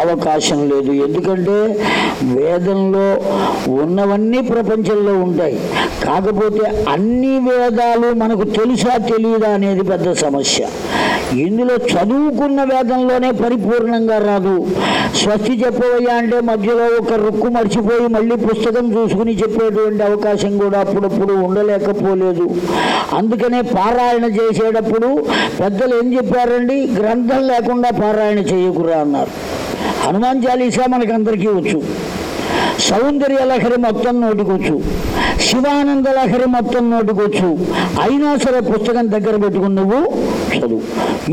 అవకాశం లేదు. ఎందుకంటే వేదంలో ఉన్నవన్నీ ప్రపంచంలో ఉంటాయి. కాకపోతే అన్ని వేదాలు మనకు తెలుసా తెలియదా అనేది పెద్ద సమస్య. ఇందులో చదువుకున్న వేదంలోనే పరిపూర్ణంగా రాదు. స్వస్తి చెప్పవయ్యా అంటే మధ్యలో ఒక రుక్కు మర్చిపోయి మళ్ళీ పుస్తకం చూసుకుని చెప్పేటువంటి అవకాశం కూడా అప్పుడప్పుడు ఉండలేకపోలేదు. అందుకనే పారాయణ చేసేటప్పుడు పెద్దలు ఏం చెప్పారండి? గ్రంథం లేకుండా పారాయణ చేయకురా అన్నారు. హనుమాన్ చాలీసా మనకందరికీ వచ్చు. సౌందర్య లహరి మొత్తం నోటికొచ్చు. శివానంద లహరి మొత్తం నోటికొచ్చు. అయినా సరే పుస్తకం దగ్గర పెట్టుకుని నువ్వు చదువు.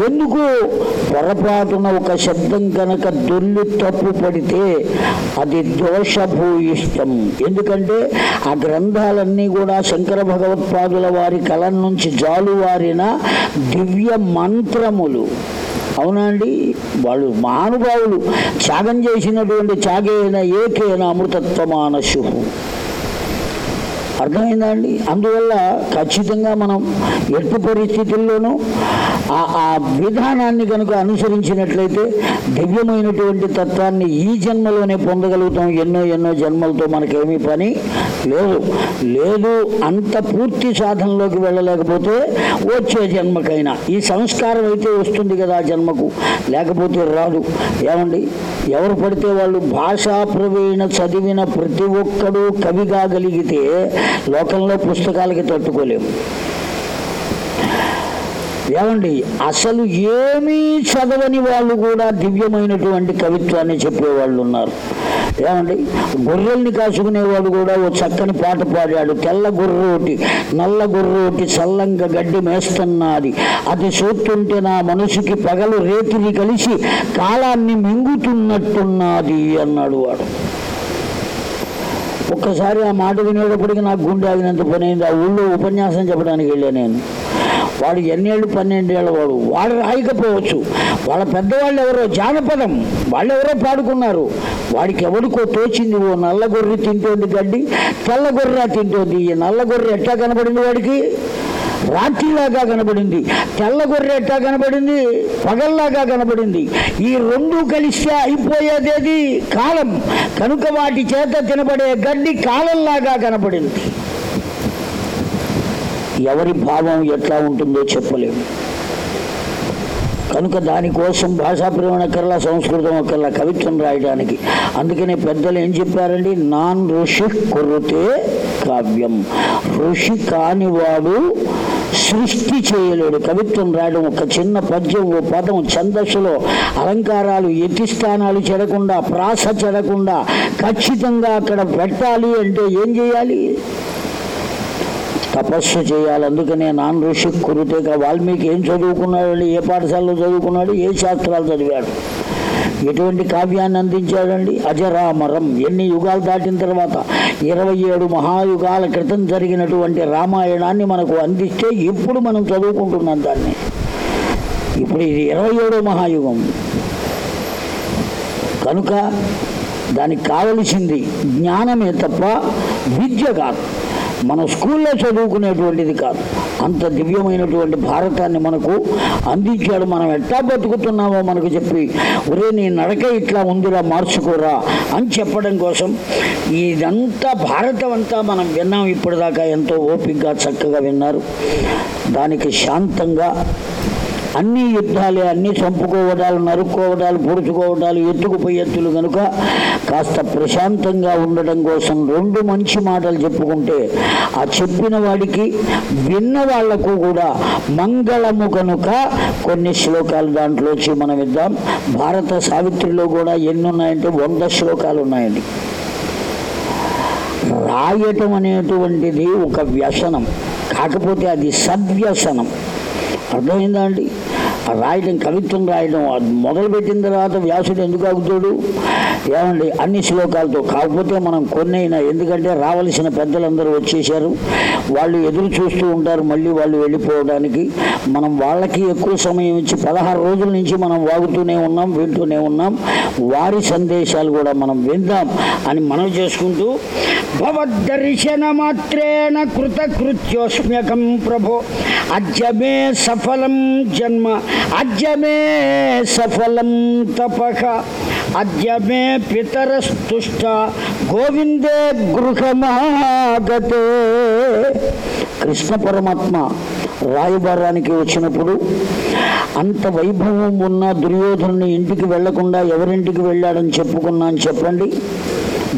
ఎందుకు? పొరపాటున ఒక శబ్దం కనుక దొల్లి తప్పు పడితే అది దోషభూయిష్టం. ఎందుకంటే ఆ గ్రంథాలన్నీ కూడా శంకర భగవత్పాదుల వారి కలం నుంచి జాలువారిన దివ్య మంత్రములు. అవునా అండి? వాళ్ళు మహానుభావులు. త్యాగం చేసినటువంటి త్యాగేన ఏకేన అమృతత్వమానశు అర్థమైందా అండి? అందువల్ల ఖచ్చితంగా మనం ఎట్టి పరిస్థితుల్లోనూ ఆ విధానాన్ని కనుక అనుసరించినట్లయితే దివ్యమైనటువంటి తత్వాన్ని ఈ జన్మలోనే పొందగలుగుతాం. ఎన్నో ఎన్నో జన్మలతో మనకేమీ పని లేదు. లేదు అంత పూర్తి సాధనలోకి వెళ్ళలేకపోతే వచ్చే జన్మకైనా. ఈ సంస్కారం అయితే వస్తుంది కదా జన్మకు. లేకపోతే రాదు. ఏమండి? ఎవరు పడితే వాళ్ళు భాషా ప్రవీణ చదివిన ప్రతి ఒక్కడూ కవి కాగలిగితే లోకంలో పుస్తకాలకి తట్టుకోలేము. ఏమండి అసలు ఏమీ చదవని వాళ్ళు కూడా దివ్యమైనటువంటి కవిత్వాన్ని చెప్పేవాళ్ళు ఉన్నారు. ఏమండి గొర్రెల్ని కాసుకునేవాడు కూడా ఓ చక్కని పాట పాడాడు. తెల్ల గొర్రోటి నల్ల గొర్రోటి చల్లంగా గడ్డి మేస్తున్నది. అది చూస్తుంటే నా మనసుకి పగలు రేతిని కలిసి కాలాన్ని మింగుతున్నట్టున్నది అన్నాడు వాడు. ఒక్కసారి ఆ మాట వినేటప్పటికి నాకు గుండె ఆగినంత పని అయింది ఆ ఊళ్ళో ఉపన్యాసం చెప్పడానికి వెళ్ళా నేను. వాడు ఎన్నేళ్ళు పన్నెండేళ్ళ వాడు వాడు రాయకపోవచ్చు. వాళ్ళ పెద్దవాళ్ళు ఎవరో జానపదం వాళ్ళు ఎవరో పాడుకున్నారు. వాడికి ఎవరికో తోచింది ఓ నల్ల గొర్రె తింటోంది గడ్డి తెల్ల గొర్రె తింటోంది. ఈ నల్ల గొర్రె ఎట్లా కనబడింది వాడికి? రాత్రిలాగా కనబడింది. తెల్ల గొర్రె ఎట్టా కనబడింది? పగల్లాగా కనబడింది. ఈ రెండు కలిస్తే అయిపోయేదేది? కాలం. కనుక వాటి చేత తినబడే గడ్డి కాలంలాగా కనబడింది. ఎవరి భావం ఎట్లా ఉంటుందో చెప్పలేము. కనుక దానికోసం భాషా ప్రేమణకల్లా సంస్కృతం ఒకల్లా కవిత్వం రాయడానికి. అందుకనే పెద్దలు ఏం చెప్పారండి? నాన్ ఋషి కొరతే కావ్యం. ఋషి కానివాడు సృష్టి చేయలేడు. కవిత్వం రాయడం ఒక చిన్న పద్యం ఓ పదం ఛందస్సులో అలంకారాలు యతిస్థానాలు చెడకుండా ప్రాస చెడకుండా ఖచ్చితంగా అక్కడ పెట్టాలి అంటే ఏం చేయాలి? తపస్సు చేయాలి. అందుకనే నాన్ ఋషి కురుతేక వాల్మీకి ఏం చదువుకున్నాడు ఏ పాఠశాలలో చదువుకున్నాడు? ఏ శాస్త్రాలు చదివాడు? ఎటువంటి కావ్యాన్ని అందించాడండి? అజరామరం. ఎన్ని యుగాలు దాటిన తర్వాత ఇరవై ఏడు మహాయుగాల క్రితం జరిగినటువంటి రామాయణాన్ని మనకు అందిస్తే ఇప్పుడు మనం చదువుకుంటున్నాం దాన్ని. ఇప్పుడు ఇది ఇరవై ఏడో మహాయుగం. కనుక దానికి కావలసింది జ్ఞానమే తప్ప విద్య కాదు. మన స్కూల్లో చదువుకునేటువంటిది కాదు. అంత దివ్యమైనటువంటి భారతాన్ని మనకు అందించాడు. మనం ఎట్లా బతుకుతున్నామో మనకు చెప్పి ఒరే నీ నడక ఇట్లా ఉందిరా మార్చుకోరా అని చెప్పడం కోసం ఇదంతా భారతం అంతా మనం విన్నాం. ఇప్పటిదాకా ఎంతో ఓపికగా చక్కగా విన్నారు. దానికి శాంతంగా అన్ని యుద్ధాలే అన్ని చంపుకోవడాలు నరుక్కోవడాలు పొడుచుకోవడాలు ఎత్తుకుపోయి ఎత్తులు కనుక కాస్త ప్రశాంతంగా ఉండడం కోసం రెండు మంచి మాటలు చెప్పుకుంటే ఆ చెప్పిన వాడికి విన్న వాళ్ళకు కూడా మంగళము కనుక కొన్ని శ్లోకాలు దాంట్లో వచ్చి మనం ఇద్దాం. భారత సావిత్రిలో కూడా ఎన్ని ఉన్నాయంటే వంద శ్లోకాలు ఉన్నాయండి. రాయటం అనేటువంటిది ఒక వ్యసనం కాకపోతే అది సద్వ్యసనం. అర్థమైందా అండి? రాయడం కవిత్వం రాయడం మొదలుపెట్టిన తర్వాత వ్యాసుడు ఎందుకు ఆగుతాడు? ఏమండి అన్ని శ్లోకాలతో కాకపోతే మనం కొన్నైనా ఎందుకంటే రావలసిన పెద్దలందరూ వచ్చేసారు వాళ్ళు ఎదురు చూస్తూ ఉంటారు మళ్ళీ వాళ్ళు వెళ్ళిపోవడానికి. మనం వాళ్ళకి ఎక్కువ సమయం ఇచ్చి పదహారు రోజుల నుంచి మనం వాగుతూనే ఉన్నాం వింటూనే ఉన్నాం. వారి సందేశాలు కూడా మనం విందాం అని మనం చేసుకుంటూ భవద్దర్శన మాత్రేణ కృతకృత్యోస్మ్యకం ప్రభో అద్యమే సఫలం జన్మ. అద్యమే సఫలం తపక అద్యమే పితరస్తుష్ట గోవిందే గృహమాగతే. కృష్ణ పరమాత్మ రాయబారానికి వచ్చినప్పుడు అంత వైభవం ఉన్న దుర్యోధనుని ఇంటికి వెళ్ళకుండా ఎవరింటికి వెళ్ళాడని చెప్పుకున్నాను చెప్పండి.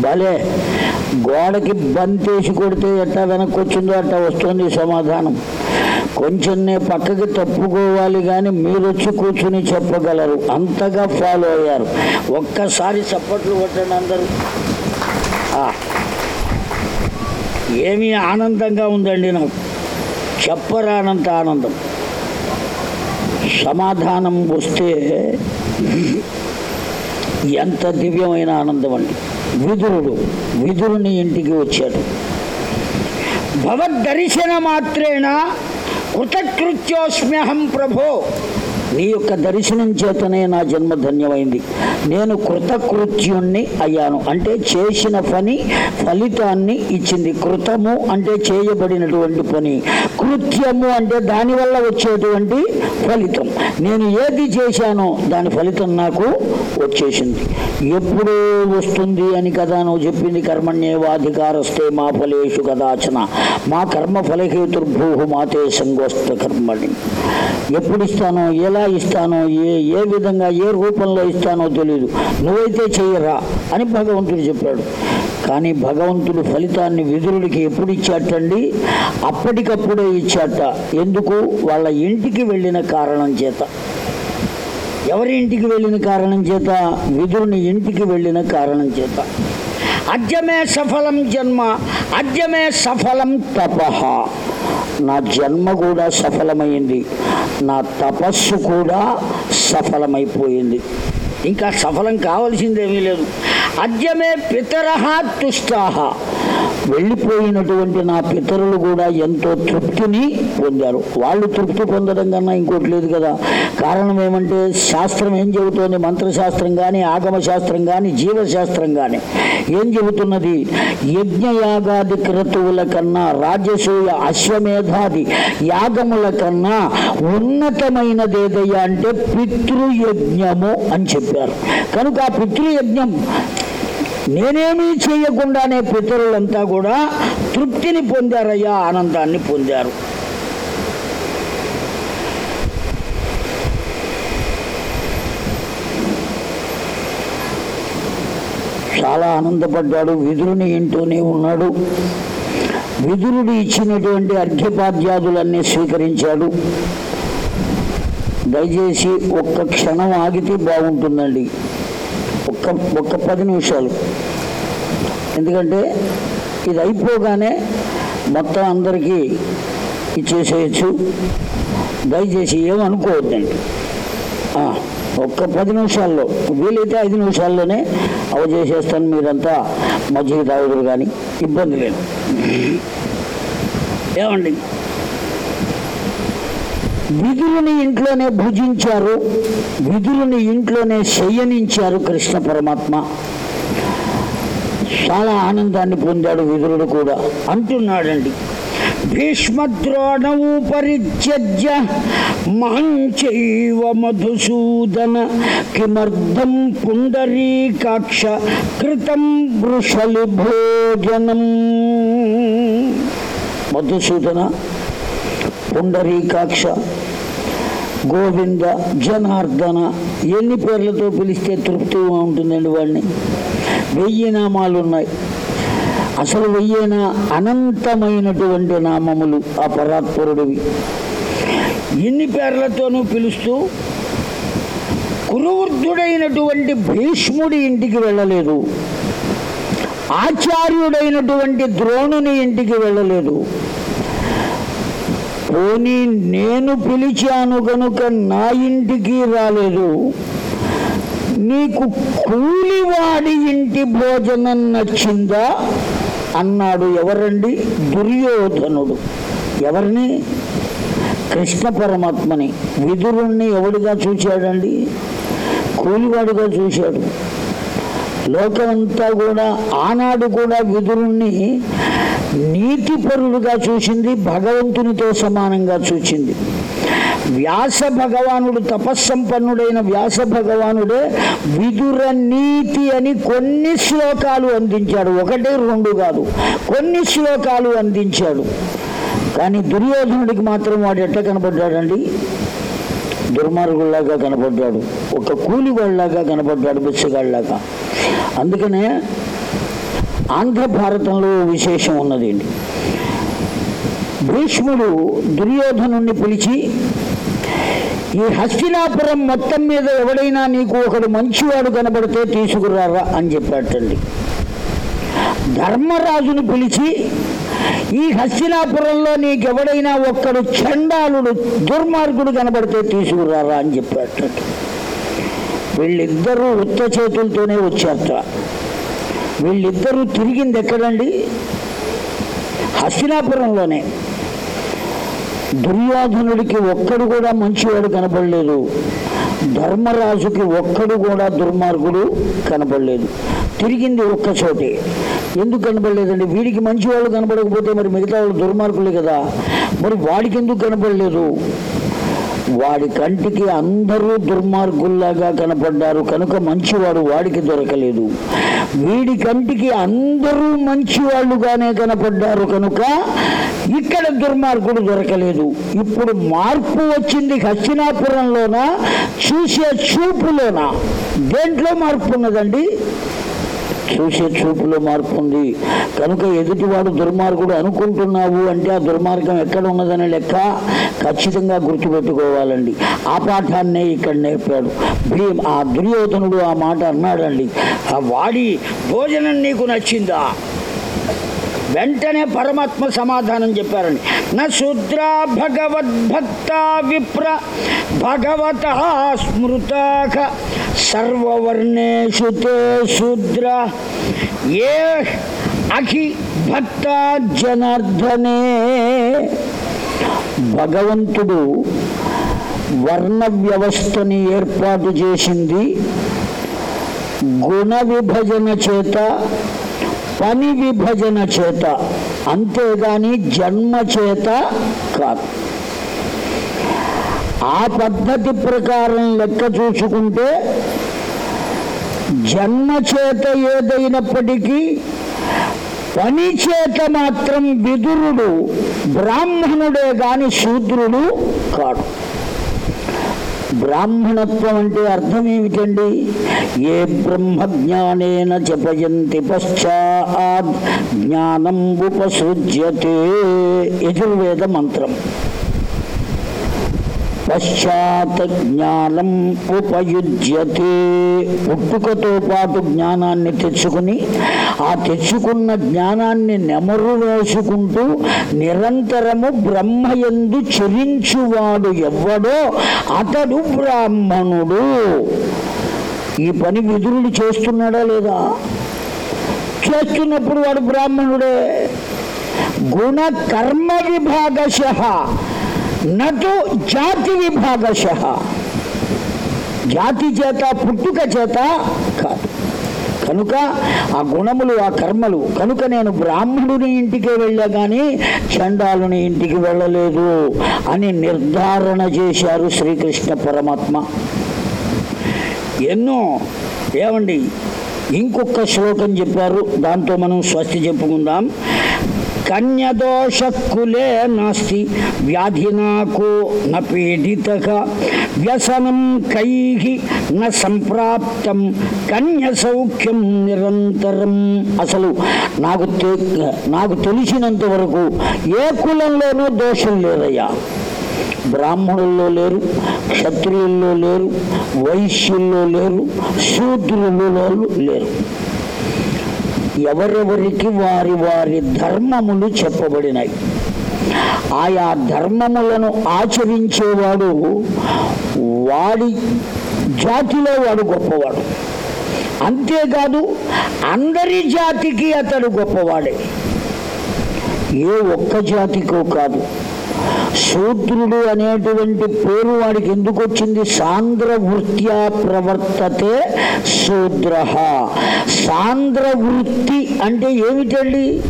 భలే గోడకి బంతేసి కొడితే ఎట్టా వెనక్కి వచ్చిందో అట్టా వస్తుంది సమాధానం. కొంచెం పక్కకి తప్పుకోవాలి కానీ మీరు వచ్చి కూర్చుని చెప్పగలరు. అంతగా ఫాలో అయ్యారు. ఒక్కసారి చప్పట్లు కొట్టండి అందరూ. ఏమి ఏమీ ఆనందంగా ఉందండి నాకు. చెప్పరానంత ఆనందం. సమాధానం వస్తే ఎంత దివ్యమైన ఆనందం అండి. విదురుడు విదురుని ఇంటికి వచ్చాడు. భవద్దర్శన మాత్రేనా కృతకృత్యోస్మ్యహం ప్రభో నీ యొక్క దర్శనం చేతనే నా జన్మ ధన్యమైంది. నేను కృతకృత్యుణ్ణి అయ్యాను. అంటే చేసిన పని ఫలితాన్ని ఇచ్చింది. కృతము అంటే చేయబడినటువంటి పని. కృత్యము అంటే దానివల్ల వచ్చేటువంటి ఫలితం. నేను ఏది చేశానో దాని ఫలితం నాకు వచ్చేసింది. ఎప్పుడు వస్తుంది అని కదా నువ్వు చెప్పింది కర్మణ్యేవాధికారస్తే మా ఫలేషు కదాచన. మా కర్మ ఫలహేతుర్భూ మాతే సంగోస్త కర్మణి. ఎప్పుడు ఇస్తానో ఎలా ఇస్తానో ఏ ఏ విధంగా ఏ రూపంలో ఇస్తానో తెలియదు నువ్వైతే చెయ్యరా అని భగవంతుడు చెప్పాడు. కానీ భగవంతుడు ఫలితాన్ని విదురుడికి ఎప్పుడు ఇచ్చాటండి అప్పటికప్పుడే ఇచ్చాట ఎందుకు? వాళ్ళ ఇంటికి వెళ్ళిన కారణం చేత. ఎవరి ఇంటికి వెళ్ళిన కారణం చేత? విదురుని ఇంటికి వెళ్ళిన కారణం చేత. అద్యమే సఫలం జన్మ అద్యమే సఫలం తపహ నా జన్మ కూడా సఫలమైంది నా తపస్సు కూడా సఫలమైపోయింది. ఇంకా సఫలం కావలసిందేమీ లేదు. అద్యమే పితరహ తుష్టాహ. వెళ్ళిపోయినటువంటి నా పితరులు కూడా ఎంతో తృప్తిని పొందారు. వాళ్ళు తృప్తి పొందడం కన్నా ఇంకోటి లేదు కదా. కారణం ఏమంటే శాస్త్రం ఏం చెబుతోంది? మంత్రశాస్త్రం కానీ ఆగమ శాస్త్రం కానీ జీవశాస్త్రం కానీ ఏం చెబుతున్నది? యజ్ఞయాగాది క్రతువుల కన్నా రాజసూయ అశ్వమేధాది యాగముల కన్నా ఉన్నతమైనది ఏదయ్యా అంటే పితృయజ్ఞము అని చెప్పారు. కనుక ఆ పితృయజ్ఞం నేనేమీ చేయకుండానే పితరులంతా కూడా తృప్తిని పొందారయ్యా ఆనందాన్ని పొందారు. చాలా ఆనందపడ్డాడు. విదురుని ఇంటూనే ఉన్నాడు. విదురుడు ఇచ్చినటువంటి అర్ఘ్యపాద్యాదులన్నీ స్వీకరించాడు. దయచేసి ఒక్క క్షణం ఆగితే బాగుంటుందండి. ఒక్క ఒక్క పది నిమిషాలు. ఎందుకంటే ఇది అయిపోగానే మొత్తం అందరికీ ఇచ్చేసేయచ్చు. దయచేసి ఏమనుకోవద్దండి. ఒక్క పది నిమిషాల్లో వీలైతే ఐదు నిమిషాల్లోనే అవ చేసేస్తాను మీరంతా. మజ్జిగ తాగుదురు కానీ ఇబ్బంది లేదు. ఏమండి? విధులని ఇంట్లోనే భుజించారు విధులని ఇంట్లోనే శయనించారు కృష్ణ పరమాత్మ. చాలా ఆనందాన్ని పొందాడు విదురుడు కూడా. అంటున్నాడండి భీష్మద్రోణవు పరిత్యజ్య మాంచైవ మధుసూదన కిమర్థం పుండరీకాక్ష కృతం వృషలి భోజనం. మధుసూదన పుండరీకాక్ష గోవింద జనార్దన ఎన్ని పేర్లతో పిలిస్తే తృప్తిగా ఉంటుందండి వాడిని. వెయ్యి నామాలు ఉన్నాయి అసలు వెయ్యిన అనంతమైనటువంటి నామములు ఆ పరాత్పరుడివి ఇన్ని పేర్లతోనూ పిలుస్తూ కురువృద్ధుడైనటువంటి భీష్ముడి ఇంటికి వెళ్ళలేదు. ఆచార్యుడైనటువంటి ద్రోణుని ఇంటికి వెళ్ళలేదు. పోనీ నేను పిలిచాను కనుక నా ఇంటికి రాలేదు. నీకు కూలివాడి ఇంటి భోజనం నచ్చిందా? అన్నాడు ఎవరండి? దుర్యోధనుడు. ఎవరిని? కృష్ణ పరమాత్మని. విదురుణ్ణి ఎవడిగా చూశాడండి? కూలివాడిగా చూశాడు. లోకమంతా కూడా ఆనాడు కూడా విదురుణ్ణి నీతిపరుడుగా చూసింది భగవంతునితో సమానంగా చూసింది వ్యాస భగవానుడు తపస్సంపన్నుడైన వ్యాస భగవానుడే విదుర నీతి అని కొన్ని శ్లోకాలు అందించాడు. ఒకటి రెండు కాదు. కొన్ని శ్లోకాలు అందించాడు. కానీ దుర్యోధనుడికి మాత్రం వాడు ఎట్ట కనపడ్డాడండి? దుర్మార్గుల్లాగా కనపడ్డాడు. ఒక కూలివాళ్ళలాగా కనపడ్డాడు బిచ్చగాళ్ళలాగా అందుకనే ఆంధ్ర భారతంలో విశేషం ఉన్నదండి భీష్ముడు దుర్యోధనుణ్ణి పిలిచి ఈ హస్తినాపురం మొత్తం మీద ఎవడైనా నీకు ఒకడు మంచివాడు కనబడితే తీసుకురారా అని చెప్పాటండి ధర్మరాజుని పిలిచి ఈ హస్తినాపురంలో నీకెవడైనా ఒక్కడు చండాలుడు దుర్మార్గుడు కనబడితే తీసుకురారా అని చెప్పాటండి వీళ్ళిద్దరూ ఉత్త చేతులతోనే వచ్చారట. వీళ్ళిద్దరూ తిరిగింది ఎక్కడండి? హస్తినాపురంలోనే. దుర్యోధనుడికి ఒక్కడు కూడా మంచివాడు కనపడలేదు. ధర్మరాజుకి ఒక్కడు కూడా దుర్మార్గుడు కనపడలేదు. తిరిగింది ఒక్క చోటే. ఎందుకు కనపడలేదండి? వీడికి మంచివాళ్ళు కనపడకపోతే మరి మిగతా వాళ్ళు దుర్మార్గులే కదా. మరి వాడికి ఎందుకు కనపడలేదు? వాడి కంటికి అందరూ దుర్మార్గుల్లాగా కనపడ్డారు కనుక మంచివాడు వాడికి దొరకలేదు. వీడి కంటికి అందరూ మంచివాళ్ళుగానే కనపడ్డారు కనుక ఇక్కడ దుర్మార్గుడు దొరకలేదు. ఇప్పుడు మార్పు వచ్చింది హస్తినాపురంలోనా? చూసే చూపులోన? దేంట్లో మార్పు ఉన్నదండి? చూసే చూపులో మార్పు ఉంది. కనుక ఎదుటివాడు దుర్మార్గుడు అనుకుంటున్నావు అంటే ఆ దుర్మార్గం ఎక్కడ ఉన్నదనే లెక్క ఖచ్చితంగా గుర్తుపెట్టుకోవాలండి. ఆ పాఠాన్నే ఇక్కడ నేర్పాడు. భీమ్ ఆ దుర్యోధనుడు ఆ మాట అన్నాడండి. ఆ వాడి భోజనం నీకు నచ్చిందా? వెంటనే పరమాత్మ సమాధానం చెప్పారండి నా శూద్ర భగవద్భక్త విప్ర భగవత స్మృతాక సర్వర్ణేషు తే శూద్ర. ఏ అఖి భక్త జనార్దనే. భగవంతుడు వర్ణ వ్యవస్థని ఏర్పాటు చేసింది గుణ విభజన చేత పని విభజన చేత అంతేగాని జన్మ చేత కాదు. ఆ పద్ధతి ప్రకారం లెక్క చూసుకుంటే జన్మ చేత ఏదైనప్పటికీ పని చేత మాత్రం విదురుడు బ్రాహ్మణుడే గాని శూద్రుడు కాడు. బ్రాహ్మణత్వం అంటే అర్థం ఏమిటండి? ఏ బ్రహ్మజ్ఞానేన జపయంతి పశ్చాత్ జ్ఞానం ఉపసృజ్యతే యజుర్వేద మంత్రం. పశ్చాత్ జ్ఞానం ఉపయుజ్యతే. పుట్టుకతో పాటు జ్ఞానాన్ని తెచ్చుకుని ఆ తెచ్చుకున్న జ్ఞానాన్ని నెమరు వేసుకుంటూ నిరంతరము బ్రహ్మయందు చెరించువాడు ఎవ్వడో అతడు బ్రాహ్మణుడు. ఈ పని విధులుడు చేస్తున్నాడా లేదా? చేస్తున్నప్పుడు వాడు బ్రాహ్మణుడే. గుణ కర్మ విభాగశ. నటు జాతి విభాగశ. జాతి చేత పుట్టుక చేత కాదు. కనుక ఆ గుణములు ఆ కర్మలు కనుక నేను బ్రాహ్మణుని ఇంటికి వెళ్ళా కానీ చండాలుని ఇంటికి వెళ్ళలేదు అని నిర్ధారణ చేశారు శ్రీకృష్ణ పరమాత్మ. ఎన్నో ఏమండి ఇంకొక శ్లోకం చెప్పారు దాంతో మనం స్వస్తి చెప్పుకుందాం. కన్యదోషకులే నాస్తి వ్యాధినాకో న పీడిత వ్యసనం కై న సంప్రాప్తం కన్య సౌఖ్యం నిరంతరం అసలు నాకు నాకు తెలిసినంత వరకు ఏ కులంలోనూ దోషం లేదయ్యా. బ్రాహ్మణుల్లో లేరు క్షత్రియుల్లో లేరు వైశ్యుల్లో లేరు శూద్రులలో లేరు. ఎవరెవరికి వారి వారి ధర్మములు చెప్పబడినాయి ఆయా ధర్మములను ఆచరించేవాడు వాడి జాతిలో వాడు గొప్పవాడు. అంతేకాదు అందరి జాతికి అతడు గొప్పవాడే. ఏ ఒక్క జాతికో కాదు. శూద్రుడు అనేటువంటి పేరు వాడికి ఎందుకు వచ్చింది? సాంద్ర వృత్యా ప్రవర్తతే శూద్ర. సాంద్ర వృత్తి అంటే ఏమిటండి?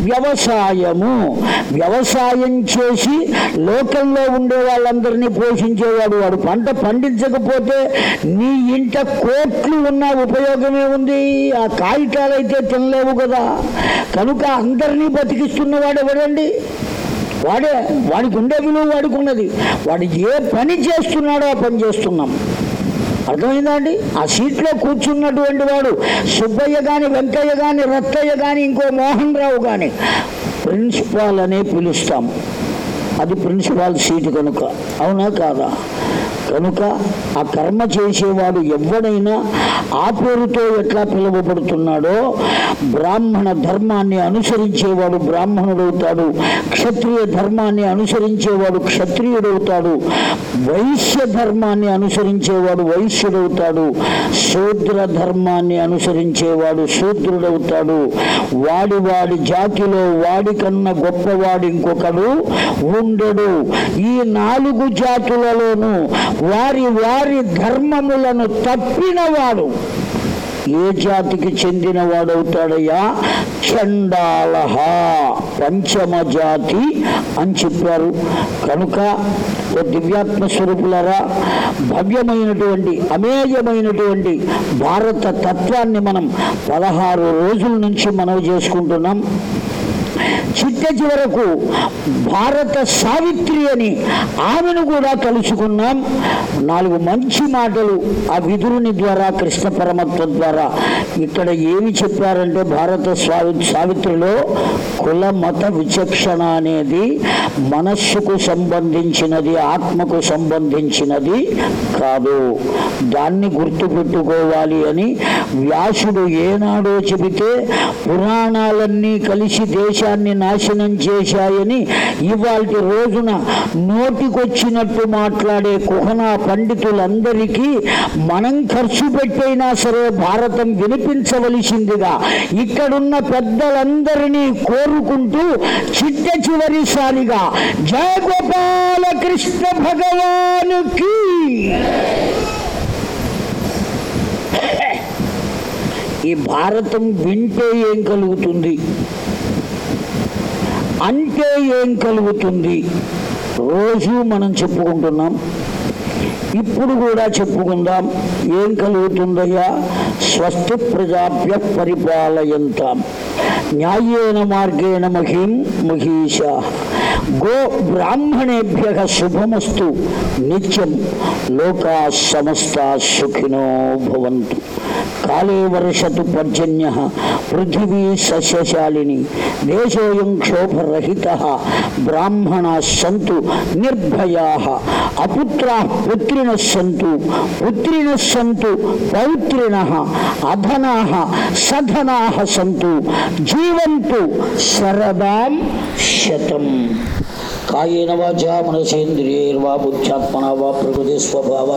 వ్యవసాయము. వ్యవసాయం చేసి లోకల్లో ఉండే వాళ్ళందరినీ పోషించేవాడు వాడు. పంట పండించకపోతే నీ ఇంట కోట్లు ఉన్న ఉపయోగమే ఉంది. ఆ కాగితాలైతే తినలేవు కదా. కనుక అందరినీ బతికిస్తున్నవాడు ఎవడండి? వాడే వాడికి ఉండే విలువ వాడికి ఉన్నది వాడు ఏ పని చేస్తున్నాడో ఆ పని చేస్తున్నాం. అర్థమైందా అండి? ఆ సీట్లో కూర్చున్నటువంటి వాడు సుబ్బయ్య కానీ వెంకయ్య కానీ రత్తయ్య కానీ ఇంకో మోహన్ రావు కానీ ప్రిన్సిపాల్ అనే పిలుస్తాం. అది ప్రిన్సిపాల్ సీటు కనుక. అవునా కాదా? కనుక ఆ కర్మ చేసేవాడు ఎవడైనా ఆ పేరుతో ఎట్లా పిలువబడుతున్నాడో బ్రాహ్మణ ధర్మాన్ని అనుసరించేవాడు బ్రాహ్మణుడవుతాడు క్షత్రియ ధర్మాన్ని అనుసరించేవాడు క్షత్రియుడవుతాడు వైశ్య ధర్మాన్ని అనుసరించేవాడు వైశ్యుడవుతాడు శూద్ర ధర్మాన్ని అనుసరించేవాడు శూద్రుడవుతాడు. వాడి వాడి జాతిలో వాడికన్నా గొప్పవాడు ఇంకొకడు ఉండడు. ఈ నాలుగు జాతులలోనూ వారి వారి ధర్మములను తప్పినవాడు. ఏ జాతికి చెందినవాడవుతాడయ్యా? చండాలహ. పంచమ జాతి అని చెప్పారు. కనుక ఓ దివ్యాత్మ స్వరూపులరా భవ్యమైనటువంటి అమేయమైనటువంటి భారత తత్వాన్ని మనం పదహారు రోజుల నుంచి మనవి చేసుకుంటున్నాం. చిట్ట చివరకు భారత సావిత్రి అని ఆమెను కూడా తలుచుకున్నాం. నాలుగు మంచి మాటలు ఆ విదురుని ద్వారా కృష్ణ పరమత్వ ద్వారా. ఇక్కడ ఏమి చెప్పారంటే భారత సావి సావిత్రిలో కుల మత విచక్షణ అనేది మనస్సుకు సంబంధించినది ఆత్మకు సంబంధించినది కాదు. దాన్ని గుర్తుపెట్టుకోవాలి అని వ్యాసుడు ఏనాడో చెబితే పురాణాలన్నీ కలిసి దేశ దేశాన్ని నాశనం చేశాయని ఇవాళ రోజున నోటికొచ్చినట్టు మాట్లాడే కుహనా పండితులందరికీ మనం ఖర్చు పెట్టైనా సరే భారతం వినిపించవలసిందిగా ఇక్కడున్న పెద్దలందరినీ కోరుకుంటూ చిట్ట చివరిసారిగా జయ గోపాల కృష్ణ భగవానుకి ఈ భారతం వింటే ఏం కలుగుతుంది? అంటే ఏం కలుగుతుంది? రోజు మనం చెప్పుకుంటున్నాం. ఇప్పుడు కూడా చెప్పుకుందాం. ఏం కలుగుతుందయ్యా? స్వస్తి ప్రజాభ్య పరిపాలయంతాం. న్యాయేన మార్గేణ మహిం మహీష. గో బ్రాహ్మణేభ్య శుభమస్తు. నిత్యం లోకా సమస్త సుఖినో భవంతు. काले वर्षतु पर्जन्यः पृथ्वी सस्यशालिनी देशोऽयं क्षोभरहितः ब्राह्मणाः सन्तु, निर्भयाः, अपुत्राः पुत्रिणः सन्तु पुत्रिणः सन्तु पौत्रिणः अधनाः, सधनाः सन्तु, जीवन्तु सरदां शतम् कायेन वाचा मनसेन्द्रियैर्वा बुद्ध्यात्मना वा प्रकृतिस्वभावा।